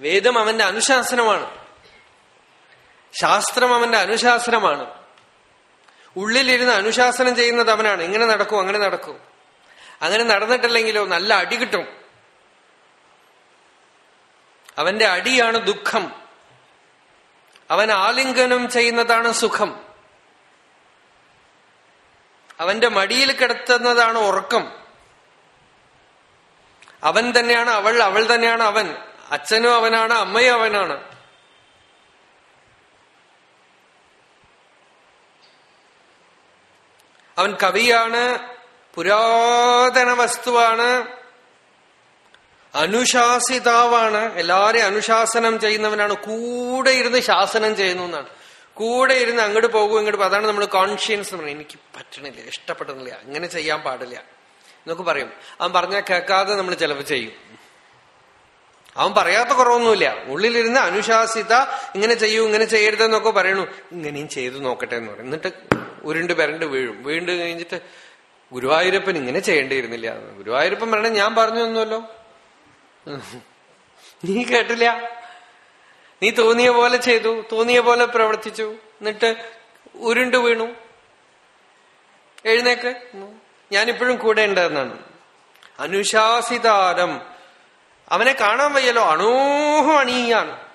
വേദം അവന്റെ അനുശാസനമാണ്. ശാസ്ത്രം അവന്റെ അനുശാസനമാണ്. ഉള്ളിലിരുന്ന് അനുശാസനം ചെയ്യുന്നത് അവനാണ്. ഇങ്ങനെ നടക്കൂ അങ്ങനെ നടക്കൂ. അങ്ങനെ നടന്നിട്ടില്ലെങ്കിലോ നല്ല അടി കിട്ടും. അവന്റെ അടിയാണ് ദുഃഖം. അവൻ ആലിംഗനം ചെയ്യുന്നതാണ് സുഖം. അവന്റെ മടിയിൽ കിടത്തുന്നതാണ് ഉറക്കം. അവൻ തന്നെയാണ് അവൾ അവൾ തന്നെയാണ് അവൻ. അച്ഛനും അവനാണ് അമ്മയും അവനാണ്. അവൻ കവിയാണ് പുരാതന വസ്തുവാണ് അനുശാസിതാവാണ്. എല്ലാരെയും അനുശാസനം ചെയ്യുന്നവനാണ്. കൂടെ ഇരുന്ന് ശാസനം ചെയ്യുന്നു എന്നാണ്. കൂടെ ഇരുന്ന് അങ്ങോട്ട് പോകും ഇങ്ങോട്ട് അതാണ് നമ്മൾ കോൺഷ്യൻസ് പറയുന്നത്. എനിക്ക് പറ്റണില്ല ഇഷ്ടപ്പെടുന്നില്ല അങ്ങനെ ചെയ്യാൻ പാടില്ല. എന്നൊക്കെ പറയും. അവൻ പറഞ്ഞാൽ കേൾക്കാതെ നമ്മൾ ചിലവ് ചെയ്യും. അവൻ പറയാത്ത കുറവൊന്നുമില്ല. ഉള്ളിലിരുന്ന് അനുശാസിത ഇങ്ങനെ ചെയ്യൂ ഇങ്ങനെ ചെയ്യരുതെന്നൊക്കെ പറയണു. ഇങ്ങനെയും ചെയ്തു നോക്കട്ടെ എന്ന് പറയും. എന്നിട്ട് ഉരുണ്ട് പെരണ്ട് വീഴും. വീണ്ടും കഴിഞ്ഞിട്ട് ഗുരുവായൂരപ്പൻ ഇങ്ങനെ ചെയ്യേണ്ടിയിരുന്നില്ല. ഗുരുവായൂരപ്പൻ പറയണേ ഞാൻ പറഞ്ഞു തന്നുമല്ലോ നീ കേട്ടില്ല? നീ തോന്നിയ പോലെ ചെയ്തു തോന്നിയ പോലെ പ്രവർത്തിച്ചു. എന്നിട്ട് ഉരുണ്ടു വീണു. എഴുന്നേക്ക്. ഞാനിപ്പോഴും കൂടെ ഉണ്ടെന്നാണ് അനുശാസിതാരം. അവനെ കാണാൻ വയ്യല്ലോ. അണോഹം അണിയാണ്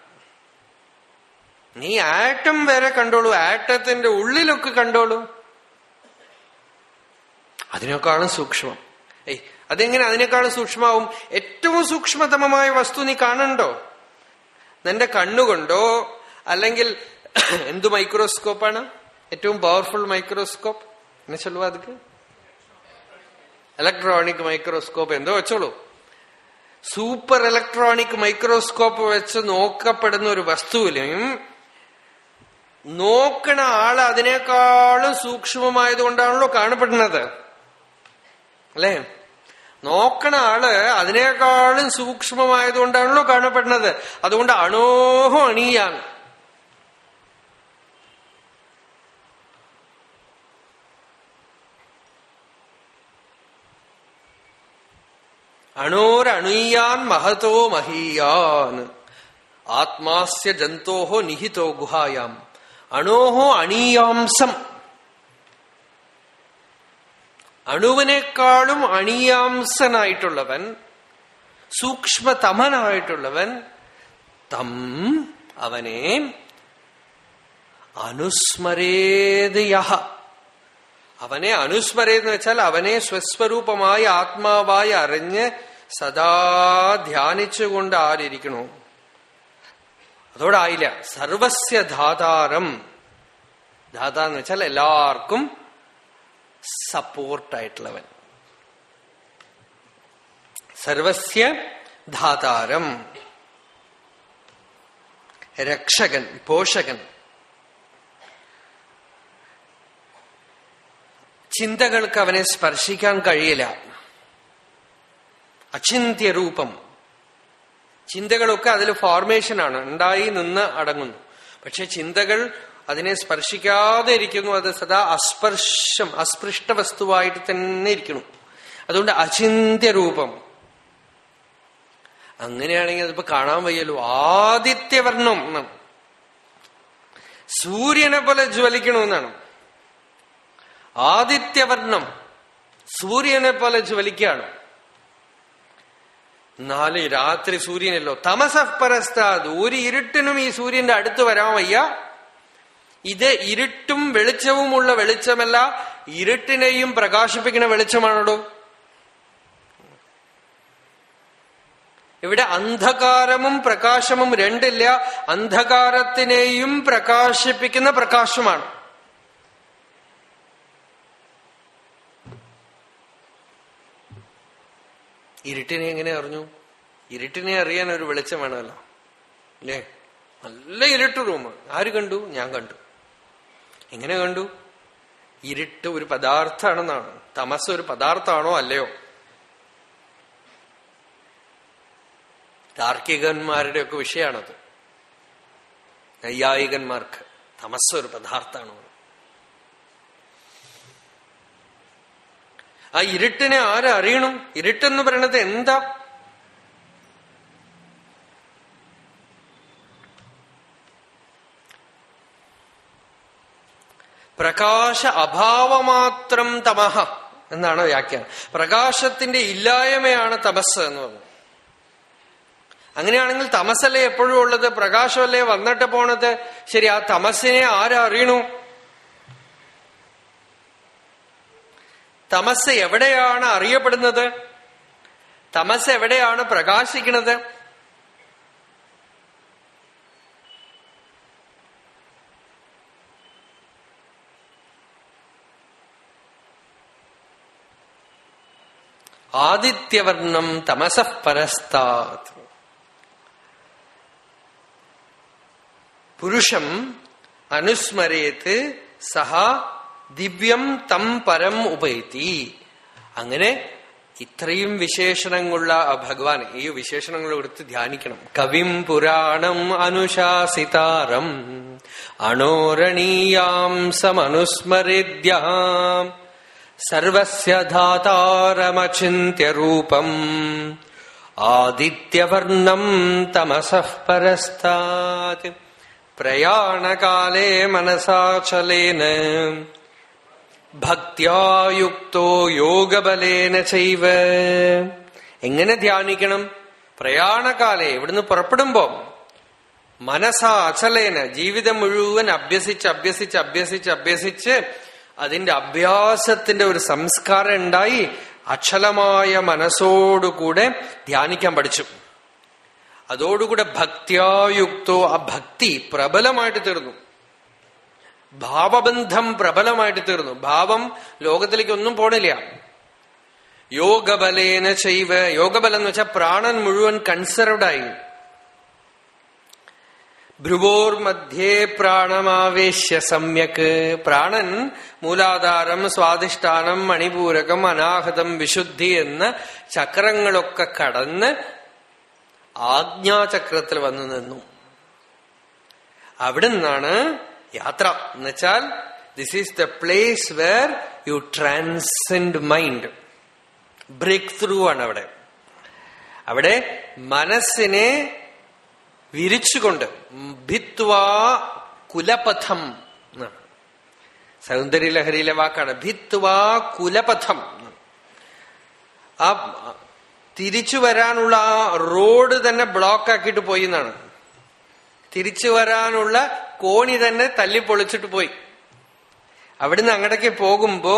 നീ ആറ്റം വരെ കണ്ടോളൂ. ആറ്റത്തിന്റെ ഉള്ളിലൊക്കെ കണ്ടോളൂ. അതിനേക്കാളും സൂക്ഷ്മം. ഏയ് അതെങ്ങനെ അതിനേക്കാളും സൂക്ഷ്മാവും? ഏറ്റവും സൂക്ഷ്മതമമായ വസ്തു നീ കാണണ്ടോ? നിന്റെ കണ്ണുകൊണ്ടോ അല്ലെങ്കിൽ എന്തു മൈക്രോസ്കോപ്പാണ്? ഏറ്റവും പവർഫുൾ മൈക്രോസ്കോപ്പ് എന്നെ ചൊല്ലുവാ അതിക്ക്. ഇലക്ട്രോണിക് മൈക്രോസ്കോപ്പ് എന്തോ വെച്ചോളൂ. സൂപ്പർ ഇലക്ട്രോണിക് മൈക്രോസ്കോപ്പ് വെച്ച് നോക്കപ്പെടുന്ന ഒരു വസ്തുവിലും നോക്കണ ആൾ അതിനേക്കാളും സൂക്ഷ്മമായതുകൊണ്ടാണല്ലോ കാണപ്പെടുന്നത്. അല്ലേ? നോക്കണ ആൾ അതിനേക്കാളും സൂക്ഷ്മമായതുകൊണ്ടാണല്ലോ കാണപ്പെടുന്നത്. അതുകൊണ്ട് അണോഹം അണിയാണ്. അണോരണീയാൻ മഹതോ മഹീയാൻ. ആത്മാസ്യ ജന്തോഹോ നിഹിതോ ഗുഹായാം. അണോഹോ അണീയാംസം. അണുവിനേക്കാളും അണിയാംസനായിട്ടുള്ളവൻ സൂക്ഷ്മതമനായിട്ടുള്ളവൻ തം അവനെ അനുസ്മരേതയ അവനെ അനുസ്മരേതെന്ന് വെച്ചാൽ അവനെ സ്വസ്വരൂപമായി ആത്മാവായി അറിഞ്ഞ് സദാ ധ്യാനിച്ചുകൊണ്ട് ആരിയ്ക്കണു? അതോടായില്ല. സർവസ്യ ധാതാരം. ധാതാന്ന് വെച്ചാൽ എല്ലാവർക്കും സപ്പോർട്ടായിട്ടുള്ളവൻ. സർവസ്യ ധാതാരം. രക്ഷകൻ പോഷകൻ. ചിന്തകൾക്ക് അവനെ സ്പർശിക്കാൻ കഴിയില്ല. അചിന്ത്യരൂപം. ചിന്തകളൊക്കെ അതിൽ ഫോർമേഷനാണ് ഉണ്ടായി നിന്ന് അടങ്ങുന്നു. പക്ഷെ ചിന്തകൾ അതിനെ സ്പർശിക്കാതെ ഇരിക്കുന്നു അത് സദാ അസ്പർശം അസ്പൃഷ്ട വസ്തുവായിട്ട് തന്നെ ഇരിക്കുന്നു. അതുകൊണ്ട് അചിന്ത്യരൂപം. അങ്ങനെയാണെങ്കിൽ അതിപ്പോ കാണാൻ വയ്യല്ലോ. ആദിത്യവർണം എന്നാണ്. സൂര്യനെ പോലെ ജ്വലിക്കണമെന്നാണ്. ആദിത്യവർണം സൂര്യനെ പോലെ ജ്വലിക്കുകയാണ്. നാല് രാത്രി സൂര്യനല്ലോ. തമസപരസ്താത് ഒരു ഇരുട്ടിനും ഈ സൂര്യന്റെ അടുത്ത് വരാൻ വയ്യ. ഇത് ഇരുട്ടും വെളിച്ചവുമുള്ള വെളിച്ചമല്ല ഇരുട്ടിനെയും പ്രകാശിപ്പിക്കുന്ന വെളിച്ചമാണോ ഇവിടെ അന്ധകാരമും പ്രകാശമും രണ്ടില്ല അന്ധകാരത്തിനെയും പ്രകാശിപ്പിക്കുന്ന പ്രകാശമാണ്. ഇരുട്ടിനെ എങ്ങനെ അറിഞ്ഞു? ഇരുട്ടിനെ അറിയാൻ ഒരു വെളിച്ചം വേണമല്ലോ അല്ലേ? നല്ല ഇരുട്ട് റൂം ആര് കണ്ടു? ഞാൻ കണ്ടു. എങ്ങനെ കണ്ടു? ഇരുട്ട് ഒരു പദാർത്ഥാണെന്നാണ് തമസ് ഒരു പദാർത്ഥാണോ അല്ലയോ? താർക്കികന്മാരുടെ ഒക്കെ വിഷയമാണത്. നൈയായികന്മാർക്ക് തമസ് ഒരു പദാർത്ഥാണോ ആ ഇരുട്ടിനെ ആരറിയണം? ഇരുട്ടെന്ന് പറയണത് എന്താ? പ്രകാശ അഭാവമാത്രം തമഹ എന്നാണ് വ്യാഖ്യാനം. പ്രകാശത്തിന്റെ ഇല്ലായ്മയാണ് തപസ് എന്ന് പറഞ്ഞത് അങ്ങനെയാണെങ്കിൽ തമസല്ലേ എപ്പോഴും ഉള്ളത്? പ്രകാശമല്ലേ വന്നിട്ട് പോണത്? ശരി ആ തമസിനെ ആരറിയണു? തമസ് എവിടെയാണ് അറിയപ്പെടുന്നത്? തമസ് എവിടെയാണ് പ്രകാശിക്കുന്നത് ആദിത്യവർണം തമസഃ പരസ്താത്. പുരുഷം അനുസ്മരേത്ത് സഹ ദിവ്യം തം പരം ഉപയത്തി അങ്ങനെ ഇത്രയും വിശേഷണങ്ങളുള്ള ആ ഭഗവാൻ ഈ വിശേഷണങ്ങൾ എടുത്ത് ധ്യാനിക്കണം. കവിം പുരാണം അനുശാസിതാരം. അണോരണീയാം സമനുസ്മരേദ്യാം. സർവസ്യ ധാതാരമചിന്യരൂപം ആദിത്യവർണം തമസഃ പരസ്താത് പ്രയാണകാലേ മനസാചലേന. ഭക്തിയായുക്തോ യോഗബലേന ചെയ്വ എങ്ങനെ ധ്യാനിക്കണം? പ്രയാണകാലേ ഇവിടുന്ന് പുറപ്പെടുമ്പോ മനസാ അച്ചലേന ജീവിതം മുഴുവൻ അഭ്യസിച്ച് അഭ്യസിച്ച് അഭ്യസിച്ച് അഭ്യസിച്ച് അതിന്റെ അഭ്യാസത്തിന്റെ ഒരു സംസ്കാരം ഉണ്ടായി അക്ഷലമായ മനസ്സോടുകൂടെ ധ്യാനിക്കാൻ പഠിച്ചു. അതോടുകൂടെ ഭക്തിയായുക്തോ ആ ഭക്തി പ്രബലമായിട്ട് തീർന്നു. ഭാവബന്ധം പ്രബലമായിട്ട് തീർന്നു. ഭാവം ലോകത്തിലേക്ക് ഒന്നും പോണില്ല. യോഗബലേന ചെയ്വ യോഗബലം എന്ന് വെച്ചാൽ പ്രാണൻ മുഴുവൻ കൺസർവ്ഡായി ഭ്രുവോർ മധ്യേ പ്രാണമാവേശ്യ സമ്യക്. പ്രാണൻ മൂലാധാരം സ്വാധിഷ്ഠാനം മണിപൂരകം അനാഹതം വിശുദ്ധി എന്ന ചക്രങ്ങളൊക്കെ കടന്ന് ആജ്ഞാചക്രത്തിൽ വന്നു നിന്നു. അവിടെ നിന്നാണ് യാത്ര. എന്നുവെച്ചാൽ this is the place where you transcend mind break through ആണ് അവിടെ. അവിടെ മനസ്സിനെ വിരിച്ചുകൊണ്ട്. ഭിത്വാ കുലപഥം സൗന്ദര്യ സൗന്ദര്യലഹരിയിലെ വാക്കാണ്. ഭിത്വാ കുലപഥം ആ തിരിച്ചു വരാനുള്ള ആ റോഡ് തന്നെ ബ്ലോക്ക് ആക്കിയിട്ട് പോയി എന്നാണ്. തിരിച്ചു വരാനുള്ള കോണി തന്നെ തല്ലി പൊളിച്ചിട്ട് പോയി. അവിടുന്ന് അങ്ങടേക്ക് പോകുമ്പോ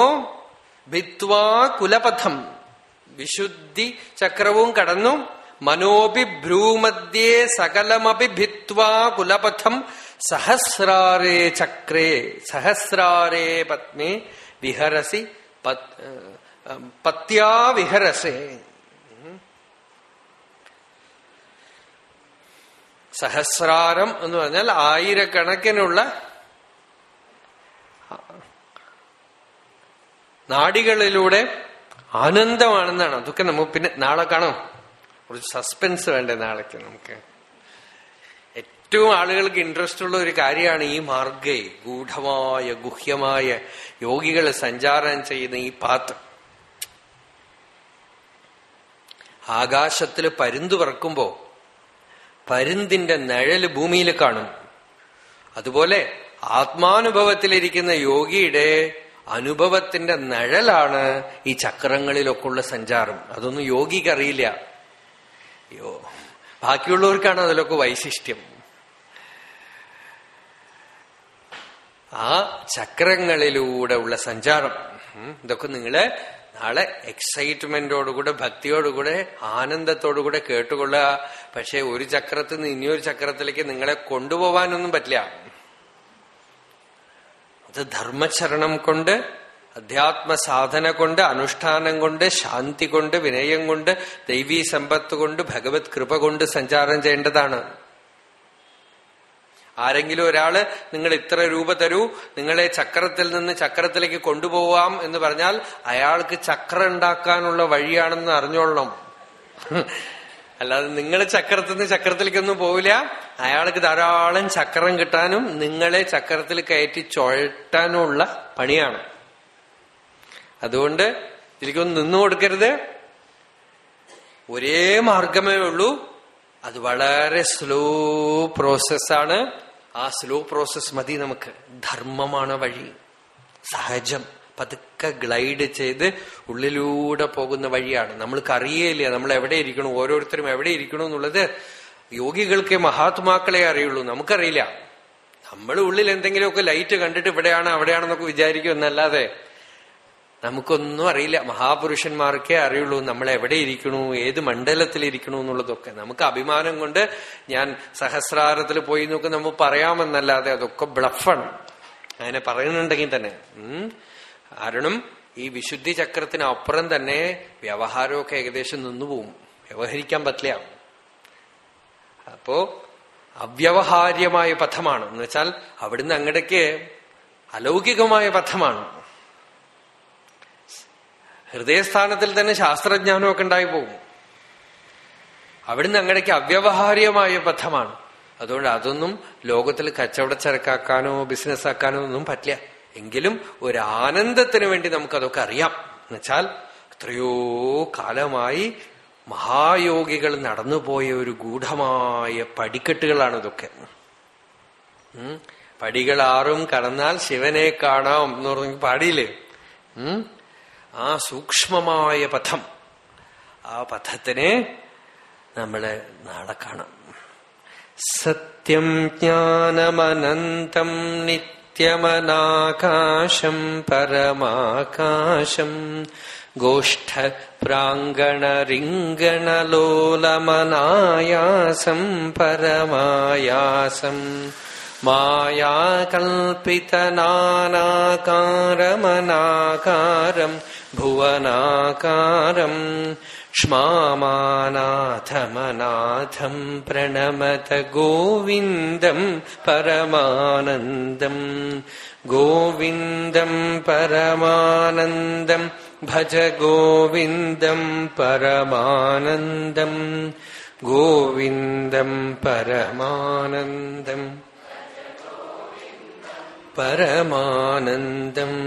ഭിത്വാ കുലപഥം. വിശുദ്ധി ചക്രവും കടന്നു. മനോപി ഭ്രൂമധ്യേ സകലമപി ഭിത്വാ കുലപഥം സഹസ്രാരേ ചക്രേ സഹസ്രാരേ പത്മേ വിഹരസി പത്യാ വിഹരസേ. സഹസ്രാരം എന്ന് പറഞ്ഞാൽ ആയിരക്കണക്കിനുള്ള നാടികളിലൂടെ ആനന്ദമാണെന്നാണ്. അതൊക്കെ നമുക്ക് പിന്നെ നാളെ കാണാം. കുറച്ച് സസ്പെൻസ് വേണ്ടേ നാളേക്ക് നമുക്ക്? ഏറ്റവും ആളുകൾക്ക് ഇൻട്രസ്റ്റ് ഉള്ള ഒരു കാര്യമാണ് ഈ മാർഗേ ഗൂഢമായ ഗുഹ്യമായ യോഗികൾ സഞ്ചാരം ചെയ്യുന്ന ഈ പാത്ത് ആകാശത്തിൽ പരുന്ത് പറക്കുമ്പോ പരുന്തിന്റെ നിഴൽ ഭൂമിയിൽ കാണും. അതുപോലെ ആത്മാനുഭവത്തിലിരിക്കുന്ന യോഗിയുടെ അനുഭവത്തിന്റെ നിഴലാണ് ഈ ചക്രങ്ങളിലൊക്കെയുള്ള സഞ്ചാരം. അതൊന്നും യോഗിക്ക് അറിയില്ല യോ ബാക്കിയുള്ളവർക്കാണ് അതിലൊക്കെ വൈശിഷ്ട്യം. ആ ചക്രങ്ങളിലൂടെ ഉള്ള സഞ്ചാരം ഇതൊക്കെ നിങ്ങൾ നാളെ എക്സൈറ്റ്മെന്റോടുകൂടെ ഭക്തിയോടുകൂടെ ആനന്ദത്തോടുകൂടെ കേട്ടുകൊള്ളുക. പക്ഷെ ഒരു ചക്രത്തിൽ നിന്ന് ഇനിയൊരു ചക്രത്തിലേക്ക് നിങ്ങളെ കൊണ്ടുപോവാനൊന്നും പറ്റില്ല. അത് ധർമ്മചരണം കൊണ്ട് അധ്യാത്മ സാധന കൊണ്ട് അനുഷ്ഠാനം കൊണ്ട് ശാന്തി കൊണ്ട് വിനയം കൊണ്ട് ദൈവീ സമ്പത്ത് കൊണ്ട് ഭഗവത് കൃപ കൊണ്ട് സഞ്ചാരം ചെയ്യേണ്ടതാണ്. ആരെങ്കിലും ഒരാൾ നിങ്ങൾ ഇത്ര രൂപ തരൂ നിങ്ങളെ ചക്രത്തിൽ നിന്ന് ചക്രത്തിലേക്ക് കൊണ്ടുപോവാം എന്ന് പറഞ്ഞാൽ അയാൾക്ക് ചക്രം ഉണ്ടാക്കാനുള്ള വഴിയാണെന്ന് അറിഞ്ഞോളണം. അല്ലാതെ നിങ്ങൾ ചക്രത്തിൽ നിന്ന് ചക്രത്തിലേക്കൊന്നും പോവില്ല അയാൾക്ക് ധാരാളം ചക്രം കിട്ടാനും നിങ്ങളെ ചക്രത്തിൽ കയറ്റി ചുഴറ്റാനുമുള്ള പണിയാണ്. അതുകൊണ്ട് ഇതിലേക്കൊന്നും നിന്നു കൊടുക്കരുത്. ഒരേ മാർഗമേ ഉള്ളൂ. അത് വളരെ സ്ലോ പ്രോസസ്സാണ് ആ സ്ലോ പ്രോസസ് മതി നമുക്ക്. ധർമ്മമാണ് വഴി. സഹജം. പതുക്കെ ഗ്ലൈഡ് ചെയ്ത് ഉള്ളിലൂടെ പോകുന്ന വഴിയാണ്. നമ്മൾക്ക് അറിയേയില്ല നമ്മൾ എവിടെ ഇരിക്കണം ഓരോരുത്തരും എവിടെ ഇരിക്കണം എന്നുള്ളത് യോഗികൾക്ക് മഹാത്മാക്കളെ അറിയുള്ളൂ. നമുക്കറിയില്ല. നമ്മൾ ഉള്ളിൽ എന്തെങ്കിലുമൊക്കെ ലൈറ്റ് കണ്ടിട്ട് ഇവിടെയാണ് അവിടെയാണെന്നൊക്കെ വിചാരിക്കും എന്നല്ലാതെ നമുക്കൊന്നും അറിയില്ല. മഹാപുരുഷന്മാർക്കേ അറിയുള്ളൂ നമ്മൾ എവിടെ ഇരിക്കണു ഏത് മണ്ഡലത്തിൽ ഇരിക്കണു എന്നുള്ളതൊക്കെ. നമുക്ക് അഭിമാനം കൊണ്ട് ഞാൻ സഹസ്രാരത്തിൽ പോയി നോക്കി നമുക്ക് പറയാമെന്നല്ലാതെ അതൊക്കെ ബ്ലഫാണ്. അങ്ങനെ പറയുന്നുണ്ടെങ്കിൽ തന്നെ കാരണം ഈ വിശുദ്ധി ചക്രത്തിന് അപ്പുറം തന്നെ വ്യവഹാരമൊക്കെ ഏകദേശം നിന്നുപോകും വ്യവഹരിക്കാൻ പറ്റില്ല. അപ്പോ അവ്യവഹാര്യമായ പഥമാണ്. എന്ന് വെച്ചാൽ അവിടുന്ന് അങ്ങടേക്ക് അലൗകികമായ പഥമാണ്. ഹൃദയസ്ഥാനത്തിൽ തന്നെ ശാസ്ത്രജ്ഞാനമൊക്കെ ഉണ്ടായി പോകും. അവിടുന്ന് അങ്ങടേക്ക് അവ്യവഹാര്യമായ ബദ്ധമാണ്. അതുകൊണ്ട് അതൊന്നും ലോകത്തിൽ കച്ചവട ചരക്കാക്കാനോ ബിസിനസ് ആക്കാനോ ഒന്നും പറ്റില്ല. എങ്കിലും ഒരു ആനന്ദത്തിന് വേണ്ടി നമുക്കതൊക്കെ അറിയാം. എന്നുവെച്ചാൽ എത്രയോ കാലമായി മഹായോഗികൾ നടന്നുപോയ ഒരു ഗൂഢമായ പടിക്കെട്ടുകളാണ് ഇതൊക്കെ. പടികൾ ആറും കടന്നാൽ ശിവനെ കാണാം എന്ന് പറഞ്ഞ പാടിയില്ലേ? ആ സൂക്ഷ്മമായ പഥം ആ പഥത്തിനെ നമ്മള് നാളെ കാണാം സത്യം ജ്ഞാനമനന്തം നിത്യമനാകാശം പരമാകാശം ഗോഷ്ഠ പ്രാങ്കണരിംഗണലോലമനായാസം പരമായാസം മായാകൽപ്പിതനാനാകാരമനാകാരം भुवनाकारम् क्ष्मानाथमनाथम् प्रणमत गोविन्दम् परमानन्दम् गोविन्दम् परमानन्दम् भज गोविन्दम् परमानन्दम् गोविन्दम् परमानन्दम् परमानन्दम्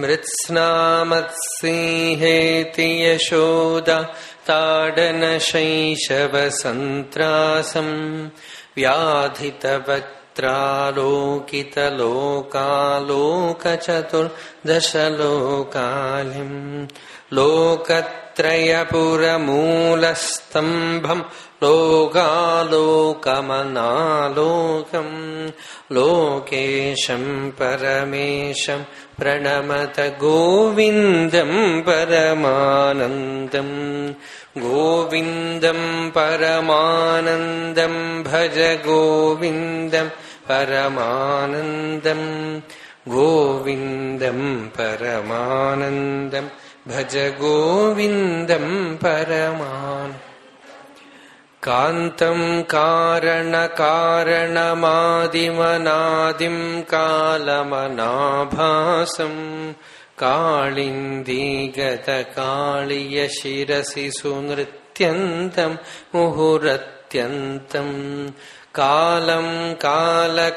मृत्स्नामत्सिंहेति यशोदा ताडनशैशवसन्त्रासम् व्याधितवक्त्रालोकितलोकालोकचतुर्दशलोकालिम् लोकत्रयपुरमूलस्तम्भम् लोकालोकमनालोकम् लोकेशम् परमेशम् प्रणमत गोविन्दम् परमानन्दम् गोविन्दम् परमानन्दम् भज गोविन्दम् परमानन्दम् गोविन्दम् परमानन्दम् भज गोविन्दम् परमानन्दम् कान्तम् कारणकारणमादिमनादिम् कालमनाभासम् काळिन्दीगतकाळियशिरसि सुनृत्य मुहुरत्यन्तम् मुहुरत्यन्तम् कालम् कालकलातीतम्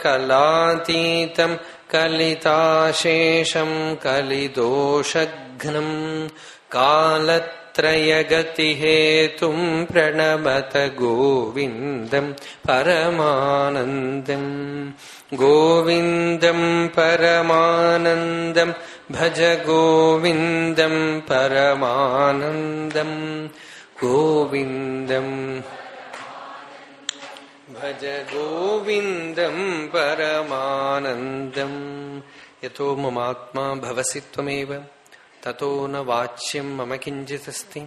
कलिताशेषम् कलिदोषघ्नम् कालत्रयगतिहेतुम् प्रणमत गोविन्दम् परमानन्दम् गोविन्दम् परमानन्दम् भज गोविन्दम् परमानन्दम् गोविन्दम् भज गोविन्दम् परमानन्दम् यतो ममात्मा भवसि त्वमेव ततो न वाच्यं मम किञ्चिदस्ति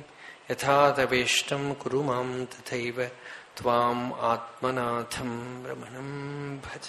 यथा तवेष्टं कुरु माँ तथैव त्वाम् आत्मनाथं रमणं भज।